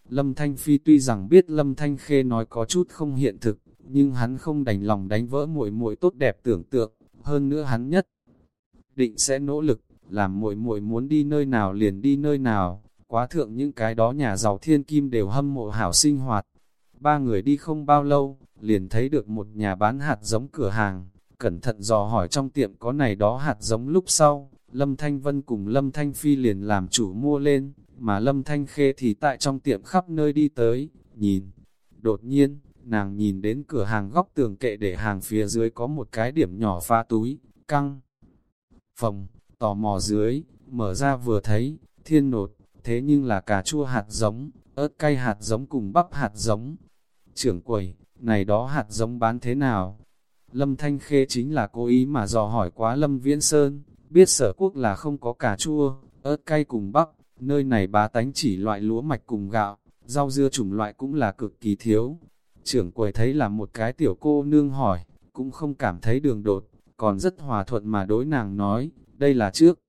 Lâm Thanh Phi tuy rằng biết Lâm Thanh Khê nói có chút không hiện thực, nhưng hắn không đành lòng đánh vỡ muội muội tốt đẹp tưởng tượng, hơn nữa hắn nhất định sẽ nỗ lực, làm muội muội muốn đi nơi nào liền đi nơi nào, quá thượng những cái đó nhà giàu thiên kim đều hâm mộ hảo sinh hoạt. Ba người đi không bao lâu, liền thấy được một nhà bán hạt giống cửa hàng, cẩn thận dò hỏi trong tiệm có này đó hạt giống lúc sau, Lâm Thanh Vân cùng Lâm Thanh Phi liền làm chủ mua lên, mà Lâm Thanh Khê thì tại trong tiệm khắp nơi đi tới, nhìn. Đột nhiên, nàng nhìn đến cửa hàng góc tường kệ để hàng phía dưới có một cái điểm nhỏ pha túi, căng. Phòng, tò mò dưới, mở ra vừa thấy, thiên nột, thế nhưng là cà chua hạt giống, ớt cay hạt giống cùng bắp hạt giống. Trưởng quầy, này đó hạt giống bán thế nào? Lâm Thanh Khê chính là cố ý mà dò hỏi quá Lâm Viễn Sơn, biết sở quốc là không có cà chua, ớt cay cùng bắp, nơi này bá tánh chỉ loại lúa mạch cùng gạo, rau dưa chủng loại cũng là cực kỳ thiếu. Trưởng quầy thấy là một cái tiểu cô nương hỏi, cũng không cảm thấy đường đột, còn rất hòa thuận mà đối nàng nói, đây là trước.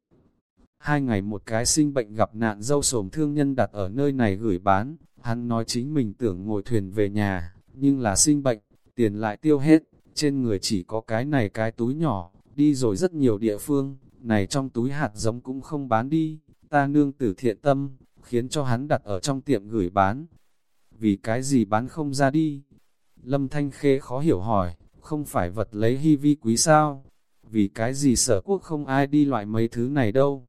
Hai ngày một cái sinh bệnh gặp nạn dâu sồm thương nhân đặt ở nơi này gửi bán, hắn nói chính mình tưởng ngồi thuyền về nhà, nhưng là sinh bệnh, tiền lại tiêu hết, trên người chỉ có cái này cái túi nhỏ, đi rồi rất nhiều địa phương, này trong túi hạt giống cũng không bán đi, ta nương tử thiện tâm, khiến cho hắn đặt ở trong tiệm gửi bán. Vì cái gì bán không ra đi? Lâm Thanh Khê khó hiểu hỏi, không phải vật lấy hy vi quý sao? Vì cái gì sở quốc không ai đi loại mấy thứ này đâu?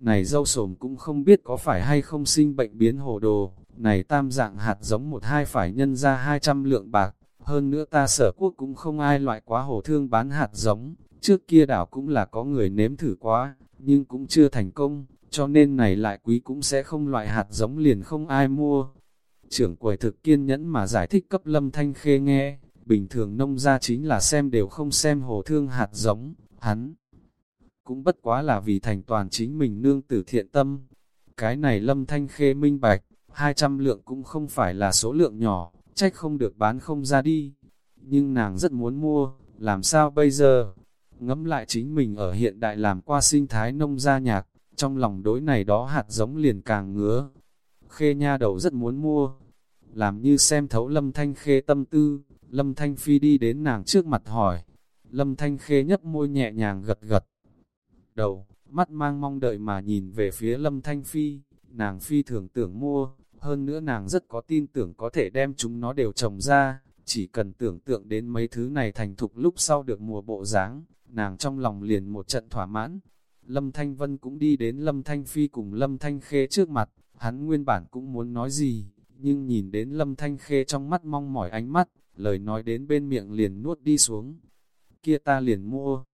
Này dâu sồm cũng không biết có phải hay không sinh bệnh biến hồ đồ, này tam dạng hạt giống một hai phải nhân ra 200 lượng bạc, hơn nữa ta sở quốc cũng không ai loại quá hồ thương bán hạt giống, trước kia đảo cũng là có người nếm thử quá, nhưng cũng chưa thành công, cho nên này lại quý cũng sẽ không loại hạt giống liền không ai mua. Trưởng quầy thực kiên nhẫn mà giải thích cấp lâm thanh khê nghe, bình thường nông gia chính là xem đều không xem hồ thương hạt giống, hắn cũng bất quá là vì thành toàn chính mình nương tử thiện tâm. Cái này lâm thanh khê minh bạch, 200 lượng cũng không phải là số lượng nhỏ, trách không được bán không ra đi. Nhưng nàng rất muốn mua, làm sao bây giờ? Ngẫm lại chính mình ở hiện đại làm qua sinh thái nông gia nhạc, trong lòng đối này đó hạt giống liền càng ngứa. Khê nha đầu rất muốn mua, làm như xem thấu lâm thanh khê tâm tư, lâm thanh phi đi đến nàng trước mặt hỏi. Lâm thanh khê nhấp môi nhẹ nhàng gật gật. Đầu, mắt mang mong đợi mà nhìn về phía lâm thanh phi, nàng phi thường tưởng mua, hơn nữa nàng rất có tin tưởng có thể đem chúng nó đều trồng ra, chỉ cần tưởng tượng đến mấy thứ này thành thục lúc sau được mùa bộ dáng nàng trong lòng liền một trận thỏa mãn. Lâm Thanh Vân cũng đi đến Lâm Thanh Phi cùng Lâm Thanh Khê trước mặt, hắn nguyên bản cũng muốn nói gì, nhưng nhìn đến Lâm Thanh Khê trong mắt mong mỏi ánh mắt, lời nói đến bên miệng liền nuốt đi xuống. Kia ta liền mua.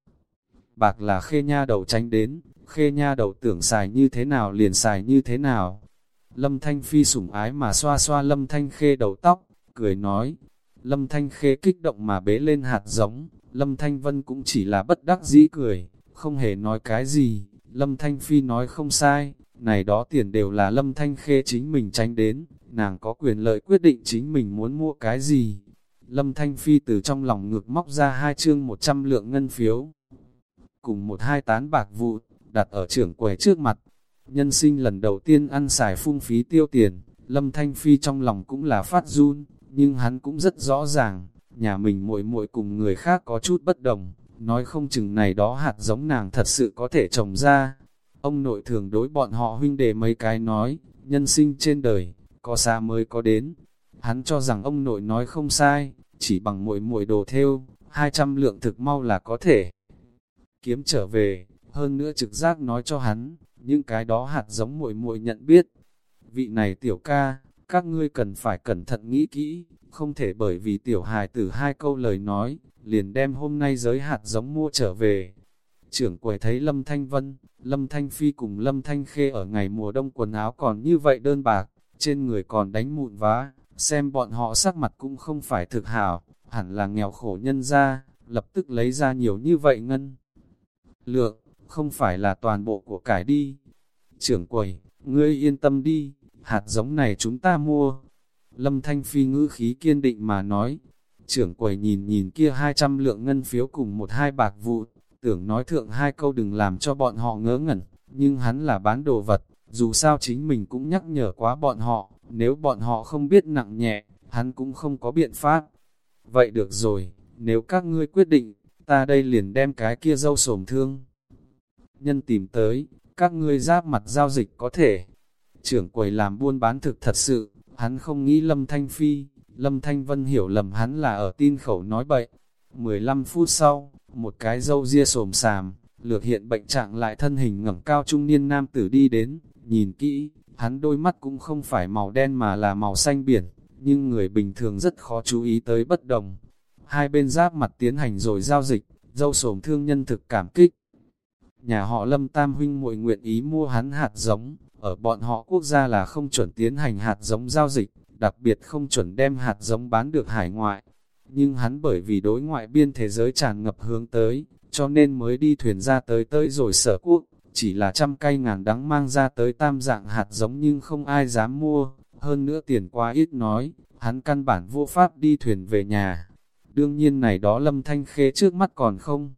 Bạc là khê nha đầu tránh đến, khê nha đầu tưởng xài như thế nào liền xài như thế nào. Lâm Thanh Phi sủng ái mà xoa xoa Lâm Thanh Khê đầu tóc, cười nói. Lâm Thanh Khê kích động mà bế lên hạt giống, Lâm Thanh Vân cũng chỉ là bất đắc dĩ cười, không hề nói cái gì. Lâm Thanh Phi nói không sai, này đó tiền đều là Lâm Thanh Khê chính mình tránh đến, nàng có quyền lợi quyết định chính mình muốn mua cái gì. Lâm Thanh Phi từ trong lòng ngược móc ra hai chương 100 lượng ngân phiếu, cùng một hai tán bạc vụ, đặt ở trưởng quầy trước mặt. Nhân sinh lần đầu tiên ăn xài phung phí tiêu tiền, Lâm Thanh Phi trong lòng cũng là phát run, nhưng hắn cũng rất rõ ràng, nhà mình muội muội cùng người khác có chút bất đồng, nói không chừng này đó hạt giống nàng thật sự có thể trồng ra. Ông nội thường đối bọn họ huynh đề mấy cái nói, nhân sinh trên đời, có xa mới có đến. Hắn cho rằng ông nội nói không sai, chỉ bằng muội muội đồ theo, 200 lượng thực mau là có thể kiếm trở về, hơn nữa trực giác nói cho hắn, những cái đó hạt giống muội muội nhận biết. Vị này tiểu ca, các ngươi cần phải cẩn thận nghĩ kỹ, không thể bởi vì tiểu hài tử hai câu lời nói, liền đem hôm nay giới hạt giống mua trở về. Trưởng quầy thấy Lâm Thanh Vân, Lâm Thanh Phi cùng Lâm Thanh Khê ở ngày mùa đông quần áo còn như vậy đơn bạc, trên người còn đánh mụn vá, xem bọn họ sắc mặt cũng không phải thực hảo, hẳn là nghèo khổ nhân ra, lập tức lấy ra nhiều như vậy ngân. Lượng, không phải là toàn bộ của cải đi. Trưởng quầy, ngươi yên tâm đi, hạt giống này chúng ta mua. Lâm Thanh Phi ngữ khí kiên định mà nói. Trưởng quầy nhìn nhìn kia 200 lượng ngân phiếu cùng một hai bạc vụ, tưởng nói thượng hai câu đừng làm cho bọn họ ngớ ngẩn, nhưng hắn là bán đồ vật, dù sao chính mình cũng nhắc nhở quá bọn họ, nếu bọn họ không biết nặng nhẹ, hắn cũng không có biện pháp. Vậy được rồi, nếu các ngươi quyết định, ta đây liền đem cái kia dâu sổm thương. Nhân tìm tới, các ngươi giáp mặt giao dịch có thể. Trưởng quầy làm buôn bán thực thật sự, hắn không nghĩ Lâm Thanh Phi, Lâm Thanh Vân hiểu lầm hắn là ở tin khẩu nói bậy. 15 phút sau, một cái dâu ria sồm sàm, lược hiện bệnh trạng lại thân hình ngẩng cao trung niên nam tử đi đến, nhìn kỹ, hắn đôi mắt cũng không phải màu đen mà là màu xanh biển, nhưng người bình thường rất khó chú ý tới bất đồng. Hai bên giáp mặt tiến hành rồi giao dịch, dâu sổm thương nhân thực cảm kích. Nhà họ Lâm Tam huynh muội nguyện ý mua hắn hạt giống, ở bọn họ quốc gia là không chuẩn tiến hành hạt giống giao dịch, đặc biệt không chuẩn đem hạt giống bán được hải ngoại. Nhưng hắn bởi vì đối ngoại biên thế giới tràn ngập hướng tới, cho nên mới đi thuyền ra tới tới rồi sở quốc, chỉ là trăm cây ngàn đắng mang ra tới tam dạng hạt giống nhưng không ai dám mua, hơn nữa tiền quá ít nói, hắn căn bản vô pháp đi thuyền về nhà. Đương nhiên này đó lâm thanh khê trước mắt còn không.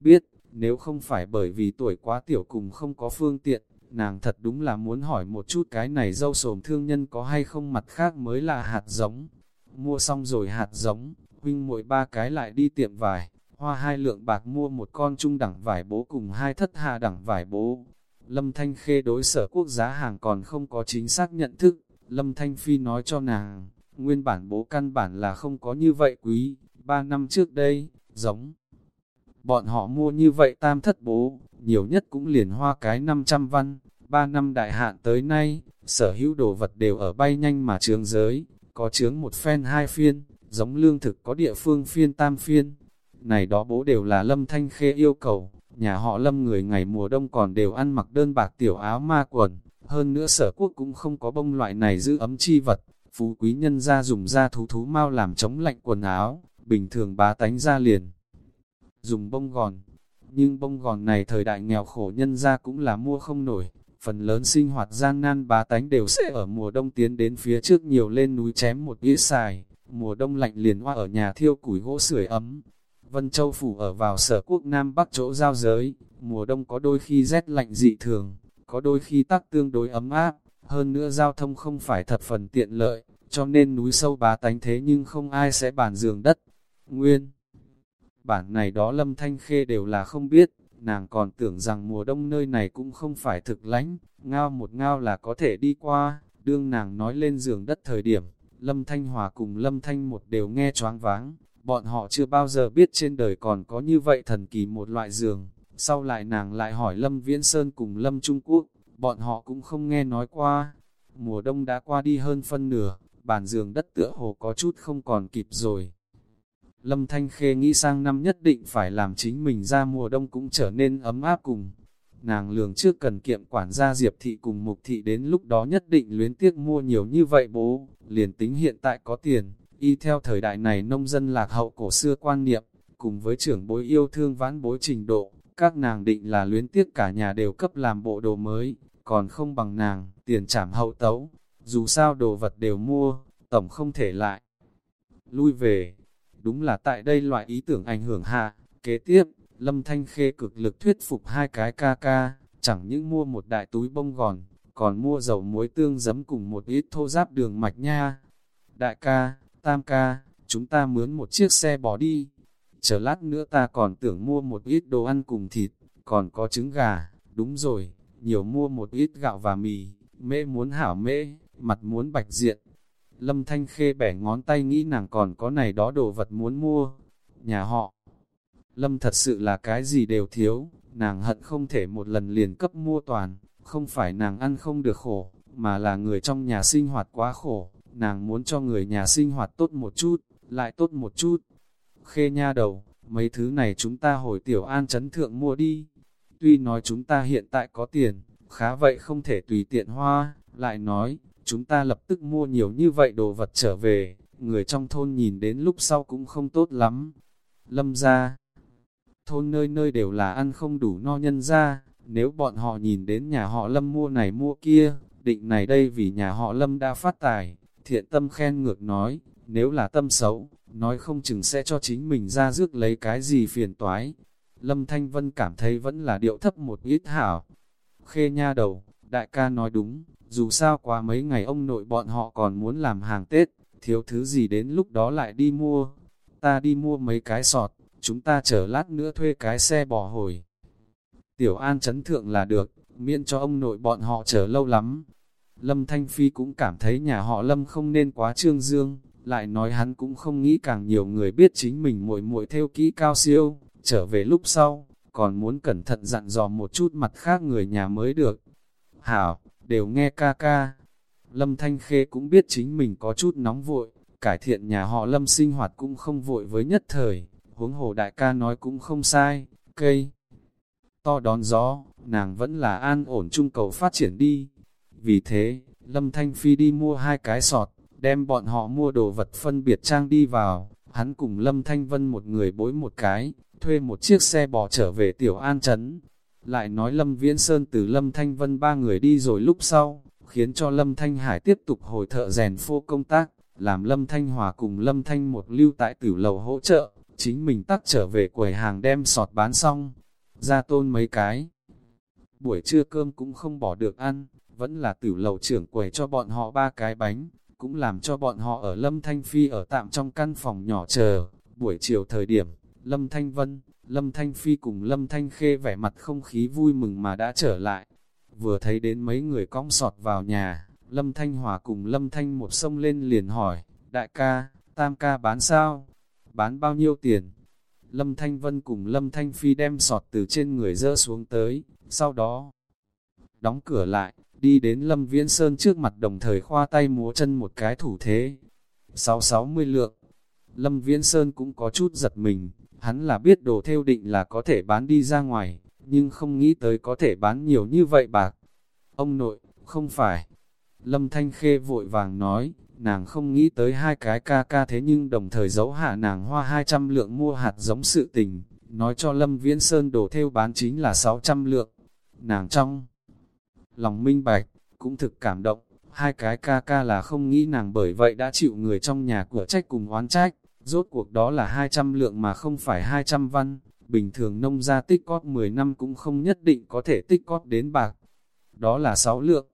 Biết, nếu không phải bởi vì tuổi quá tiểu cùng không có phương tiện, nàng thật đúng là muốn hỏi một chút cái này dâu sồm thương nhân có hay không mặt khác mới là hạt giống. Mua xong rồi hạt giống, huynh muội ba cái lại đi tiệm vải, hoa hai lượng bạc mua một con trung đẳng vải bố cùng hai thất hạ đẳng vải bố. Lâm Thanh Khê đối sở quốc giá hàng còn không có chính xác nhận thức, Lâm Thanh Phi nói cho nàng, nguyên bản bố căn bản là không có như vậy quý, ba năm trước đây, giống. Bọn họ mua như vậy tam thất bố, nhiều nhất cũng liền hoa cái 500 văn, ba năm đại hạn tới nay, sở hữu đồ vật đều ở bay nhanh mà trường giới, có chướng một phen hai phiên, giống lương thực có địa phương phiên tam phiên. Này đó bố đều là lâm thanh khê yêu cầu, nhà họ lâm người ngày mùa đông còn đều ăn mặc đơn bạc tiểu áo ma quần, hơn nữa sở quốc cũng không có bông loại này giữ ấm chi vật, phú quý nhân ra dùng da thú thú mau làm chống lạnh quần áo, bình thường bá tánh ra liền. Dùng bông gòn, nhưng bông gòn này thời đại nghèo khổ nhân ra cũng là mua không nổi, phần lớn sinh hoạt gian nan bá tánh đều sẽ ở mùa đông tiến đến phía trước nhiều lên núi chém một ít xài, mùa đông lạnh liền hoa ở nhà thiêu củi gỗ sưởi ấm. Vân Châu Phủ ở vào sở quốc Nam Bắc chỗ giao giới, mùa đông có đôi khi rét lạnh dị thường, có đôi khi tắc tương đối ấm áp, hơn nữa giao thông không phải thật phần tiện lợi, cho nên núi sâu bá tánh thế nhưng không ai sẽ bàn giường đất. Nguyên Bản này đó Lâm Thanh Khê đều là không biết, nàng còn tưởng rằng mùa đông nơi này cũng không phải thực lánh, ngao một ngao là có thể đi qua, đương nàng nói lên giường đất thời điểm, Lâm Thanh Hòa cùng Lâm Thanh một đều nghe choáng váng, bọn họ chưa bao giờ biết trên đời còn có như vậy thần kỳ một loại giường, sau lại nàng lại hỏi Lâm Viễn Sơn cùng Lâm Trung Quốc, bọn họ cũng không nghe nói qua, mùa đông đã qua đi hơn phân nửa, bàn giường đất tựa hồ có chút không còn kịp rồi. Lâm Thanh Khê nghĩ sang năm nhất định phải làm chính mình ra mùa đông cũng trở nên ấm áp cùng. Nàng lường trước cần kiệm quản gia Diệp Thị cùng Mục Thị đến lúc đó nhất định luyến tiếc mua nhiều như vậy bố, liền tính hiện tại có tiền, y theo thời đại này nông dân lạc hậu cổ xưa quan niệm, cùng với trưởng bối yêu thương vãn bối trình độ, các nàng định là luyến tiếc cả nhà đều cấp làm bộ đồ mới, còn không bằng nàng, tiền trảm hậu tấu, dù sao đồ vật đều mua, tổng không thể lại. Lui về, Đúng là tại đây loại ý tưởng ảnh hưởng hạ, kế tiếp, Lâm Thanh Khê cực lực thuyết phục hai cái ca ca, chẳng những mua một đại túi bông gòn, còn mua dầu muối tương giấm cùng một ít thô giáp đường mạch nha. Đại ca, tam ca, chúng ta mướn một chiếc xe bỏ đi. Chờ lát nữa ta còn tưởng mua một ít đồ ăn cùng thịt, còn có trứng gà, đúng rồi, nhiều mua một ít gạo và mì, mễ muốn hảo mễ, mặt muốn bạch diện, Lâm Thanh Khê bẻ ngón tay nghĩ nàng còn có này đó đồ vật muốn mua. Nhà họ, Lâm thật sự là cái gì đều thiếu, nàng hận không thể một lần liền cấp mua toàn, không phải nàng ăn không được khổ, mà là người trong nhà sinh hoạt quá khổ, nàng muốn cho người nhà sinh hoạt tốt một chút, lại tốt một chút. Khê nha đầu, mấy thứ này chúng ta hồi tiểu an chấn thượng mua đi. Tuy nói chúng ta hiện tại có tiền, khá vậy không thể tùy tiện hoa, lại nói, chúng ta lập tức mua nhiều như vậy đồ vật trở về, người trong thôn nhìn đến lúc sau cũng không tốt lắm. Lâm ra, thôn nơi nơi đều là ăn không đủ no nhân ra, nếu bọn họ nhìn đến nhà họ Lâm mua này mua kia, định này đây vì nhà họ Lâm đã phát tài, thiện tâm khen ngược nói, nếu là tâm xấu, nói không chừng sẽ cho chính mình ra rước lấy cái gì phiền toái. Lâm Thanh Vân cảm thấy vẫn là điệu thấp một ít hảo. Khê nha đầu, đại ca nói đúng, dù sao qua mấy ngày ông nội bọn họ còn muốn làm hàng Tết, thiếu thứ gì đến lúc đó lại đi mua. Ta đi mua mấy cái sọt, chúng ta chờ lát nữa thuê cái xe bò hồi. Tiểu An chấn thượng là được, miễn cho ông nội bọn họ chờ lâu lắm. Lâm Thanh Phi cũng cảm thấy nhà họ Lâm không nên quá trương dương, lại nói hắn cũng không nghĩ càng nhiều người biết chính mình muội muội theo kỹ cao siêu, trở về lúc sau, còn muốn cẩn thận dặn dò một chút mặt khác người nhà mới được. Hảo, đều nghe ca ca. Lâm Thanh Khê cũng biết chính mình có chút nóng vội, cải thiện nhà họ Lâm sinh hoạt cũng không vội với nhất thời, huống hồ đại ca nói cũng không sai, cây. to đón gió, nàng vẫn là an ổn trung cầu phát triển đi. Vì thế, Lâm Thanh Phi đi mua hai cái sọt, đem bọn họ mua đồ vật phân biệt trang đi vào, hắn cùng Lâm Thanh Vân một người bối một cái, thuê một chiếc xe bò trở về Tiểu An Trấn. Lại nói Lâm Viễn Sơn từ Lâm Thanh Vân ba người đi rồi lúc sau, khiến cho Lâm Thanh Hải tiếp tục hồi thợ rèn phô công tác, làm Lâm Thanh Hòa cùng Lâm Thanh một lưu tại tử lầu hỗ trợ, chính mình tắt trở về quầy hàng đem sọt bán xong, ra tôn mấy cái. Buổi trưa cơm cũng không bỏ được ăn, vẫn là tử lầu trưởng quầy cho bọn họ ba cái bánh, cũng làm cho bọn họ ở Lâm Thanh Phi ở tạm trong căn phòng nhỏ chờ. Buổi chiều thời điểm, Lâm Thanh Vân, Lâm Thanh Phi cùng Lâm Thanh Khê vẻ mặt không khí vui mừng mà đã trở lại. Vừa thấy đến mấy người cong sọt vào nhà, Lâm Thanh Hòa cùng Lâm Thanh một sông lên liền hỏi, đại ca, tam ca bán sao? Bán bao nhiêu tiền? Lâm Thanh Vân cùng Lâm Thanh Phi đem sọt từ trên người dỡ xuống tới, sau đó đóng cửa lại, đi đến Lâm Viễn Sơn trước mặt đồng thời khoa tay múa chân một cái thủ thế. Sáu sáu mươi lượng, Lâm Viễn Sơn cũng có chút giật mình, hắn là biết đồ theo định là có thể bán đi ra ngoài, nhưng không nghĩ tới có thể bán nhiều như vậy bạc. Ông nội, không phải. Lâm Thanh Khê vội vàng nói, nàng không nghĩ tới hai cái ca ca thế nhưng đồng thời giấu hạ nàng hoa 200 lượng mua hạt giống sự tình, nói cho Lâm Viễn Sơn đồ theo bán chính là 600 lượng. Nàng trong lòng minh bạch, cũng thực cảm động, hai cái ca ca là không nghĩ nàng bởi vậy đã chịu người trong nhà của trách cùng oán trách, rốt cuộc đó là 200 lượng mà không phải 200 văn, bình thường nông gia tích cóp 10 năm cũng không nhất định có thể tích cóp đến bạc, đó là 6 lượng.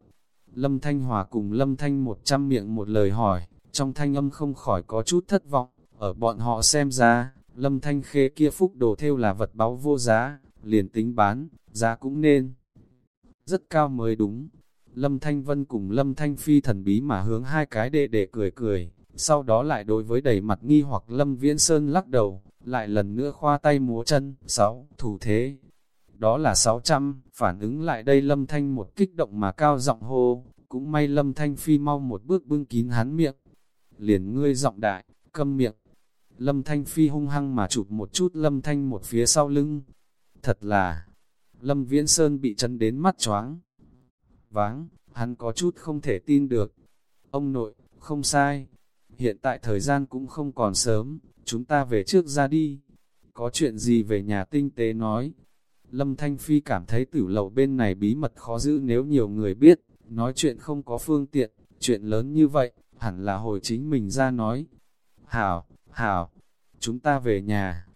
Lâm Thanh Hòa cùng Lâm Thanh 100 miệng một lời hỏi, trong thanh âm không khỏi có chút thất vọng, ở bọn họ xem ra, Lâm Thanh khê kia phúc đồ theo là vật báu vô giá, liền tính bán, giá cũng nên rất cao mới đúng. Lâm Thanh Vân cùng Lâm Thanh Phi thần bí mà hướng hai cái đệ đệ cười cười, sau đó lại đối với đầy mặt nghi hoặc Lâm Viễn Sơn lắc đầu, lại lần nữa khoa tay múa chân, sáu, thủ thế. Đó là 600, phản ứng lại đây Lâm Thanh một kích động mà cao giọng hô, cũng may Lâm Thanh Phi mau một bước bưng kín hắn miệng. Liền ngươi giọng đại, câm miệng. Lâm Thanh Phi hung hăng mà chụp một chút Lâm Thanh một phía sau lưng. Thật là, Lâm Viễn Sơn bị chấn đến mắt choáng. Váng, hắn có chút không thể tin được. Ông nội, không sai. Hiện tại thời gian cũng không còn sớm, chúng ta về trước ra đi. Có chuyện gì về nhà tinh tế nói. Lâm Thanh Phi cảm thấy tử lậu bên này bí mật khó giữ nếu nhiều người biết, nói chuyện không có phương tiện, chuyện lớn như vậy, hẳn là hồi chính mình ra nói. Hảo, hảo, chúng ta về nhà.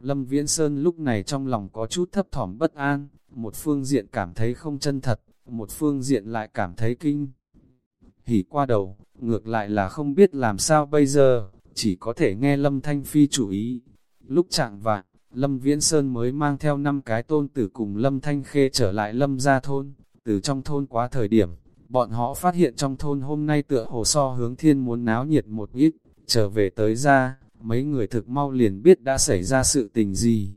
Lâm Viễn Sơn lúc này trong lòng có chút thấp thỏm bất an, một phương diện cảm thấy không chân thật, một phương diện lại cảm thấy kinh. Hỉ qua đầu, ngược lại là không biết làm sao bây giờ, chỉ có thể nghe Lâm Thanh Phi chủ ý. Lúc trạng vạn, Lâm Viễn Sơn mới mang theo năm cái tôn tử cùng Lâm Thanh Khê trở lại Lâm gia thôn, từ trong thôn quá thời điểm, bọn họ phát hiện trong thôn hôm nay tựa hồ so hướng thiên muốn náo nhiệt một ít, trở về tới ra, mấy người thực mau liền biết đã xảy ra sự tình gì.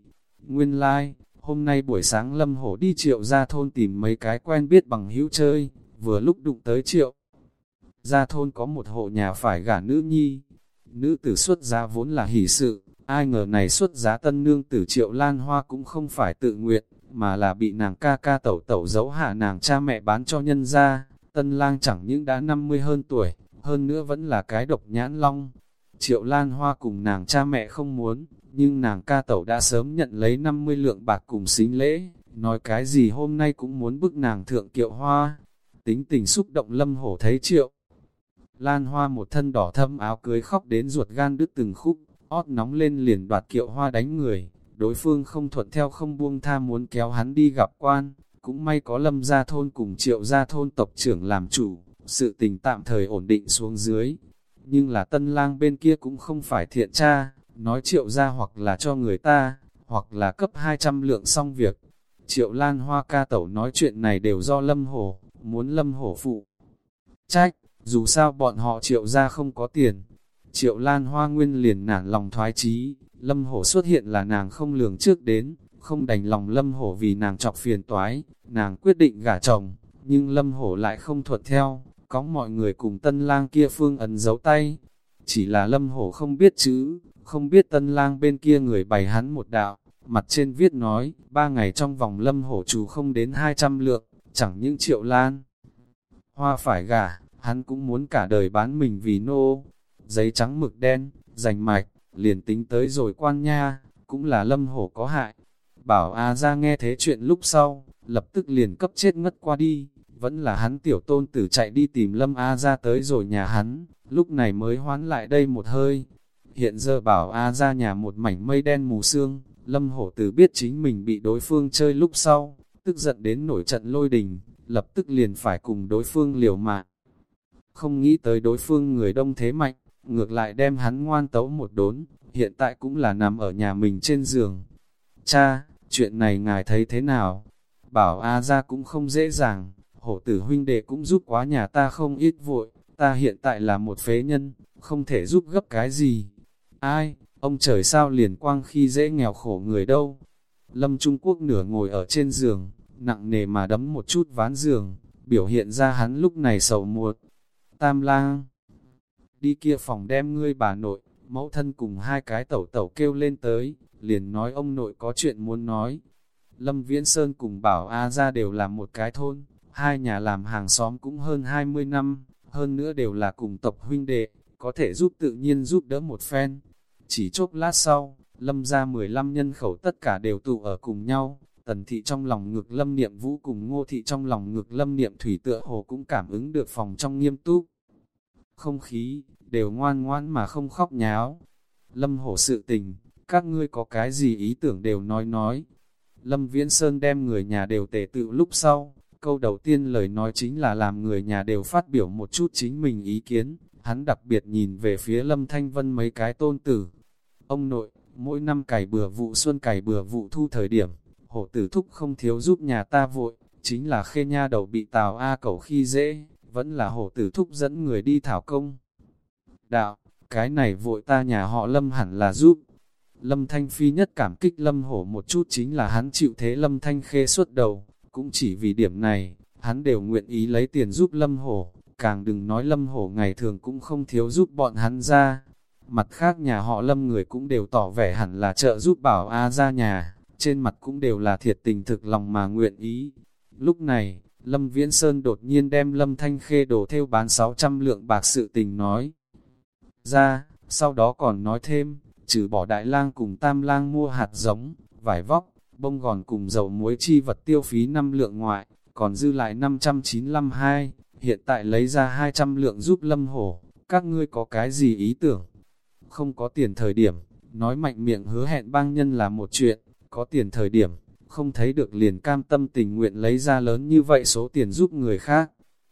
Nguyên lai, like, hôm nay buổi sáng Lâm Hổ đi triệu ra thôn tìm mấy cái quen biết bằng hữu chơi, vừa lúc đụng tới triệu. Ra thôn có một hộ nhà phải gả nữ nhi, nữ tử xuất giá vốn là hỷ sự, ai ngờ này xuất giá tân nương tử triệu lan hoa cũng không phải tự nguyện, mà là bị nàng ca ca tẩu tẩu giấu hạ nàng cha mẹ bán cho nhân ra, tân lang chẳng những đã 50 hơn tuổi, hơn nữa vẫn là cái độc nhãn long, Triệu Lan Hoa cùng nàng cha mẹ không muốn, nhưng nàng ca tẩu đã sớm nhận lấy 50 lượng bạc cùng xính lễ, nói cái gì hôm nay cũng muốn bức nàng thượng kiệu hoa. Tính tình xúc động lâm hổ thấy triệu. Lan Hoa một thân đỏ thâm áo cưới khóc đến ruột gan đứt từng khúc, ót nóng lên liền đoạt kiệu hoa đánh người. Đối phương không thuận theo không buông tha muốn kéo hắn đi gặp quan, cũng may có lâm gia thôn cùng triệu gia thôn tộc trưởng làm chủ, sự tình tạm thời ổn định xuống dưới, nhưng là tân lang bên kia cũng không phải thiện tra, nói triệu ra hoặc là cho người ta, hoặc là cấp 200 lượng xong việc. Triệu Lan Hoa ca tẩu nói chuyện này đều do Lâm Hổ, muốn Lâm Hổ phụ. Trách, dù sao bọn họ triệu ra không có tiền. Triệu Lan Hoa nguyên liền nản lòng thoái chí, Lâm Hổ xuất hiện là nàng không lường trước đến, không đành lòng Lâm Hổ vì nàng chọc phiền toái, nàng quyết định gả chồng, nhưng Lâm Hổ lại không thuận theo, có mọi người cùng tân lang kia phương ấn giấu tay. Chỉ là lâm hổ không biết chữ, không biết tân lang bên kia người bày hắn một đạo, mặt trên viết nói, ba ngày trong vòng lâm hổ chủ không đến 200 lượng, chẳng những triệu lan. Hoa phải gả, hắn cũng muốn cả đời bán mình vì nô. Giấy trắng mực đen, rành mạch, liền tính tới rồi quan nha, cũng là lâm hổ có hại. Bảo A ra nghe thế chuyện lúc sau, lập tức liền cấp chết ngất qua đi, vẫn là hắn tiểu tôn tử chạy đi tìm lâm A ra tới rồi nhà hắn, lúc này mới hoán lại đây một hơi. Hiện giờ bảo A ra nhà một mảnh mây đen mù sương, lâm hổ tử biết chính mình bị đối phương chơi lúc sau, tức giận đến nổi trận lôi đình, lập tức liền phải cùng đối phương liều mạng. Không nghĩ tới đối phương người đông thế mạnh, ngược lại đem hắn ngoan tấu một đốn, hiện tại cũng là nằm ở nhà mình trên giường. Cha, chuyện này ngài thấy thế nào? Bảo A ra cũng không dễ dàng, hổ tử huynh đệ cũng giúp quá nhà ta không ít vội, ta hiện tại là một phế nhân, không thể giúp gấp cái gì. Ai, ông trời sao liền quang khi dễ nghèo khổ người đâu? Lâm Trung Quốc nửa ngồi ở trên giường, nặng nề mà đấm một chút ván giường, biểu hiện ra hắn lúc này sầu muột. Tam lang, đi kia phòng đem ngươi bà nội, mẫu thân cùng hai cái tẩu tẩu kêu lên tới, liền nói ông nội có chuyện muốn nói. Lâm Viễn Sơn cùng bảo A ra đều là một cái thôn, hai nhà làm hàng xóm cũng hơn 20 năm, hơn nữa đều là cùng tộc huynh đệ, có thể giúp tự nhiên giúp đỡ một phen. Chỉ chốc lát sau, Lâm ra 15 nhân khẩu tất cả đều tụ ở cùng nhau, tần thị trong lòng ngực Lâm Niệm Vũ cùng ngô thị trong lòng ngực Lâm Niệm Thủy tựa hồ cũng cảm ứng được phòng trong nghiêm túc. Không khí, đều ngoan ngoan mà không khóc nháo. Lâm hổ sự tình, các ngươi có cái gì ý tưởng đều nói nói. Lâm Viễn Sơn đem người nhà đều tề tự lúc sau, câu đầu tiên lời nói chính là làm người nhà đều phát biểu một chút chính mình ý kiến, hắn đặc biệt nhìn về phía Lâm Thanh Vân mấy cái tôn tử. Ông nội, mỗi năm cày bừa vụ xuân cày bừa vụ thu thời điểm, hổ tử thúc không thiếu giúp nhà ta vội, chính là khê nha đầu bị tào A cẩu khi dễ, vẫn là hổ tử thúc dẫn người đi thảo công. Đạo, cái này vội ta nhà họ Lâm hẳn là giúp. Lâm Thanh Phi nhất cảm kích Lâm hổ một chút chính là hắn chịu thế Lâm Thanh khê suốt đầu, cũng chỉ vì điểm này, hắn đều nguyện ý lấy tiền giúp Lâm hổ, càng đừng nói Lâm hổ ngày thường cũng không thiếu giúp bọn hắn ra. Mặt khác nhà họ Lâm người cũng đều tỏ vẻ hẳn là trợ giúp bảo A ra nhà, trên mặt cũng đều là thiệt tình thực lòng mà nguyện ý. Lúc này, Lâm Viễn Sơn đột nhiên đem Lâm Thanh Khê đổ theo bán 600 lượng bạc sự tình nói ra, sau đó còn nói thêm, trừ bỏ đại lang cùng tam lang mua hạt giống, vải vóc, bông gòn cùng dầu muối chi vật tiêu phí 5 lượng ngoại, còn dư lại 595 hai, hiện tại lấy ra 200 lượng giúp lâm hổ, các ngươi có cái gì ý tưởng? Không có tiền thời điểm, nói mạnh miệng hứa hẹn bang nhân là một chuyện, có tiền thời điểm, không thấy được liền cam tâm tình nguyện lấy ra lớn như vậy số tiền giúp người khác.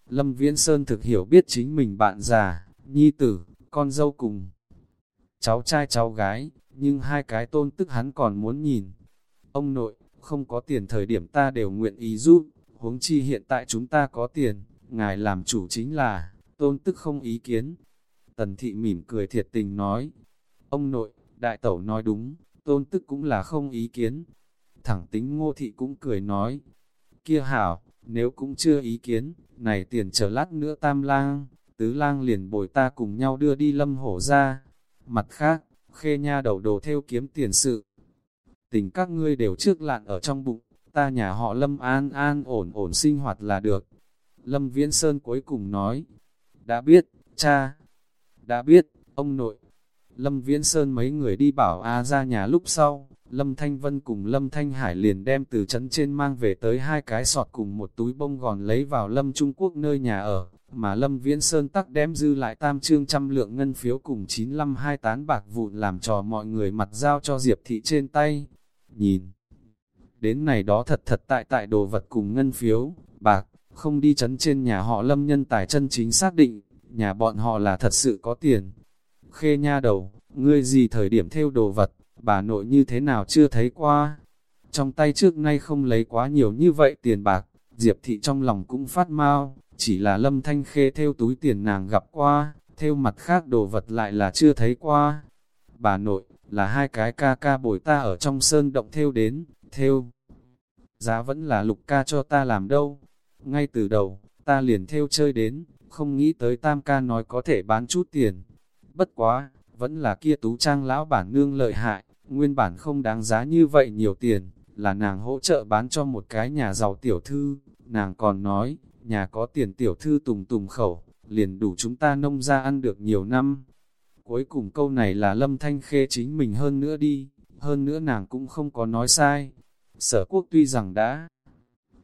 Lâm Viễn Sơn thực hiểu biết chính mình bạn già, nhi tử, con dâu cùng. Cháu trai cháu gái, nhưng hai cái tôn tức hắn còn muốn nhìn. Ông nội, không có tiền thời điểm ta đều nguyện ý giúp, huống chi hiện tại chúng ta có tiền, ngài làm chủ chính là, tôn tức không ý kiến. Tần thị mỉm cười thiệt tình nói, ông nội, đại tẩu nói đúng, tôn tức cũng là không ý kiến. Thẳng tính ngô thị cũng cười nói, kia hảo, nếu cũng chưa ý kiến, này tiền chờ lát nữa tam lang, tứ lang liền bồi ta cùng nhau đưa đi lâm hổ ra. Mặt khác, khê nha đầu đồ theo kiếm tiền sự. Tình các ngươi đều trước lạn ở trong bụng, ta nhà họ lâm an an ổn ổn sinh hoạt là được. Lâm Viễn Sơn cuối cùng nói, đã biết, cha, đã biết, ông nội. Lâm Viễn Sơn mấy người đi bảo A ra nhà lúc sau, Lâm Thanh Vân cùng Lâm Thanh Hải liền đem từ trấn trên mang về tới hai cái sọt cùng một túi bông gòn lấy vào Lâm Trung Quốc nơi nhà ở, mà Lâm Viễn Sơn tắc đem dư lại tam trương trăm lượng ngân phiếu cùng 952 tán bạc vụn làm trò mọi người mặt giao cho Diệp Thị trên tay. Nhìn, đến này đó thật thật tại tại đồ vật cùng ngân phiếu, bạc, không đi chấn trên nhà họ Lâm nhân tài chân chính xác định, nhà bọn họ là thật sự có tiền. Khê nha đầu, ngươi gì thời điểm theo đồ vật, bà nội như thế nào chưa thấy qua. Trong tay trước nay không lấy quá nhiều như vậy tiền bạc, Diệp Thị trong lòng cũng phát mau, chỉ là lâm thanh khê theo túi tiền nàng gặp qua, theo mặt khác đồ vật lại là chưa thấy qua. Bà nội, là hai cái ca ca bồi ta ở trong sơn động theo đến, theo. Giá vẫn là lục ca cho ta làm đâu. Ngay từ đầu, ta liền theo chơi đến, không nghĩ tới tam ca nói có thể bán chút tiền. Bất quá, vẫn là kia tú trang lão bản nương lợi hại, nguyên bản không đáng giá như vậy nhiều tiền, là nàng hỗ trợ bán cho một cái nhà giàu tiểu thư, nàng còn nói, nhà có tiền tiểu thư tùng tùng khẩu, liền đủ chúng ta nông ra ăn được nhiều năm. Cuối cùng câu này là lâm thanh khê chính mình hơn nữa đi, hơn nữa nàng cũng không có nói sai. Sở quốc tuy rằng đã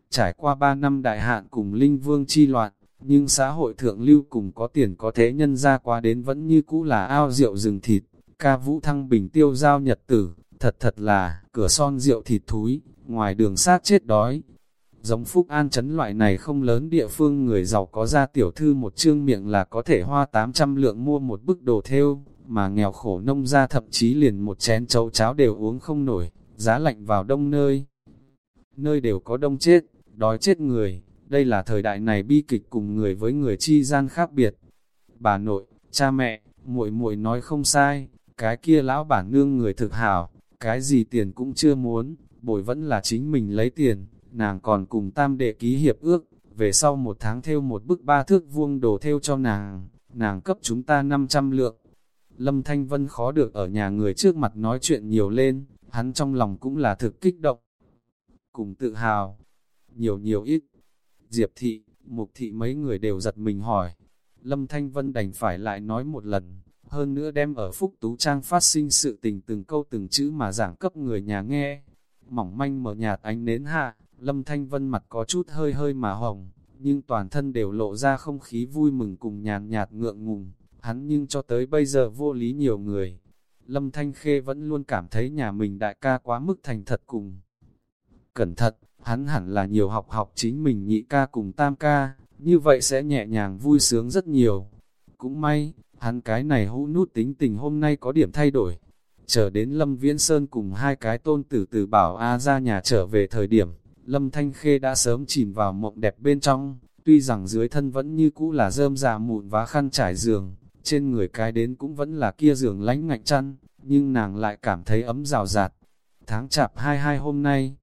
trải qua 3 năm đại hạn cùng linh vương chi loạn, nhưng xã hội thượng lưu cùng có tiền có thế nhân ra qua đến vẫn như cũ là ao rượu rừng thịt, ca vũ thăng bình tiêu giao nhật tử, thật thật là, cửa son rượu thịt thúi, ngoài đường sát chết đói. Giống Phúc An chấn loại này không lớn địa phương người giàu có ra tiểu thư một chương miệng là có thể hoa 800 lượng mua một bức đồ theo, mà nghèo khổ nông ra thậm chí liền một chén chấu cháo đều uống không nổi, giá lạnh vào đông nơi. Nơi đều có đông chết, đói chết người, đây là thời đại này bi kịch cùng người với người chi gian khác biệt. Bà nội, cha mẹ, muội muội nói không sai, cái kia lão bản nương người thực hảo, cái gì tiền cũng chưa muốn, bồi vẫn là chính mình lấy tiền, nàng còn cùng tam đệ ký hiệp ước, về sau một tháng theo một bức ba thước vuông đồ theo cho nàng, nàng cấp chúng ta 500 lượng. Lâm Thanh Vân khó được ở nhà người trước mặt nói chuyện nhiều lên, hắn trong lòng cũng là thực kích động. Cùng tự hào, nhiều nhiều ít. Diệp thị, mục thị mấy người đều giật mình hỏi. Lâm Thanh Vân đành phải lại nói một lần, hơn nữa đem ở Phúc Tú Trang phát sinh sự tình từng câu từng chữ mà giảng cấp người nhà nghe. Mỏng manh mở nhạt ánh nến hạ, Lâm Thanh Vân mặt có chút hơi hơi mà hồng, nhưng toàn thân đều lộ ra không khí vui mừng cùng nhàn nhạt ngượng ngùng, hắn nhưng cho tới bây giờ vô lý nhiều người. Lâm Thanh Khê vẫn luôn cảm thấy nhà mình đại ca quá mức thành thật cùng. Cẩn thận, hắn hẳn là nhiều học học chính mình nhị ca cùng tam ca, như vậy sẽ nhẹ nhàng vui sướng rất nhiều. Cũng may, hắn cái này hũ nút tính tình hôm nay có điểm thay đổi. Chờ đến Lâm Viễn Sơn cùng hai cái tôn tử từ bảo A ra nhà trở về thời điểm, Lâm Thanh Khê đã sớm chìm vào mộng đẹp bên trong, tuy rằng dưới thân vẫn như cũ là rơm già mụn và khăn trải giường, trên người cái đến cũng vẫn là kia giường lánh ngạnh chăn, nhưng nàng lại cảm thấy ấm rào rạt. Tháng chạp 22 hôm nay,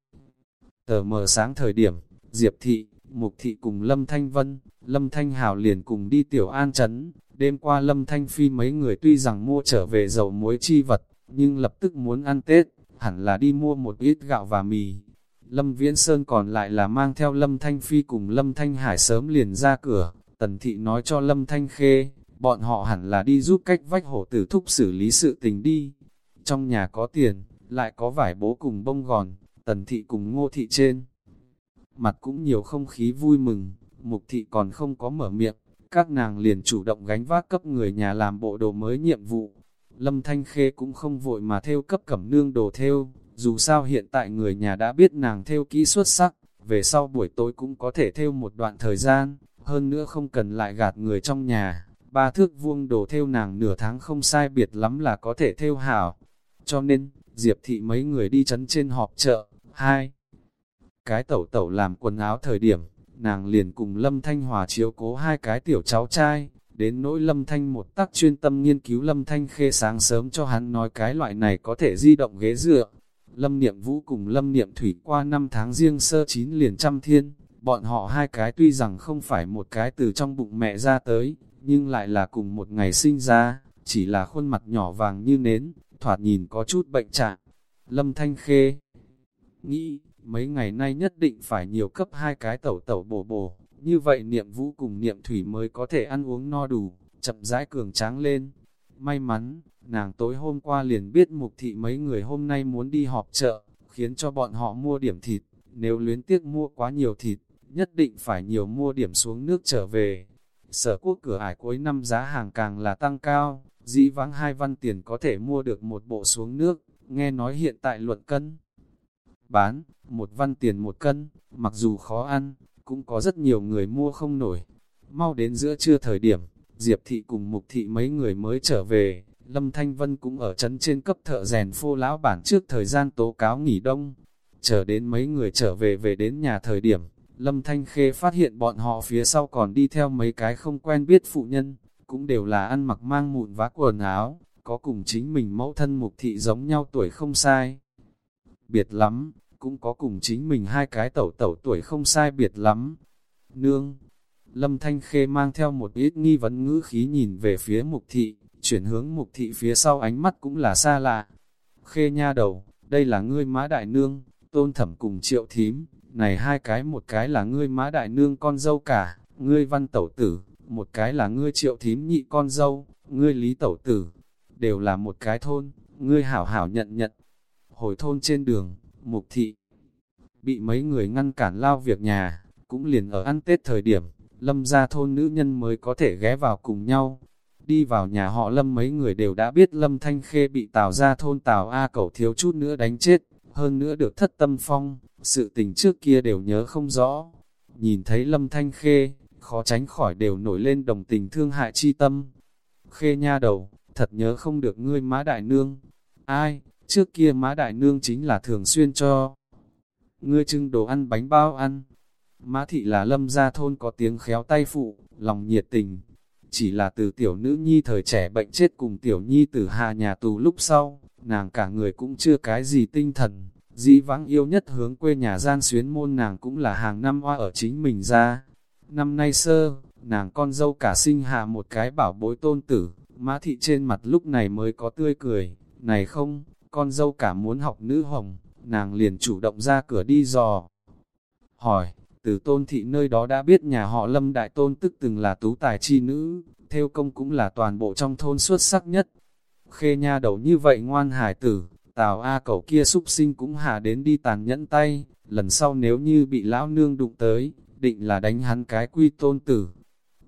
tờ mờ sáng thời điểm, Diệp Thị, Mục Thị cùng Lâm Thanh Vân, Lâm Thanh Hảo liền cùng đi tiểu an chấn, đêm qua Lâm Thanh Phi mấy người tuy rằng mua trở về dầu muối chi vật, nhưng lập tức muốn ăn Tết, hẳn là đi mua một ít gạo và mì. Lâm Viễn Sơn còn lại là mang theo Lâm Thanh Phi cùng Lâm Thanh Hải sớm liền ra cửa, Tần Thị nói cho Lâm Thanh Khê, bọn họ hẳn là đi giúp cách vách hổ tử thúc xử lý sự tình đi. Trong nhà có tiền, lại có vải bố cùng bông gòn, Tần Thị cùng Ngô Thị trên. Mặt cũng nhiều không khí vui mừng, Mục Thị còn không có mở miệng, các nàng liền chủ động gánh vác cấp người nhà làm bộ đồ mới nhiệm vụ. Lâm Thanh Khê cũng không vội mà theo cấp cẩm nương đồ theo, dù sao hiện tại người nhà đã biết nàng theo kỹ xuất sắc, về sau buổi tối cũng có thể theo một đoạn thời gian, hơn nữa không cần lại gạt người trong nhà. Ba thước vuông đồ theo nàng nửa tháng không sai biệt lắm là có thể theo hảo. Cho nên, Diệp thị mấy người đi chấn trên họp chợ, hai. Cái tẩu tẩu làm quần áo thời điểm, nàng liền cùng Lâm Thanh Hòa chiếu cố hai cái tiểu cháu trai, đến nỗi Lâm Thanh một tác chuyên tâm nghiên cứu Lâm Thanh khê sáng sớm cho hắn nói cái loại này có thể di động ghế dựa. Lâm Niệm Vũ cùng Lâm Niệm Thủy qua năm tháng riêng sơ chín liền trăm thiên, bọn họ hai cái tuy rằng không phải một cái từ trong bụng mẹ ra tới, nhưng lại là cùng một ngày sinh ra, chỉ là khuôn mặt nhỏ vàng như nến, thoạt nhìn có chút bệnh trạng. Lâm Thanh Khê nghĩ, mấy ngày nay nhất định phải nhiều cấp hai cái tẩu tẩu bổ bổ, như vậy niệm vũ cùng niệm thủy mới có thể ăn uống no đủ, chậm rãi cường tráng lên. May mắn, nàng tối hôm qua liền biết mục thị mấy người hôm nay muốn đi họp chợ, khiến cho bọn họ mua điểm thịt, nếu luyến tiếc mua quá nhiều thịt, nhất định phải nhiều mua điểm xuống nước trở về. Sở quốc cửa ải cuối năm giá hàng càng là tăng cao, dĩ vãng hai văn tiền có thể mua được một bộ xuống nước, nghe nói hiện tại luận cân. Bán, một văn tiền một cân, mặc dù khó ăn, cũng có rất nhiều người mua không nổi. Mau đến giữa trưa thời điểm, Diệp thị cùng Mục thị mấy người mới trở về, Lâm Thanh Vân cũng ở trấn trên cấp thợ rèn phô lão bản trước thời gian tố cáo nghỉ đông. Chờ đến mấy người trở về về đến nhà thời điểm, Lâm Thanh Khê phát hiện bọn họ phía sau còn đi theo mấy cái không quen biết phụ nhân, cũng đều là ăn mặc mang mụn vá quần áo, có cùng chính mình mẫu thân mục thị giống nhau tuổi không sai. Biệt lắm, cũng có cùng chính mình hai cái tẩu tẩu tuổi không sai biệt lắm. Nương, Lâm Thanh Khê mang theo một ít nghi vấn ngữ khí nhìn về phía mục thị, chuyển hướng mục thị phía sau ánh mắt cũng là xa lạ. Khê nha đầu, đây là ngươi mã đại nương, tôn thẩm cùng triệu thím, này hai cái một cái là ngươi mã đại nương con dâu cả, ngươi văn tẩu tử, một cái là ngươi triệu thím nhị con dâu, ngươi lý tẩu tử, đều là một cái thôn, ngươi hảo hảo nhận nhận. Hồi thôn trên đường, mục thị, bị mấy người ngăn cản lao việc nhà, cũng liền ở ăn Tết thời điểm, lâm ra thôn nữ nhân mới có thể ghé vào cùng nhau. Đi vào nhà họ lâm mấy người đều đã biết lâm thanh khê bị tào ra thôn tào A cẩu thiếu chút nữa đánh chết, hơn nữa được thất tâm phong, sự tình trước kia đều nhớ không rõ. Nhìn thấy lâm thanh khê, khó tránh khỏi đều nổi lên đồng tình thương hại chi tâm. Khê nha đầu, thật nhớ không được ngươi má đại nương. Ai, trước kia má đại nương chính là thường xuyên cho. Ngươi trưng đồ ăn bánh bao ăn. Má thị là lâm gia thôn có tiếng khéo tay phụ, lòng nhiệt tình. Chỉ là từ tiểu nữ nhi thời trẻ bệnh chết cùng tiểu nhi tử hà nhà tù lúc sau, nàng cả người cũng chưa cái gì tinh thần. Dĩ vãng yêu nhất hướng quê nhà gian xuyến môn nàng cũng là hàng năm hoa ở chính mình ra. Năm nay sơ, nàng con dâu cả sinh hạ một cái bảo bối tôn tử, mã thị trên mặt lúc này mới có tươi cười, này không, con dâu cả muốn học nữ hồng, nàng liền chủ động ra cửa đi dò. Hỏi, từ tôn thị nơi đó đã biết nhà họ lâm đại tôn tức từng là tú tài chi nữ, theo công cũng là toàn bộ trong thôn xuất sắc nhất. Khê nha đầu như vậy ngoan hải tử, tào A cậu kia súc sinh cũng hạ đến đi tàn nhẫn tay, lần sau nếu như bị lão nương đụng tới, định là đánh hắn cái quy tôn tử.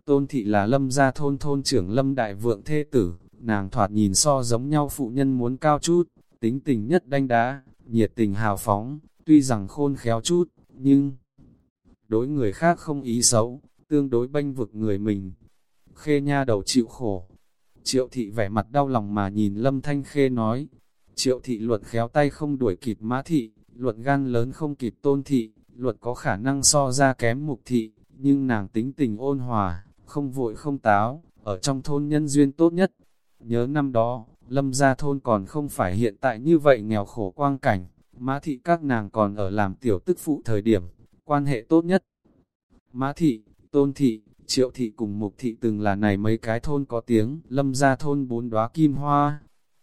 Tôn thị là lâm gia thôn thôn trưởng lâm đại vượng thê tử, nàng thoạt nhìn so giống nhau phụ nhân muốn cao chút, tính tình nhất đanh đá, nhiệt tình hào phóng, tuy rằng khôn khéo chút, nhưng đối người khác không ý xấu, tương đối banh vực người mình. Khê nha đầu chịu khổ. Triệu thị vẻ mặt đau lòng mà nhìn lâm thanh khê nói, triệu thị luận khéo tay không đuổi kịp mã thị, luận gan lớn không kịp tôn thị, luật có khả năng so ra kém mục thị, nhưng nàng tính tình ôn hòa, không vội không táo, ở trong thôn nhân duyên tốt nhất. Nhớ năm đó, lâm gia thôn còn không phải hiện tại như vậy nghèo khổ quang cảnh, mã thị các nàng còn ở làm tiểu tức phụ thời điểm, quan hệ tốt nhất. Mã thị, tôn thị, triệu thị cùng mục thị từng là này mấy cái thôn có tiếng, lâm gia thôn bốn đóa kim hoa.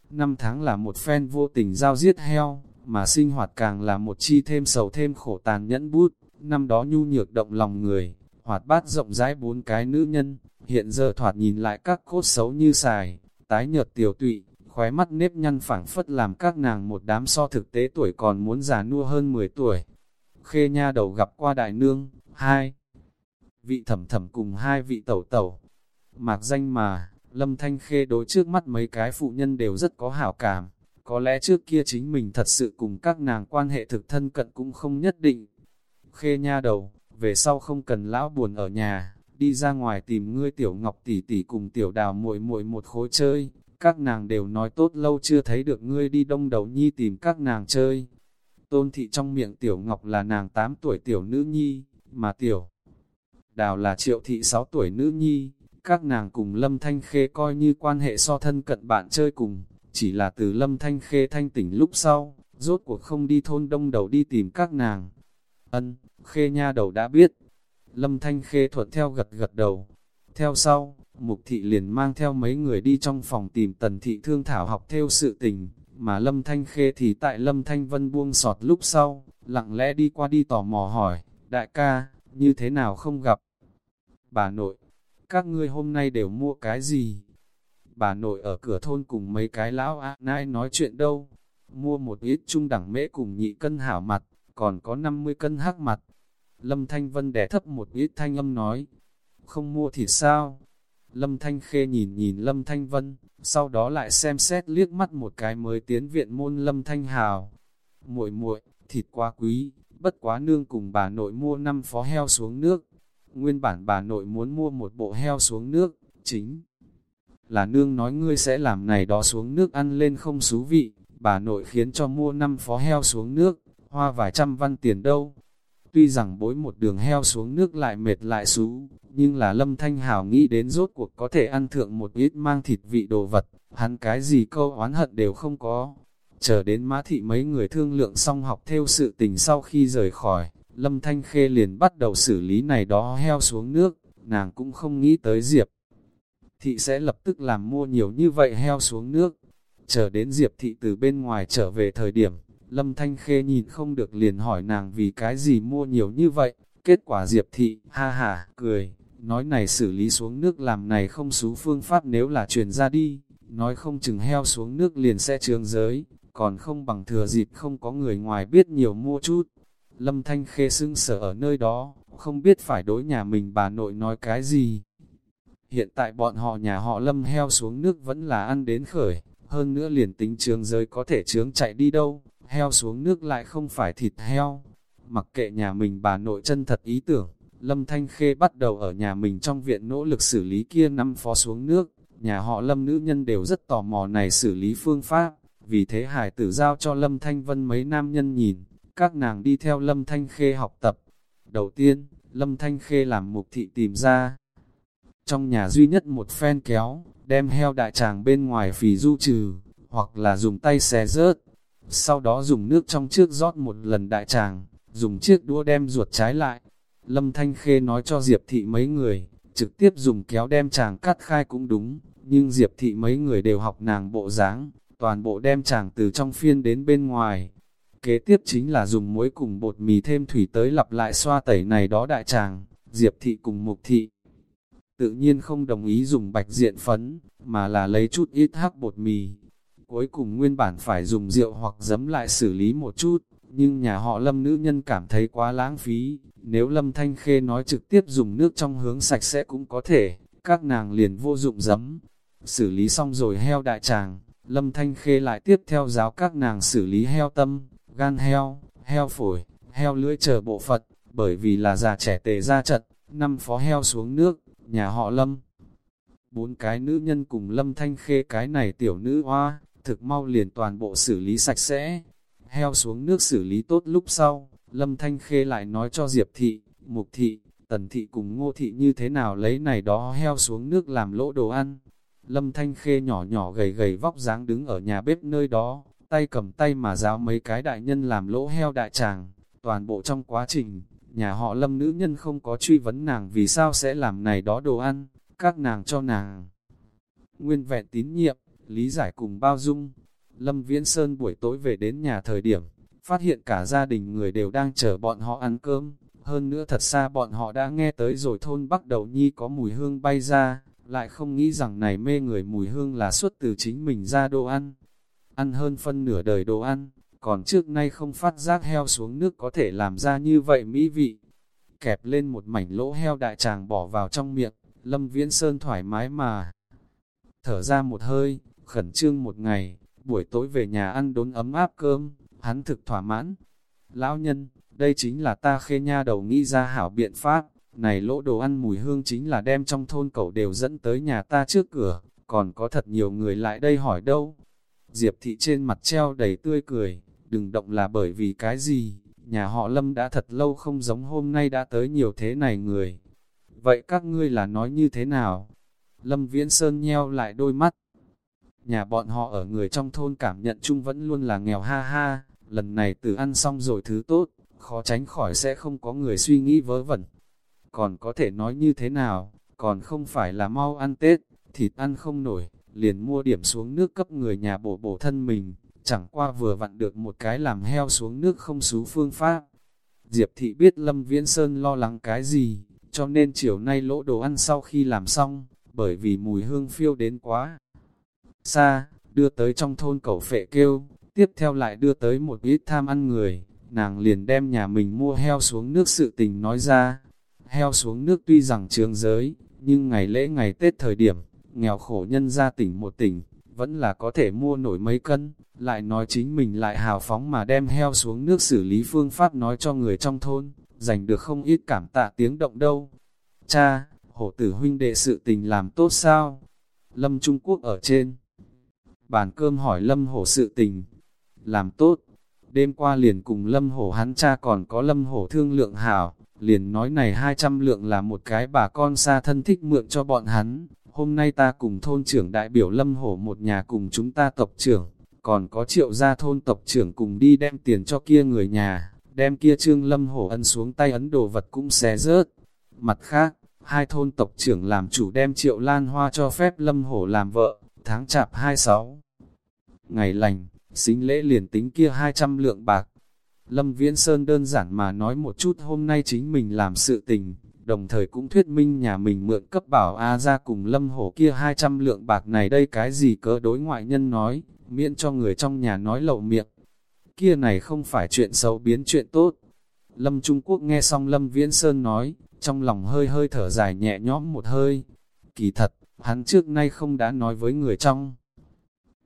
Năm tháng là một phen vô tình giao giết heo, mà sinh hoạt càng là một chi thêm sầu thêm khổ tàn nhẫn bút, năm đó nhu nhược động lòng người, hoạt bát rộng rãi bốn cái nữ nhân, hiện giờ thoạt nhìn lại các cốt xấu như xài, tái nhợt tiểu tụy, khóe mắt nếp nhăn phảng phất làm các nàng một đám so thực tế tuổi còn muốn già nua hơn 10 tuổi. Khê nha đầu gặp qua đại nương, hai vị thẩm thẩm cùng hai vị tẩu tẩu. Mạc danh mà, lâm thanh khê đối trước mắt mấy cái phụ nhân đều rất có hảo cảm, có lẽ trước kia chính mình thật sự cùng các nàng quan hệ thực thân cận cũng không nhất định. Khê nha đầu, về sau không cần lão buồn ở nhà, đi ra ngoài tìm ngươi tiểu ngọc tỷ tỷ cùng tiểu đào muội muội một khối chơi. Các nàng đều nói tốt lâu chưa thấy được ngươi đi đông đầu nhi tìm các nàng chơi. Tôn thị trong miệng tiểu ngọc là nàng 8 tuổi tiểu nữ nhi, mà tiểu đào là triệu thị 6 tuổi nữ nhi. Các nàng cùng lâm thanh khê coi như quan hệ so thân cận bạn chơi cùng, chỉ là từ lâm thanh khê thanh tỉnh lúc sau, rốt cuộc không đi thôn đông đầu đi tìm các nàng. Ân, khê nha đầu đã biết. Lâm thanh khê thuận theo gật gật đầu. Theo sau, mục thị liền mang theo mấy người đi trong phòng tìm tần thị thương thảo học theo sự tình, mà lâm thanh khê thì tại lâm thanh vân buông sọt lúc sau, lặng lẽ đi qua đi tò mò hỏi, đại ca, như thế nào không gặp? Bà nội, các ngươi hôm nay đều mua cái gì? bà nội ở cửa thôn cùng mấy cái lão ạ nai nói chuyện đâu. Mua một ít trung đẳng mễ cùng nhị cân hảo mặt, còn có 50 cân hắc mặt. Lâm Thanh Vân đẻ thấp một ít thanh âm nói, không mua thì sao? Lâm Thanh Khê nhìn nhìn Lâm Thanh Vân, sau đó lại xem xét liếc mắt một cái mới tiến viện môn Lâm Thanh Hào. muội muội thịt quá quý, bất quá nương cùng bà nội mua năm phó heo xuống nước. Nguyên bản bà nội muốn mua một bộ heo xuống nước, chính là nương nói ngươi sẽ làm này đó xuống nước ăn lên không xú vị, bà nội khiến cho mua năm phó heo xuống nước, hoa vài trăm văn tiền đâu. Tuy rằng bối một đường heo xuống nước lại mệt lại xú, nhưng là lâm thanh hào nghĩ đến rốt cuộc có thể ăn thượng một ít mang thịt vị đồ vật, hắn cái gì câu oán hận đều không có. Chờ đến mã thị mấy người thương lượng xong học theo sự tình sau khi rời khỏi, lâm thanh khê liền bắt đầu xử lý này đó heo xuống nước, nàng cũng không nghĩ tới Diệp thị sẽ lập tức làm mua nhiều như vậy heo xuống nước. Chờ đến Diệp Thị từ bên ngoài trở về thời điểm, Lâm Thanh Khê nhìn không được liền hỏi nàng vì cái gì mua nhiều như vậy. Kết quả Diệp Thị, ha ha, cười, nói này xử lý xuống nước làm này không xú phương pháp nếu là truyền ra đi, nói không chừng heo xuống nước liền sẽ trường giới, còn không bằng thừa dịp không có người ngoài biết nhiều mua chút. Lâm Thanh Khê sưng sở ở nơi đó, không biết phải đối nhà mình bà nội nói cái gì. Hiện tại bọn họ nhà họ Lâm heo xuống nước vẫn là ăn đến khởi, hơn nữa liền tính trường giới có thể trướng chạy đi đâu, heo xuống nước lại không phải thịt heo. Mặc kệ nhà mình bà nội chân thật ý tưởng, Lâm Thanh Khê bắt đầu ở nhà mình trong viện nỗ lực xử lý kia năm phó xuống nước, nhà họ Lâm nữ nhân đều rất tò mò này xử lý phương pháp, vì thế hải tử giao cho Lâm Thanh Vân mấy nam nhân nhìn, các nàng đi theo Lâm Thanh Khê học tập. Đầu tiên, Lâm Thanh Khê làm mục thị tìm ra. Trong nhà duy nhất một phen kéo, đem heo đại tràng bên ngoài phì du trừ, hoặc là dùng tay xé rớt. Sau đó dùng nước trong trước rót một lần đại tràng, dùng chiếc đũa đem ruột trái lại. Lâm Thanh Khê nói cho Diệp Thị mấy người, trực tiếp dùng kéo đem chàng cắt khai cũng đúng, nhưng Diệp Thị mấy người đều học nàng bộ dáng, toàn bộ đem chàng từ trong phiên đến bên ngoài. Kế tiếp chính là dùng muối cùng bột mì thêm thủy tới lặp lại xoa tẩy này đó đại tràng, Diệp Thị cùng Mục Thị. Tự nhiên không đồng ý dùng bạch diện phấn, mà là lấy chút ít hắc bột mì. Cuối cùng nguyên bản phải dùng rượu hoặc giấm lại xử lý một chút, nhưng nhà họ lâm nữ nhân cảm thấy quá lãng phí, nếu lâm thanh khê nói trực tiếp dùng nước trong hướng sạch sẽ cũng có thể, các nàng liền vô dụng giấm. Xử lý xong rồi heo đại tràng, lâm thanh khê lại tiếp theo giáo các nàng xử lý heo tâm, gan heo, heo phổi, heo lưỡi chờ bộ Phật, bởi vì là già trẻ tề ra trận, năm phó heo xuống nước, nhà họ lâm. Bốn cái nữ nhân cùng lâm thanh khê cái này tiểu nữ hoa, thực mau liền toàn bộ xử lý sạch sẽ, heo xuống nước xử lý tốt lúc sau, Lâm Thanh Khê lại nói cho Diệp Thị, Mục Thị, Tần Thị cùng Ngô Thị như thế nào lấy này đó heo xuống nước làm lỗ đồ ăn. Lâm Thanh Khê nhỏ nhỏ gầy gầy vóc dáng đứng ở nhà bếp nơi đó, tay cầm tay mà giáo mấy cái đại nhân làm lỗ heo đại tràng. Toàn bộ trong quá trình, nhà họ Lâm nữ nhân không có truy vấn nàng vì sao sẽ làm này đó đồ ăn, các nàng cho nàng. Nguyên vẹn tín nhiệm, lý giải cùng bao dung, Lâm Viễn Sơn buổi tối về đến nhà thời điểm, phát hiện cả gia đình người đều đang chờ bọn họ ăn cơm, hơn nữa thật xa bọn họ đã nghe tới rồi thôn Bắc Đầu Nhi có mùi hương bay ra, lại không nghĩ rằng này mê người mùi hương là xuất từ chính mình ra đồ ăn. Ăn hơn phân nửa đời đồ ăn, còn trước nay không phát giác heo xuống nước có thể làm ra như vậy mỹ vị. Kẹp lên một mảnh lỗ heo đại tràng bỏ vào trong miệng, Lâm Viễn Sơn thoải mái mà. Thở ra một hơi, khẩn trương một ngày, buổi tối về nhà ăn đốn ấm áp cơm, hắn thực thỏa mãn. Lão nhân, đây chính là ta khê nha đầu nghĩ ra hảo biện pháp, này lỗ đồ ăn mùi hương chính là đem trong thôn cậu đều dẫn tới nhà ta trước cửa, còn có thật nhiều người lại đây hỏi đâu. Diệp thị trên mặt treo đầy tươi cười, đừng động là bởi vì cái gì, nhà họ Lâm đã thật lâu không giống hôm nay đã tới nhiều thế này người. Vậy các ngươi là nói như thế nào? Lâm Viễn Sơn nheo lại đôi mắt, Nhà bọn họ ở người trong thôn cảm nhận chung vẫn luôn là nghèo ha ha, lần này tự ăn xong rồi thứ tốt, khó tránh khỏi sẽ không có người suy nghĩ vớ vẩn. Còn có thể nói như thế nào, còn không phải là mau ăn Tết, thịt ăn không nổi, liền mua điểm xuống nước cấp người nhà bổ bổ thân mình, chẳng qua vừa vặn được một cái làm heo xuống nước không xú phương pháp. Diệp thị biết Lâm Viễn Sơn lo lắng cái gì, cho nên chiều nay lỗ đồ ăn sau khi làm xong, bởi vì mùi hương phiêu đến quá xa, đưa tới trong thôn cẩu phệ kêu, tiếp theo lại đưa tới một ít tham ăn người, nàng liền đem nhà mình mua heo xuống nước sự tình nói ra. Heo xuống nước tuy rằng trường giới, nhưng ngày lễ ngày Tết thời điểm, nghèo khổ nhân ra tỉnh một tỉnh, vẫn là có thể mua nổi mấy cân, lại nói chính mình lại hào phóng mà đem heo xuống nước xử lý phương pháp nói cho người trong thôn, giành được không ít cảm tạ tiếng động đâu. Cha, hổ tử huynh đệ sự tình làm tốt sao? Lâm Trung Quốc ở trên bàn cơm hỏi Lâm Hổ sự tình. Làm tốt, đêm qua liền cùng Lâm Hổ hắn cha còn có Lâm Hổ thương lượng hảo, liền nói này 200 lượng là một cái bà con xa thân thích mượn cho bọn hắn. Hôm nay ta cùng thôn trưởng đại biểu Lâm Hổ một nhà cùng chúng ta tộc trưởng, còn có triệu gia thôn tộc trưởng cùng đi đem tiền cho kia người nhà, đem kia trương Lâm Hổ ân xuống tay ấn đồ vật cũng xé rớt. Mặt khác, hai thôn tộc trưởng làm chủ đem triệu lan hoa cho phép Lâm Hổ làm vợ, tháng chạp 26. ngày lành, xính lễ liền tính kia 200 lượng bạc. Lâm Viễn Sơn đơn giản mà nói một chút hôm nay chính mình làm sự tình, đồng thời cũng thuyết minh nhà mình mượn cấp bảo A ra cùng Lâm Hổ kia 200 lượng bạc này đây cái gì cỡ đối ngoại nhân nói, miễn cho người trong nhà nói lậu miệng. Kia này không phải chuyện xấu biến chuyện tốt. Lâm Trung Quốc nghe xong Lâm Viễn Sơn nói, trong lòng hơi hơi thở dài nhẹ nhõm một hơi. Kỳ thật, hắn trước nay không đã nói với người trong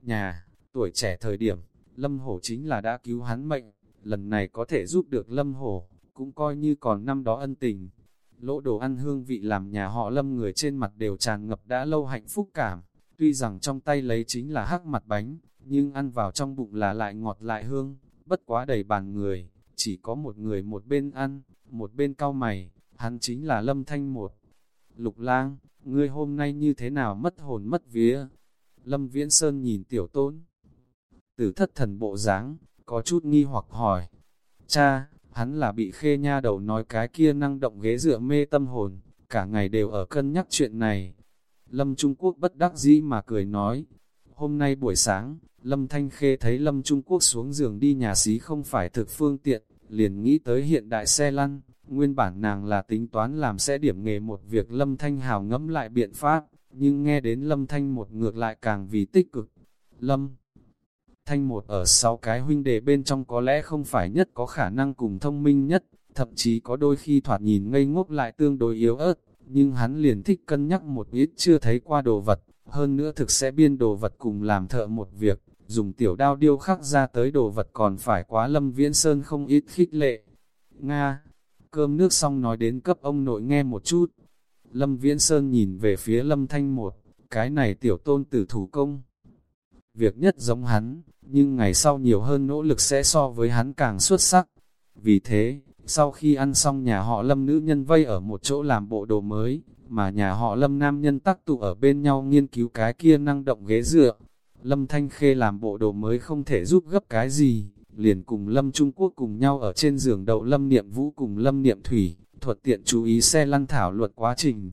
nhà, tuổi trẻ thời điểm, Lâm Hổ chính là đã cứu hắn mệnh, lần này có thể giúp được Lâm Hổ, cũng coi như còn năm đó ân tình. Lỗ đồ ăn hương vị làm nhà họ Lâm người trên mặt đều tràn ngập đã lâu hạnh phúc cảm, tuy rằng trong tay lấy chính là hắc mặt bánh, nhưng ăn vào trong bụng là lại ngọt lại hương, bất quá đầy bàn người, chỉ có một người một bên ăn, một bên cau mày, hắn chính là Lâm Thanh một. Lục lang, ngươi hôm nay như thế nào mất hồn mất vía? Lâm Viễn Sơn nhìn tiểu tôn. Tử thất thần bộ dáng có chút nghi hoặc hỏi. Cha, hắn là bị khê nha đầu nói cái kia năng động ghế dựa mê tâm hồn, cả ngày đều ở cân nhắc chuyện này. Lâm Trung Quốc bất đắc dĩ mà cười nói, hôm nay buổi sáng, Lâm Thanh Khê thấy Lâm Trung Quốc xuống giường đi nhà xí không phải thực phương tiện, liền nghĩ tới hiện đại xe lăn, nguyên bản nàng là tính toán làm sẽ điểm nghề một việc Lâm Thanh Hào ngẫm lại biện pháp, nhưng nghe đến Lâm Thanh một ngược lại càng vì tích cực. Lâm Thanh một ở sáu cái huynh đệ bên trong có lẽ không phải nhất có khả năng cùng thông minh nhất, thậm chí có đôi khi thoạt nhìn ngây ngốc lại tương đối yếu ớt, nhưng hắn liền thích cân nhắc một ít chưa thấy qua đồ vật, hơn nữa thực sẽ biên đồ vật cùng làm thợ một việc, dùng tiểu đao điêu khắc ra tới đồ vật còn phải quá lâm viễn sơn không ít khích lệ. Nga, cơm nước xong nói đến cấp ông nội nghe một chút. Lâm Viễn Sơn nhìn về phía Lâm Thanh một, cái này tiểu tôn tử thủ công. Việc nhất giống hắn, nhưng ngày sau nhiều hơn nỗ lực sẽ so với hắn càng xuất sắc. Vì thế, sau khi ăn xong nhà họ Lâm nữ nhân vây ở một chỗ làm bộ đồ mới, mà nhà họ Lâm nam nhân tắc tụ ở bên nhau nghiên cứu cái kia năng động ghế dựa. Lâm Thanh Khê làm bộ đồ mới không thể giúp gấp cái gì, liền cùng Lâm Trung Quốc cùng nhau ở trên giường đậu Lâm Niệm Vũ cùng Lâm Niệm Thủy, thuật tiện chú ý xe lăn thảo luật quá trình.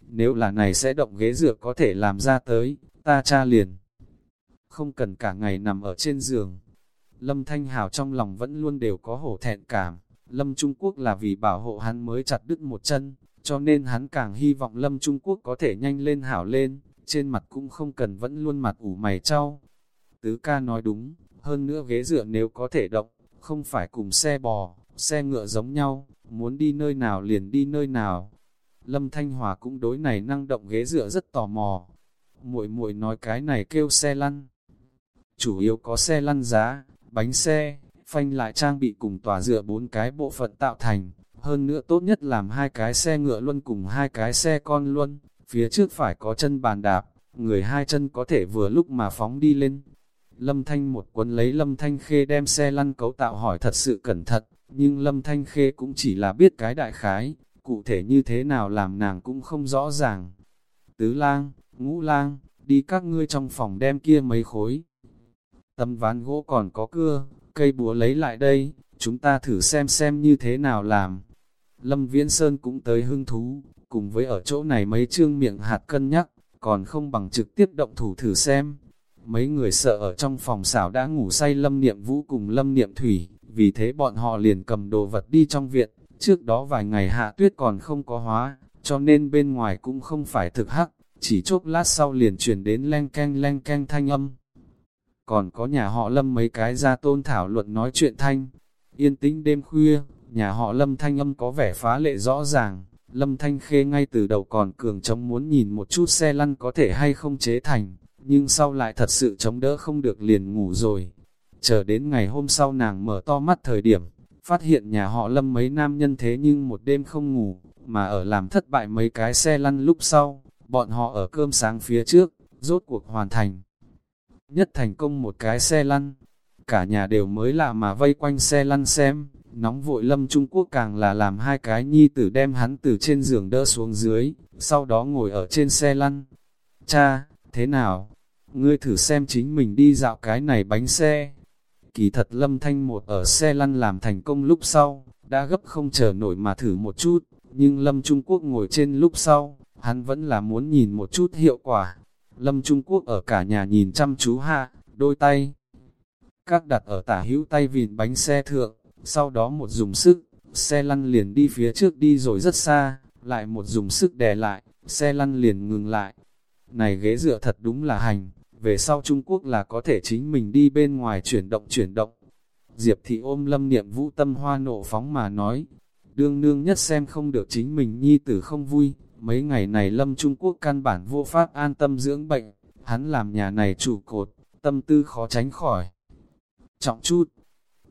Nếu là này sẽ động ghế dựa có thể làm ra tới, ta cha liền. Không cần cả ngày nằm ở trên giường. Lâm Thanh Hảo trong lòng vẫn luôn đều có hổ thẹn cảm. Lâm Trung Quốc là vì bảo hộ hắn mới chặt đứt một chân, cho nên hắn càng hy vọng Lâm Trung Quốc có thể nhanh lên hảo lên, trên mặt cũng không cần vẫn luôn mặt ủ mày trao. Tứ ca nói đúng, hơn nữa ghế dựa nếu có thể động, không phải cùng xe bò, xe ngựa giống nhau, muốn đi nơi nào liền đi nơi nào. Lâm Thanh Hòa cũng đối này năng động ghế dựa rất tò mò. Muội muội nói cái này kêu xe lăn. Chủ yếu có xe lăn giá, bánh xe, phanh lại trang bị cùng tòa dựa bốn cái bộ phận tạo thành. Hơn nữa tốt nhất làm hai cái xe ngựa luôn cùng hai cái xe con luôn. Phía trước phải có chân bàn đạp, người hai chân có thể vừa lúc mà phóng đi lên. Lâm Thanh một quân lấy Lâm Thanh Khê đem xe lăn cấu tạo hỏi thật sự cẩn thận, nhưng Lâm Thanh Khê cũng chỉ là biết cái đại khái, cụ thể như thế nào làm nàng cũng không rõ ràng. Tứ lang, ngũ lang, đi các ngươi trong phòng đem kia mấy khối. Tấm ván gỗ còn có cưa, cây búa lấy lại đây, chúng ta thử xem xem như thế nào làm. Lâm Viễn Sơn cũng tới hưng thú, cùng với ở chỗ này mấy chương miệng hạt cân nhắc, còn không bằng trực tiếp động thủ thử xem. Mấy người sợ ở trong phòng xảo đã ngủ say Lâm Niệm Vũ cùng Lâm Niệm Thủy, vì thế bọn họ liền cầm đồ vật đi trong viện, trước đó vài ngày hạ tuyết còn không có hóa, cho nên bên ngoài cũng không phải thực hắc, chỉ chốc lát sau liền chuyển đến len canh len canh thanh âm. Còn có nhà họ lâm mấy cái ra tôn thảo luận nói chuyện thanh, yên tĩnh đêm khuya, nhà họ lâm thanh âm có vẻ phá lệ rõ ràng, lâm thanh khê ngay từ đầu còn cường chống muốn nhìn một chút xe lăn có thể hay không chế thành, nhưng sau lại thật sự chống đỡ không được liền ngủ rồi. Chờ đến ngày hôm sau nàng mở to mắt thời điểm, phát hiện nhà họ lâm mấy nam nhân thế nhưng một đêm không ngủ, mà ở làm thất bại mấy cái xe lăn lúc sau, bọn họ ở cơm sáng phía trước, rốt cuộc hoàn thành. Nhất thành công một cái xe lăn, cả nhà đều mới lạ mà vây quanh xe lăn xem, nóng vội lâm Trung Quốc càng là làm hai cái nhi tử đem hắn từ trên giường đỡ xuống dưới, sau đó ngồi ở trên xe lăn. Cha, thế nào? Ngươi thử xem chính mình đi dạo cái này bánh xe. Kỳ thật lâm thanh một ở xe lăn làm thành công lúc sau, đã gấp không chờ nổi mà thử một chút, nhưng lâm Trung Quốc ngồi trên lúc sau, hắn vẫn là muốn nhìn một chút hiệu quả. Lâm Trung Quốc ở cả nhà nhìn chăm chú hạ, đôi tay. Các đặt ở tả hữu tay vìn bánh xe thượng, sau đó một dùng sức, xe lăn liền đi phía trước đi rồi rất xa, lại một dùng sức đè lại, xe lăn liền ngừng lại. Này ghế dựa thật đúng là hành, về sau Trung Quốc là có thể chính mình đi bên ngoài chuyển động chuyển động. Diệp thị ôm lâm niệm vũ tâm hoa nộ phóng mà nói, đương nương nhất xem không được chính mình nhi tử không vui, mấy ngày này lâm Trung Quốc căn bản vô pháp an tâm dưỡng bệnh, hắn làm nhà này trụ cột, tâm tư khó tránh khỏi. Trọng chút,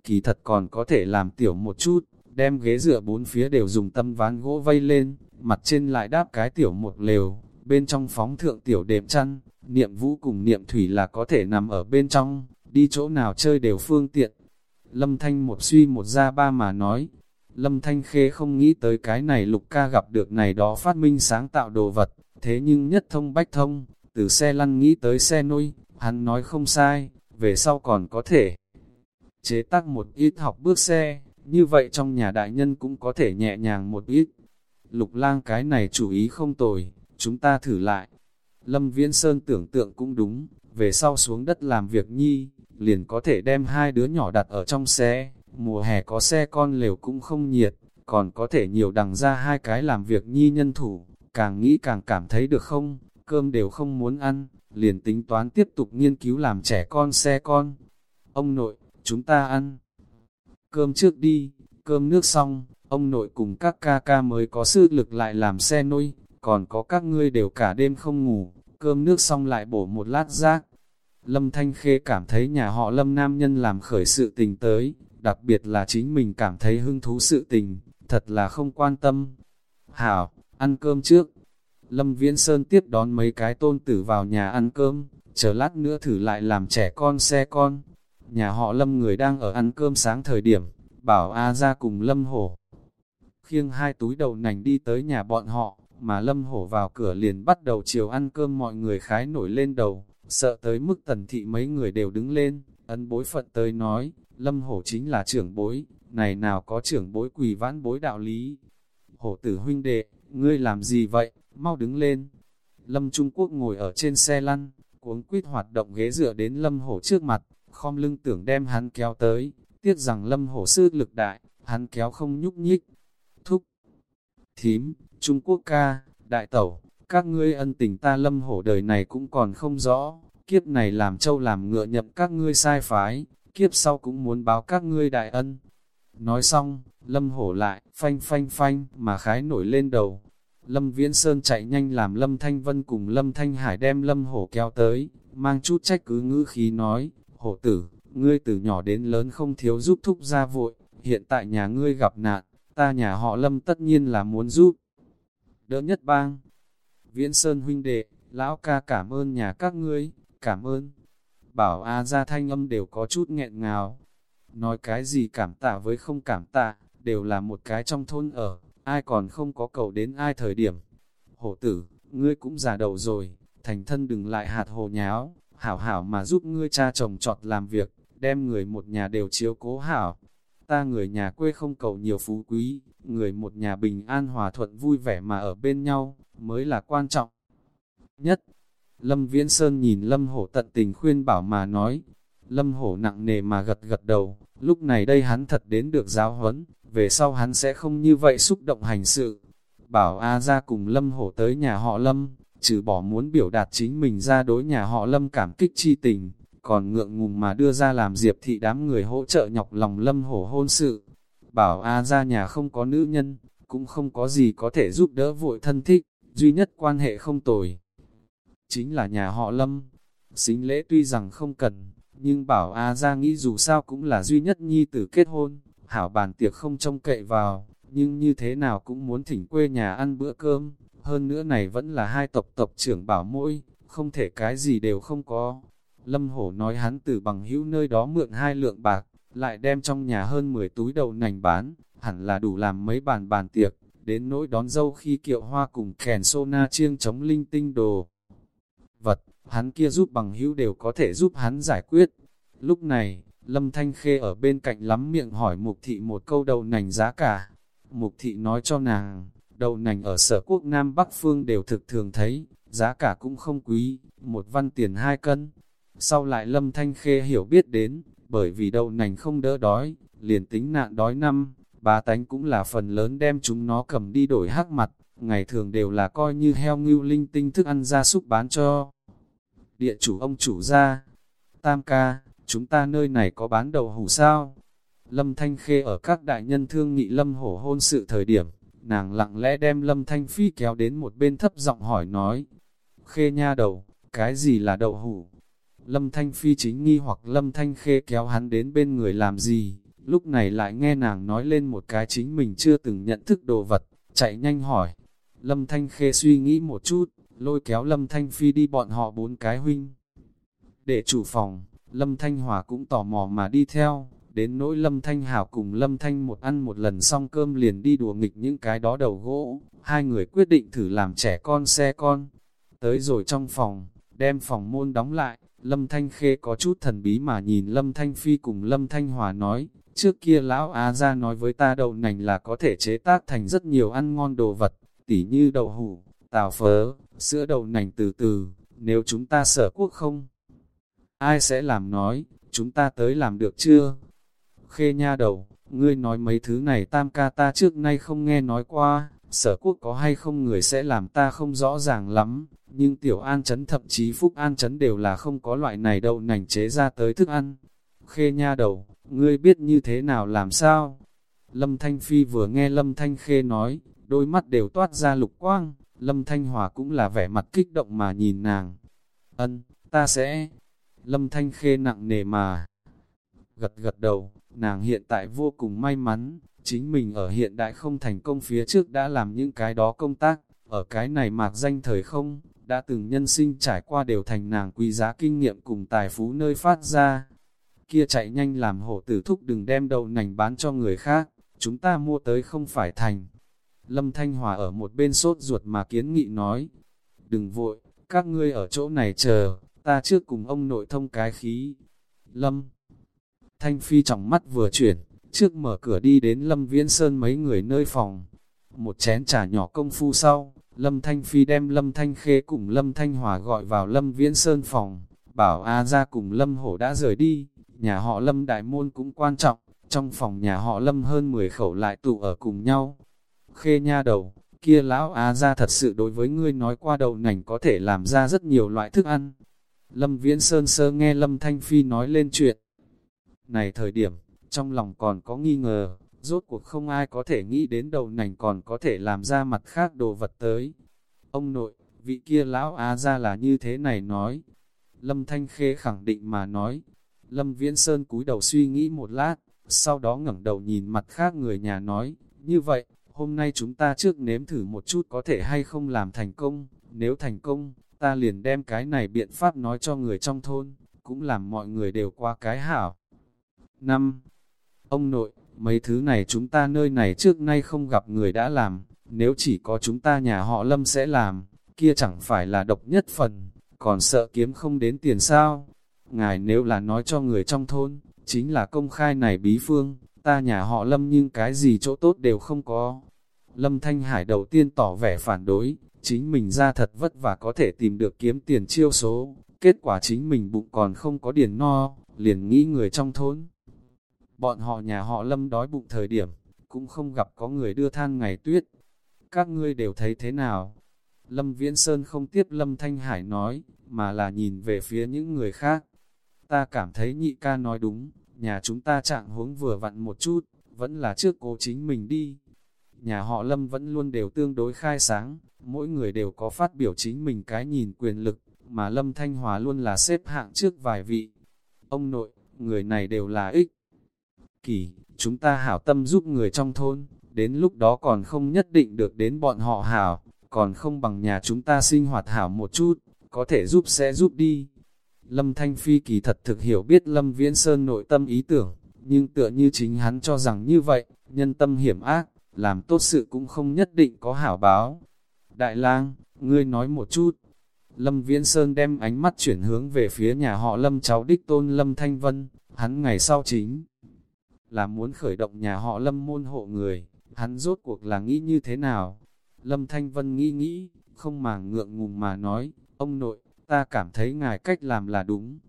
kỳ thật còn có thể làm tiểu một chút, đem ghế dựa bốn phía đều dùng tâm ván gỗ vây lên, mặt trên lại đáp cái tiểu một lều, bên trong phóng thượng tiểu đệm chăn, niệm vũ cùng niệm thủy là có thể nằm ở bên trong, đi chỗ nào chơi đều phương tiện. Lâm Thanh một suy một ra ba mà nói, Lâm Thanh Khê không nghĩ tới cái này lục ca gặp được này đó phát minh sáng tạo đồ vật, thế nhưng nhất thông bách thông, từ xe lăn nghĩ tới xe nuôi, hắn nói không sai, về sau còn có thể chế tác một ít học bước xe, như vậy trong nhà đại nhân cũng có thể nhẹ nhàng một ít. Lục lang cái này chủ ý không tồi, chúng ta thử lại. Lâm Viễn Sơn tưởng tượng cũng đúng, về sau xuống đất làm việc nhi, liền có thể đem hai đứa nhỏ đặt ở trong xe, mùa hè có xe con lều cũng không nhiệt, còn có thể nhiều đằng ra hai cái làm việc nhi nhân thủ, càng nghĩ càng cảm thấy được không, cơm đều không muốn ăn, liền tính toán tiếp tục nghiên cứu làm trẻ con xe con. Ông nội, chúng ta ăn cơm trước đi, cơm nước xong, ông nội cùng các ca ca mới có sức lực lại làm xe nôi, còn có các ngươi đều cả đêm không ngủ, cơm nước xong lại bổ một lát rác. Lâm Thanh Khê cảm thấy nhà họ Lâm Nam Nhân làm khởi sự tình tới, đặc biệt là chính mình cảm thấy hứng thú sự tình, thật là không quan tâm. Hảo, ăn cơm trước. Lâm Viễn Sơn tiếp đón mấy cái tôn tử vào nhà ăn cơm, chờ lát nữa thử lại làm trẻ con xe con. Nhà họ Lâm người đang ở ăn cơm sáng thời điểm, bảo A ra cùng Lâm Hổ. Khiêng hai túi đầu nành đi tới nhà bọn họ, mà Lâm Hổ vào cửa liền bắt đầu chiều ăn cơm mọi người khái nổi lên đầu, sợ tới mức tần thị mấy người đều đứng lên, ấn bối phận tới nói, Lâm Hổ chính là trưởng bối, này nào có trưởng bối quỳ vãn bối đạo lý. Hổ tử huynh đệ, ngươi làm gì vậy, mau đứng lên. Lâm Trung Quốc ngồi ở trên xe lăn, cuống quýt hoạt động ghế dựa đến Lâm Hổ trước mặt, khom lưng tưởng đem hắn kéo tới, tiếc rằng lâm hổ sư lực đại, hắn kéo không nhúc nhích. Thúc, thím, Trung Quốc ca, đại tẩu, các ngươi ân tình ta lâm hổ đời này cũng còn không rõ, kiếp này làm châu làm ngựa nhập các ngươi sai phái, kiếp sau cũng muốn báo các ngươi đại ân. Nói xong, lâm hổ lại, phanh phanh phanh, mà khái nổi lên đầu. Lâm Viễn Sơn chạy nhanh làm Lâm Thanh Vân cùng Lâm Thanh Hải đem Lâm Hổ kéo tới, mang chút trách cứ ngữ khí nói, hổ tử, ngươi từ nhỏ đến lớn không thiếu giúp thúc gia vội, hiện tại nhà ngươi gặp nạn, ta nhà họ lâm tất nhiên là muốn giúp. Đỡ nhất bang, viễn sơn huynh đệ, lão ca cảm ơn nhà các ngươi, cảm ơn. Bảo A ra thanh âm đều có chút nghẹn ngào. Nói cái gì cảm tạ với không cảm tạ, đều là một cái trong thôn ở, ai còn không có cầu đến ai thời điểm. Hổ tử, ngươi cũng già đầu rồi, thành thân đừng lại hạt hồ nháo, hảo hảo mà giúp ngươi cha chồng trọt làm việc, đem người một nhà đều chiếu cố hảo. Ta người nhà quê không cầu nhiều phú quý, người một nhà bình an hòa thuận vui vẻ mà ở bên nhau, mới là quan trọng nhất. Lâm Viễn Sơn nhìn Lâm Hổ tận tình khuyên bảo mà nói, Lâm Hổ nặng nề mà gật gật đầu, lúc này đây hắn thật đến được giáo huấn, về sau hắn sẽ không như vậy xúc động hành sự. Bảo A ra cùng Lâm Hổ tới nhà họ Lâm, trừ bỏ muốn biểu đạt chính mình ra đối nhà họ lâm cảm kích chi tình, còn ngượng ngùng mà đưa ra làm diệp thị đám người hỗ trợ nhọc lòng lâm hổ hôn sự. Bảo A ra nhà không có nữ nhân, cũng không có gì có thể giúp đỡ vội thân thích, duy nhất quan hệ không tồi. Chính là nhà họ lâm. Xính lễ tuy rằng không cần, nhưng bảo A ra nghĩ dù sao cũng là duy nhất nhi tử kết hôn, hảo bàn tiệc không trông cậy vào, nhưng như thế nào cũng muốn thỉnh quê nhà ăn bữa cơm, hơn nữa này vẫn là hai tộc tộc trưởng bảo mỗi, không thể cái gì đều không có. Lâm Hổ nói hắn từ bằng hữu nơi đó mượn hai lượng bạc, lại đem trong nhà hơn 10 túi đậu nành bán, hẳn là đủ làm mấy bàn bàn tiệc, đến nỗi đón dâu khi kiệu hoa cùng kèn sô na chiêng chống linh tinh đồ. Vật, hắn kia giúp bằng hữu đều có thể giúp hắn giải quyết. Lúc này, Lâm Thanh Khê ở bên cạnh lắm miệng hỏi Mục Thị một câu đầu nành giá cả. Mục Thị nói cho nàng, Đậu nành ở sở quốc Nam Bắc Phương đều thực thường thấy, giá cả cũng không quý, một văn tiền hai cân. Sau lại Lâm Thanh Khê hiểu biết đến, bởi vì đậu nành không đỡ đói, liền tính nạn đói năm, bà tánh cũng là phần lớn đem chúng nó cầm đi đổi hắc mặt, ngày thường đều là coi như heo ngưu linh tinh thức ăn ra súc bán cho. Địa chủ ông chủ ra, tam ca, chúng ta nơi này có bán đậu hủ sao? Lâm Thanh Khê ở các đại nhân thương nghị Lâm Hổ hôn sự thời điểm, nàng lặng lẽ đem Lâm Thanh Phi kéo đến một bên thấp giọng hỏi nói. Khê nha đầu, cái gì là đậu hủ? Lâm Thanh Phi chính nghi hoặc Lâm Thanh Khê kéo hắn đến bên người làm gì? Lúc này lại nghe nàng nói lên một cái chính mình chưa từng nhận thức đồ vật, chạy nhanh hỏi. Lâm Thanh Khê suy nghĩ một chút, lôi kéo Lâm Thanh Phi đi bọn họ bốn cái huynh. Để chủ phòng, Lâm Thanh Hòa cũng tò mò mà đi theo, đến nỗi Lâm Thanh Hảo cùng Lâm Thanh một ăn một lần xong cơm liền đi đùa nghịch những cái đó đầu gỗ, hai người quyết định thử làm trẻ con xe con. Tới rồi trong phòng, đem phòng môn đóng lại, Lâm Thanh Khê có chút thần bí mà nhìn Lâm Thanh Phi cùng Lâm Thanh Hòa nói, trước kia lão Á ra nói với ta đậu nành là có thể chế tác thành rất nhiều ăn ngon đồ vật, tỉ như đậu hủ, tào phớ, sữa đậu nành từ từ, nếu chúng ta sở quốc không? Ai sẽ làm nói, chúng ta tới làm được chưa? Khê nha đầu, ngươi nói mấy thứ này tam ca ta trước nay không nghe nói qua, sở quốc có hay không người sẽ làm ta không rõ ràng lắm, nhưng tiểu an chấn thậm chí phúc an chấn đều là không có loại này đậu nành chế ra tới thức ăn. Khê nha đầu, ngươi biết như thế nào làm sao? Lâm Thanh Phi vừa nghe Lâm Thanh Khê nói, đôi mắt đều toát ra lục quang, Lâm Thanh Hòa cũng là vẻ mặt kích động mà nhìn nàng. Ân, ta sẽ... Lâm Thanh Khê nặng nề mà. Gật gật đầu, nàng hiện tại vô cùng may mắn, chính mình ở hiện đại không thành công phía trước đã làm những cái đó công tác, ở cái này mạc danh thời không, đã từng nhân sinh trải qua đều thành nàng quý giá kinh nghiệm cùng tài phú nơi phát ra. Kia chạy nhanh làm hổ tử thúc đừng đem đầu nành bán cho người khác, chúng ta mua tới không phải thành. Lâm Thanh Hòa ở một bên sốt ruột mà kiến nghị nói, đừng vội, các ngươi ở chỗ này chờ, ta trước cùng ông nội thông cái khí. Lâm Thanh Phi trọng mắt vừa chuyển, trước mở cửa đi đến Lâm Viễn Sơn mấy người nơi phòng. Một chén trà nhỏ công phu sau, Lâm Thanh Phi đem Lâm Thanh Khê cùng Lâm Thanh Hòa gọi vào Lâm Viễn Sơn phòng, bảo A ra cùng Lâm Hổ đã rời đi, nhà họ Lâm Đại Môn cũng quan trọng, trong phòng nhà họ Lâm hơn 10 khẩu lại tụ ở cùng nhau. Khê nha đầu, kia lão A ra thật sự đối với ngươi nói qua đầu nành có thể làm ra rất nhiều loại thức ăn. Lâm Viễn Sơn sơ nghe Lâm Thanh Phi nói lên chuyện. Này thời điểm, trong lòng còn có nghi ngờ, rốt cuộc không ai có thể nghĩ đến đầu nành còn có thể làm ra mặt khác đồ vật tới. Ông nội, vị kia lão Á ra là như thế này nói. Lâm Thanh Khê khẳng định mà nói. Lâm Viễn Sơn cúi đầu suy nghĩ một lát, sau đó ngẩng đầu nhìn mặt khác người nhà nói, như vậy, hôm nay chúng ta trước nếm thử một chút có thể hay không làm thành công, nếu thành công, ta liền đem cái này biện pháp nói cho người trong thôn, cũng làm mọi người đều qua cái hảo. 5. Ông nội, mấy thứ này chúng ta nơi này trước nay không gặp người đã làm, nếu chỉ có chúng ta nhà họ Lâm sẽ làm, kia chẳng phải là độc nhất phần, còn sợ kiếm không đến tiền sao. Ngài nếu là nói cho người trong thôn, chính là công khai này bí phương, ta nhà họ Lâm nhưng cái gì chỗ tốt đều không có. Lâm Thanh Hải đầu tiên tỏ vẻ phản đối, chính mình ra thật vất vả có thể tìm được kiếm tiền chiêu số, kết quả chính mình bụng còn không có điền no, liền nghĩ người trong thôn. Bọn họ nhà họ lâm đói bụng thời điểm, cũng không gặp có người đưa than ngày tuyết. Các ngươi đều thấy thế nào? Lâm Viễn Sơn không tiếp Lâm Thanh Hải nói, mà là nhìn về phía những người khác. Ta cảm thấy nhị ca nói đúng, nhà chúng ta trạng huống vừa vặn một chút, vẫn là trước cố chính mình đi. Nhà họ Lâm vẫn luôn đều tương đối khai sáng, mỗi người đều có phát biểu chính mình cái nhìn quyền lực, mà Lâm Thanh Hòa luôn là xếp hạng trước vài vị. Ông nội, người này đều là ích kỳ, chúng ta hảo tâm giúp người trong thôn, đến lúc đó còn không nhất định được đến bọn họ hảo, còn không bằng nhà chúng ta sinh hoạt hảo một chút, có thể giúp sẽ giúp đi. Lâm Thanh Phi kỳ thật thực hiểu biết Lâm Viễn Sơn nội tâm ý tưởng, nhưng tựa như chính hắn cho rằng như vậy, nhân tâm hiểm ác, làm tốt sự cũng không nhất định có hảo báo. Đại lang, ngươi nói một chút. Lâm Viễn Sơn đem ánh mắt chuyển hướng về phía nhà họ Lâm cháu đích tôn Lâm Thanh Vân, hắn ngày sau chính là muốn khởi động nhà họ Lâm môn hộ người, hắn rốt cuộc là nghĩ như thế nào? Lâm Thanh Vân nghĩ nghĩ, không màng ngượng ngùng mà nói, ông nội, ta cảm thấy ngài cách làm là đúng.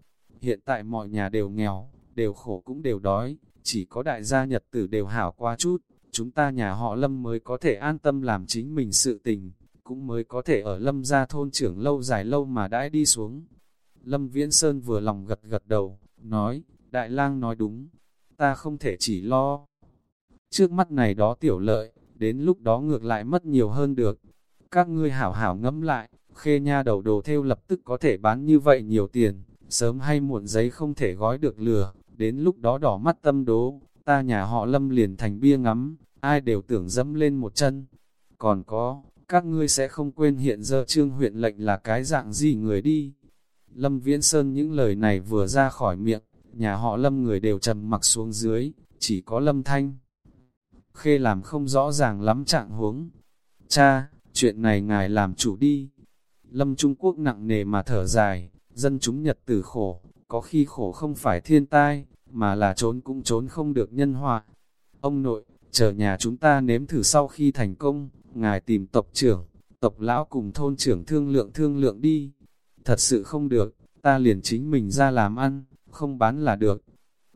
hiện tại mọi nhà đều nghèo, đều khổ cũng đều đói, chỉ có đại gia nhật tử đều hảo qua chút, chúng ta nhà họ Lâm mới có thể an tâm làm chính mình sự tình, cũng mới có thể ở Lâm gia thôn trưởng lâu dài lâu mà đãi đi xuống. Lâm Viễn Sơn vừa lòng gật gật đầu, nói, Đại lang nói đúng, ta không thể chỉ lo. Trước mắt này đó tiểu lợi, đến lúc đó ngược lại mất nhiều hơn được. Các ngươi hảo hảo ngẫm lại, khê nha đầu đồ theo lập tức có thể bán như vậy nhiều tiền, sớm hay muộn giấy không thể gói được lừa, đến lúc đó đỏ mắt tâm đố, ta nhà họ lâm liền thành bia ngắm, ai đều tưởng dẫm lên một chân. Còn có, các ngươi sẽ không quên hiện giờ trương huyện lệnh là cái dạng gì người đi. Lâm Viễn Sơn những lời này vừa ra khỏi miệng, nhà họ Lâm người đều trầm mặc xuống dưới, chỉ có Lâm Thanh. Khê làm không rõ ràng lắm trạng huống. Cha, chuyện này ngài làm chủ đi. Lâm Trung Quốc nặng nề mà thở dài, dân chúng nhật tử khổ, có khi khổ không phải thiên tai, mà là trốn cũng trốn không được nhân họa. Ông nội, chờ nhà chúng ta nếm thử sau khi thành công, ngài tìm tộc trưởng, tộc lão cùng thôn trưởng thương lượng thương lượng đi. Thật sự không được, ta liền chính mình ra làm ăn, không bán là được.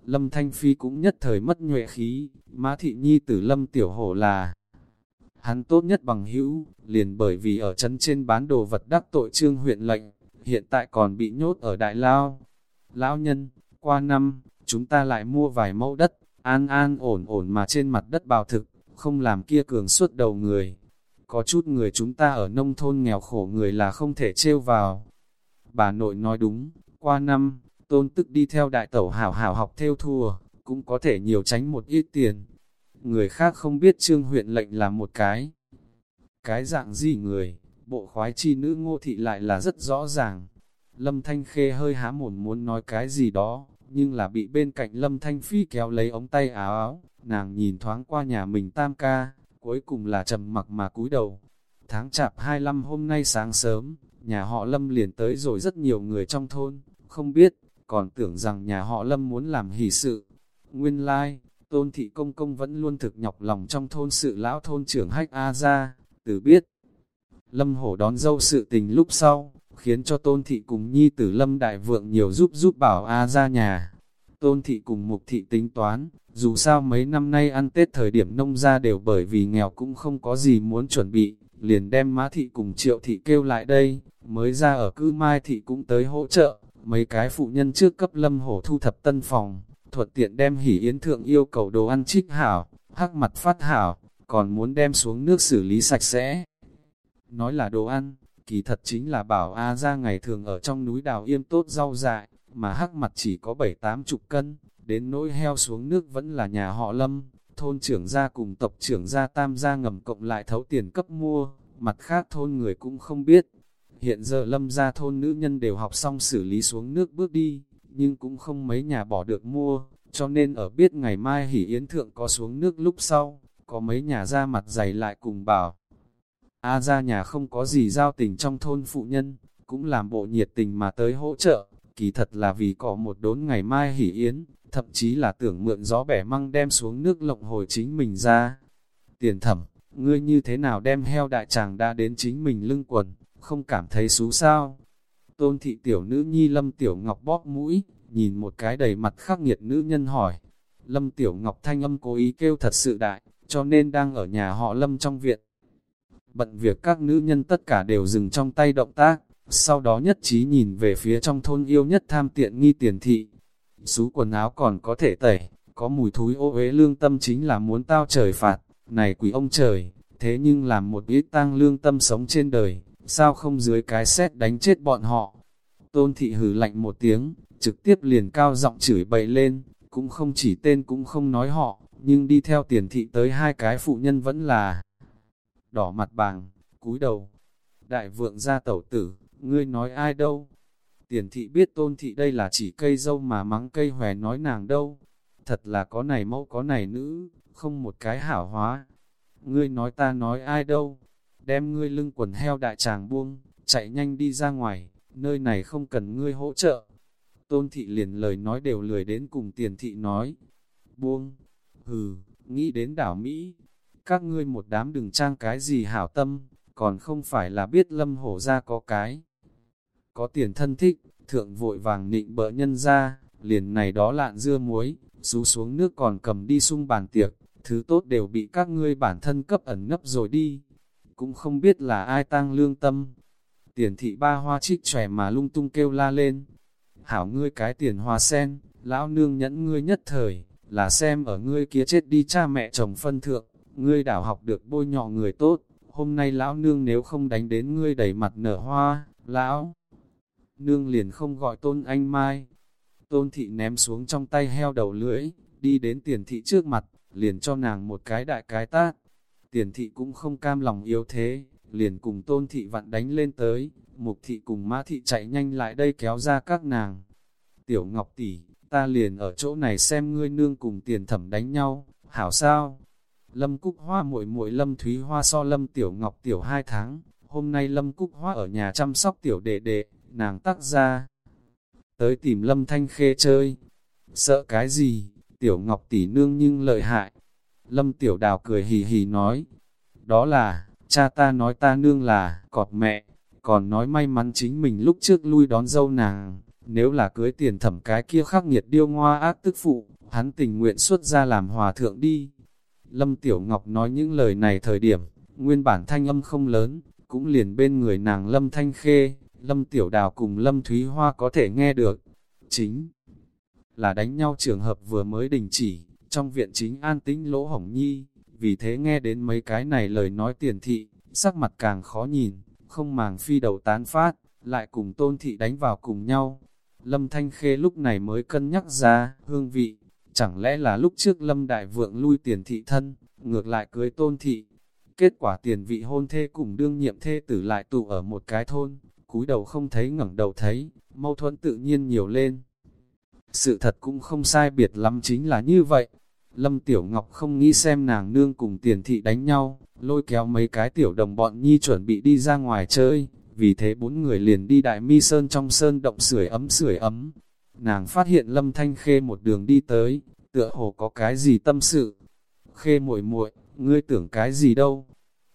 Lâm Thanh Phi cũng nhất thời mất nhuệ khí, Mã Thị Nhi tử Lâm Tiểu Hổ là hắn tốt nhất bằng hữu, liền bởi vì ở chân trên bán đồ vật đắc tội trương huyện lệnh, hiện tại còn bị nhốt ở Đại Lao. Lão nhân, qua năm, chúng ta lại mua vài mẫu đất, an an ổn ổn mà trên mặt đất bào thực, không làm kia cường suốt đầu người. Có chút người chúng ta ở nông thôn nghèo khổ người là không thể trêu vào. Bà nội nói đúng, qua năm, tôn tức đi theo đại tẩu hảo hảo học theo thua, cũng có thể nhiều tránh một ít tiền. Người khác không biết trương huyện lệnh là một cái. Cái dạng gì người, bộ khoái chi nữ ngô thị lại là rất rõ ràng. Lâm Thanh Khê hơi há mồm muốn nói cái gì đó, nhưng là bị bên cạnh Lâm Thanh Phi kéo lấy ống tay áo áo, nàng nhìn thoáng qua nhà mình tam ca, cuối cùng là trầm mặc mà cúi đầu. Tháng chạp 25 hôm nay sáng sớm, nhà họ Lâm liền tới rồi rất nhiều người trong thôn, không biết, còn tưởng rằng nhà họ Lâm muốn làm hỷ sự. Nguyên lai, like, tôn thị công công vẫn luôn thực nhọc lòng trong thôn sự lão thôn trưởng hách A ra, từ biết. Lâm hổ đón dâu sự tình lúc sau, khiến cho tôn thị cùng nhi tử Lâm đại vượng nhiều giúp giúp bảo A ra nhà. Tôn thị cùng mục thị tính toán, dù sao mấy năm nay ăn Tết thời điểm nông ra đều bởi vì nghèo cũng không có gì muốn chuẩn bị, liền đem má thị cùng triệu thị kêu lại đây, mới ra ở cư mai thị cũng tới hỗ trợ, mấy cái phụ nhân trước cấp lâm hổ thu thập tân phòng, thuận tiện đem hỉ yến thượng yêu cầu đồ ăn trích hảo, hắc mặt phát hảo, còn muốn đem xuống nước xử lý sạch sẽ. Nói là đồ ăn, kỳ thật chính là bảo A ra ngày thường ở trong núi đào yêm tốt rau dại, mà hắc mặt chỉ có 7-8 chục cân, đến nỗi heo xuống nước vẫn là nhà họ lâm, thôn trưởng gia cùng tộc trưởng gia tam gia ngầm cộng lại thấu tiền cấp mua, mặt khác thôn người cũng không biết. Hiện giờ lâm gia thôn nữ nhân đều học xong xử lý xuống nước bước đi, nhưng cũng không mấy nhà bỏ được mua, cho nên ở biết ngày mai hỉ yến thượng có xuống nước lúc sau, có mấy nhà ra mặt dày lại cùng bảo. A ra nhà không có gì giao tình trong thôn phụ nhân, cũng làm bộ nhiệt tình mà tới hỗ trợ, kỳ thật là vì có một đốn ngày mai hỉ yến, thậm chí là tưởng mượn gió bẻ măng đem xuống nước lộng hồi chính mình ra. Tiền thẩm, ngươi như thế nào đem heo đại tràng đã đến chính mình lưng quần, không cảm thấy xú sao? Tôn thị tiểu nữ nhi lâm tiểu ngọc bóp mũi, nhìn một cái đầy mặt khắc nghiệt nữ nhân hỏi. Lâm tiểu ngọc thanh âm cố ý kêu thật sự đại, cho nên đang ở nhà họ lâm trong viện. Bận việc các nữ nhân tất cả đều dừng trong tay động tác, sau đó nhất trí nhìn về phía trong thôn yêu nhất tham tiện nghi tiền thị. Xú quần áo còn có thể tẩy, có mùi thúi ô uế lương tâm chính là muốn tao trời phạt, này quỷ ông trời, thế nhưng làm một ít tang lương tâm sống trên đời, sao không dưới cái xét đánh chết bọn họ. Tôn thị hử lạnh một tiếng, trực tiếp liền cao giọng chửi bậy lên, cũng không chỉ tên cũng không nói họ, nhưng đi theo tiền thị tới hai cái phụ nhân vẫn là đỏ mặt bàng, cúi đầu. Đại vượng ra tẩu tử, ngươi nói ai đâu? Tiền thị biết tôn thị đây là chỉ cây dâu mà mắng cây hòe nói nàng đâu. Thật là có này mẫu có này nữ, không một cái hảo hóa. Ngươi nói ta nói ai đâu? Đem ngươi lưng quần heo đại tràng buông, chạy nhanh đi ra ngoài, nơi này không cần ngươi hỗ trợ. Tôn thị liền lời nói đều lười đến cùng tiền thị nói. Buông, hừ, nghĩ đến đảo Mỹ. Các ngươi một đám đừng trang cái gì hảo tâm, còn không phải là biết lâm hổ ra có cái. Có tiền thân thích, thượng vội vàng nịnh bợ nhân ra, liền này đó lạn dưa muối, rú xuống nước còn cầm đi sung bàn tiệc, thứ tốt đều bị các ngươi bản thân cấp ẩn nấp rồi đi. Cũng không biết là ai tăng lương tâm. Tiền thị ba hoa trích trẻ mà lung tung kêu la lên. Hảo ngươi cái tiền hoa sen, lão nương nhẫn ngươi nhất thời, là xem ở ngươi kia chết đi cha mẹ chồng phân thượng, ngươi đảo học được bôi nhọ người tốt, hôm nay lão nương nếu không đánh đến ngươi đầy mặt nở hoa, lão nương liền không gọi tôn anh mai. Tôn thị ném xuống trong tay heo đầu lưỡi, đi đến tiền thị trước mặt, liền cho nàng một cái đại cái tát. Tiền thị cũng không cam lòng yếu thế, liền cùng tôn thị vặn đánh lên tới, mục thị cùng mã thị chạy nhanh lại đây kéo ra các nàng. Tiểu Ngọc tỷ, ta liền ở chỗ này xem ngươi nương cùng tiền thẩm đánh nhau, hảo sao? Lâm Cúc Hoa muội muội Lâm Thúy Hoa so Lâm Tiểu Ngọc tiểu hai tháng, hôm nay Lâm Cúc Hoa ở nhà chăm sóc tiểu đệ đệ, nàng tắc ra. Tới tìm Lâm Thanh Khê chơi. Sợ cái gì, Tiểu Ngọc tỷ nương nhưng lợi hại. Lâm Tiểu Đào cười hì hì nói. Đó là, cha ta nói ta nương là, cọt mẹ, còn nói may mắn chính mình lúc trước lui đón dâu nàng. Nếu là cưới tiền thẩm cái kia khắc nghiệt điêu ngoa ác tức phụ, hắn tình nguyện xuất ra làm hòa thượng đi. Lâm Tiểu Ngọc nói những lời này thời điểm, nguyên bản thanh âm không lớn, cũng liền bên người nàng Lâm Thanh Khê, Lâm Tiểu Đào cùng Lâm Thúy Hoa có thể nghe được. Chính là đánh nhau trường hợp vừa mới đình chỉ, trong viện chính an tĩnh lỗ hổng nhi, vì thế nghe đến mấy cái này lời nói tiền thị, sắc mặt càng khó nhìn, không màng phi đầu tán phát, lại cùng tôn thị đánh vào cùng nhau. Lâm Thanh Khê lúc này mới cân nhắc ra, hương vị, chẳng lẽ là lúc trước Lâm Đại Vượng lui tiền thị thân, ngược lại cưới tôn thị. Kết quả tiền vị hôn thê cùng đương nhiệm thê tử lại tụ ở một cái thôn, cúi đầu không thấy ngẩng đầu thấy, mâu thuẫn tự nhiên nhiều lên. Sự thật cũng không sai biệt lắm chính là như vậy. Lâm Tiểu Ngọc không nghĩ xem nàng nương cùng tiền thị đánh nhau, lôi kéo mấy cái tiểu đồng bọn nhi chuẩn bị đi ra ngoài chơi, vì thế bốn người liền đi đại mi sơn trong sơn động sưởi ấm sưởi ấm. Nàng phát hiện Lâm Thanh Khê một đường đi tới, tựa hồ có cái gì tâm sự. Khê muội muội, ngươi tưởng cái gì đâu?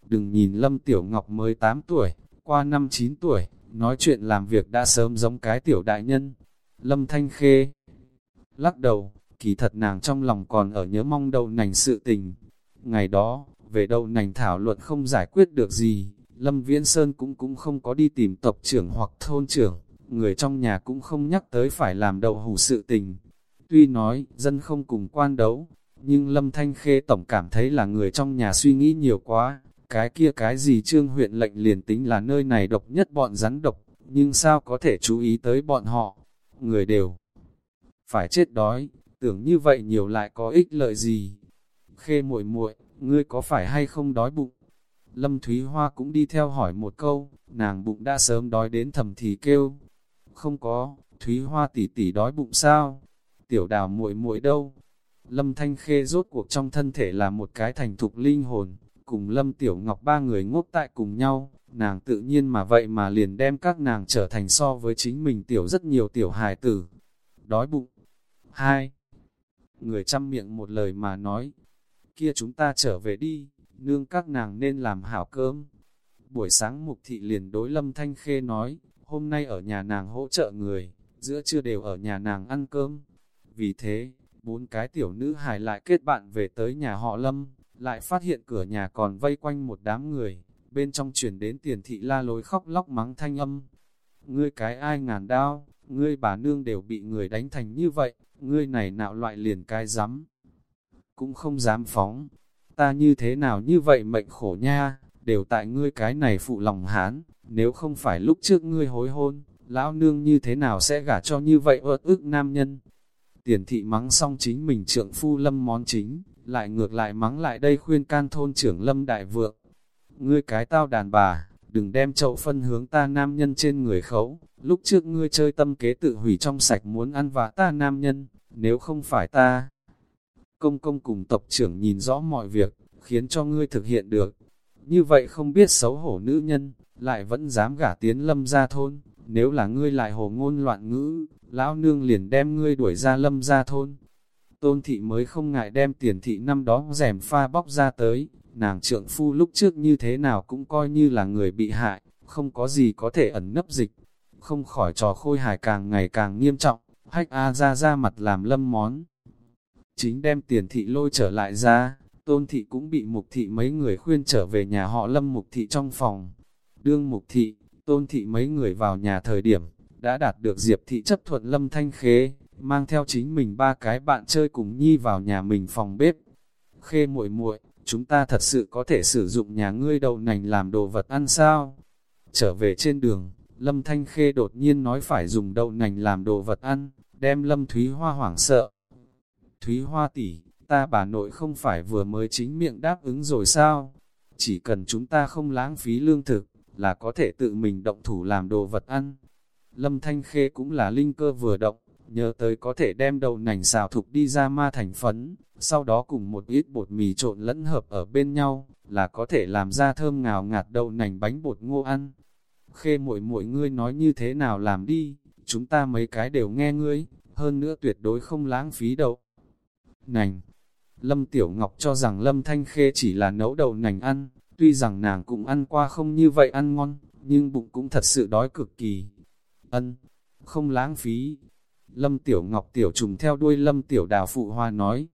Đừng nhìn Lâm Tiểu Ngọc mới 8 tuổi, qua năm 9 tuổi, nói chuyện làm việc đã sớm giống cái tiểu đại nhân. Lâm Thanh Khê lắc đầu, kỳ thật nàng trong lòng còn ở nhớ mong đậu nành sự tình. Ngày đó, về đậu nành thảo luận không giải quyết được gì, Lâm Viễn Sơn cũng cũng không có đi tìm tộc trưởng hoặc thôn trưởng, người trong nhà cũng không nhắc tới phải làm đậu hủ sự tình. Tuy nói, dân không cùng quan đấu, nhưng Lâm Thanh Khê tổng cảm thấy là người trong nhà suy nghĩ nhiều quá, cái kia cái gì trương huyện lệnh liền tính là nơi này độc nhất bọn rắn độc, nhưng sao có thể chú ý tới bọn họ, người đều phải chết đói, tưởng như vậy nhiều lại có ích lợi gì. Khê muội muội, ngươi có phải hay không đói bụng? Lâm Thúy Hoa cũng đi theo hỏi một câu, nàng bụng đã sớm đói đến thầm thì kêu. Không có, Thúy Hoa tỷ tỷ đói bụng sao? Tiểu đào muội muội đâu? Lâm Thanh Khê rốt cuộc trong thân thể là một cái thành thục linh hồn, cùng Lâm Tiểu Ngọc ba người ngốc tại cùng nhau, nàng tự nhiên mà vậy mà liền đem các nàng trở thành so với chính mình tiểu rất nhiều tiểu hài tử. Đói bụng. Hai. Người chăm miệng một lời mà nói, kia chúng ta trở về đi, nương các nàng nên làm hảo cơm. Buổi sáng Mục Thị liền đối Lâm Thanh Khê nói, hôm nay ở nhà nàng hỗ trợ người, giữa trưa đều ở nhà nàng ăn cơm. Vì thế, bốn cái tiểu nữ hài lại kết bạn về tới nhà họ Lâm, lại phát hiện cửa nhà còn vây quanh một đám người, bên trong chuyển đến tiền thị la lối khóc lóc mắng thanh âm. Ngươi cái ai ngàn đao, ngươi bà nương đều bị người đánh thành như vậy, ngươi này nạo loại liền cái dám. Cũng không dám phóng, ta như thế nào như vậy mệnh khổ nha, đều tại ngươi cái này phụ lòng hán, nếu không phải lúc trước ngươi hối hôn, lão nương như thế nào sẽ gả cho như vậy ớt ức nam nhân. Tiền thị mắng xong chính mình trượng phu lâm món chính, lại ngược lại mắng lại đây khuyên can thôn trưởng lâm đại vượng. Ngươi cái tao đàn bà, đừng đem chậu phân hướng ta nam nhân trên người khấu, lúc trước ngươi chơi tâm kế tự hủy trong sạch muốn ăn vạ ta nam nhân, nếu không phải ta. Công công cùng tộc trưởng nhìn rõ mọi việc, khiến cho ngươi thực hiện được. Như vậy không biết xấu hổ nữ nhân, lại vẫn dám gả tiến lâm ra thôn, nếu là ngươi lại hồ ngôn loạn ngữ, lão nương liền đem ngươi đuổi ra lâm ra thôn. Tôn thị mới không ngại đem tiền thị năm đó rèm pha bóc ra tới, nàng trượng phu lúc trước như thế nào cũng coi như là người bị hại, không có gì có thể ẩn nấp dịch. không khỏi trò khôi hài càng ngày càng nghiêm trọng, hách A ra ra mặt làm lâm món. Chính đem tiền thị lôi trở lại ra, tôn thị cũng bị mục thị mấy người khuyên trở về nhà họ lâm mục thị trong phòng. Đương mục thị, tôn thị mấy người vào nhà thời điểm, đã đạt được diệp thị chấp thuận lâm thanh khế, mang theo chính mình ba cái bạn chơi cùng nhi vào nhà mình phòng bếp. Khê muội muội, chúng ta thật sự có thể sử dụng nhà ngươi đậu nành làm đồ vật ăn sao? Trở về trên đường, Lâm Thanh Khê đột nhiên nói phải dùng đậu nành làm đồ vật ăn, đem Lâm Thúy Hoa hoảng sợ. Thúy Hoa tỷ, ta bà nội không phải vừa mới chính miệng đáp ứng rồi sao? Chỉ cần chúng ta không lãng phí lương thực, là có thể tự mình động thủ làm đồ vật ăn. Lâm Thanh Khê cũng là linh cơ vừa động, nhớ tới có thể đem đậu nành xào thục đi ra ma thành phấn, sau đó cùng một ít bột mì trộn lẫn hợp ở bên nhau, là có thể làm ra thơm ngào ngạt đậu nành bánh bột ngô ăn. Khê muội muội ngươi nói như thế nào làm đi, chúng ta mấy cái đều nghe ngươi, hơn nữa tuyệt đối không lãng phí đậu. Nành Lâm Tiểu Ngọc cho rằng Lâm Thanh Khê chỉ là nấu đậu nành ăn, tuy rằng nàng cũng ăn qua không như vậy ăn ngon, nhưng bụng cũng thật sự đói cực kỳ. Ân, không lãng phí, Lâm Tiểu Ngọc Tiểu trùng theo đuôi Lâm Tiểu Đào Phụ Hoa nói,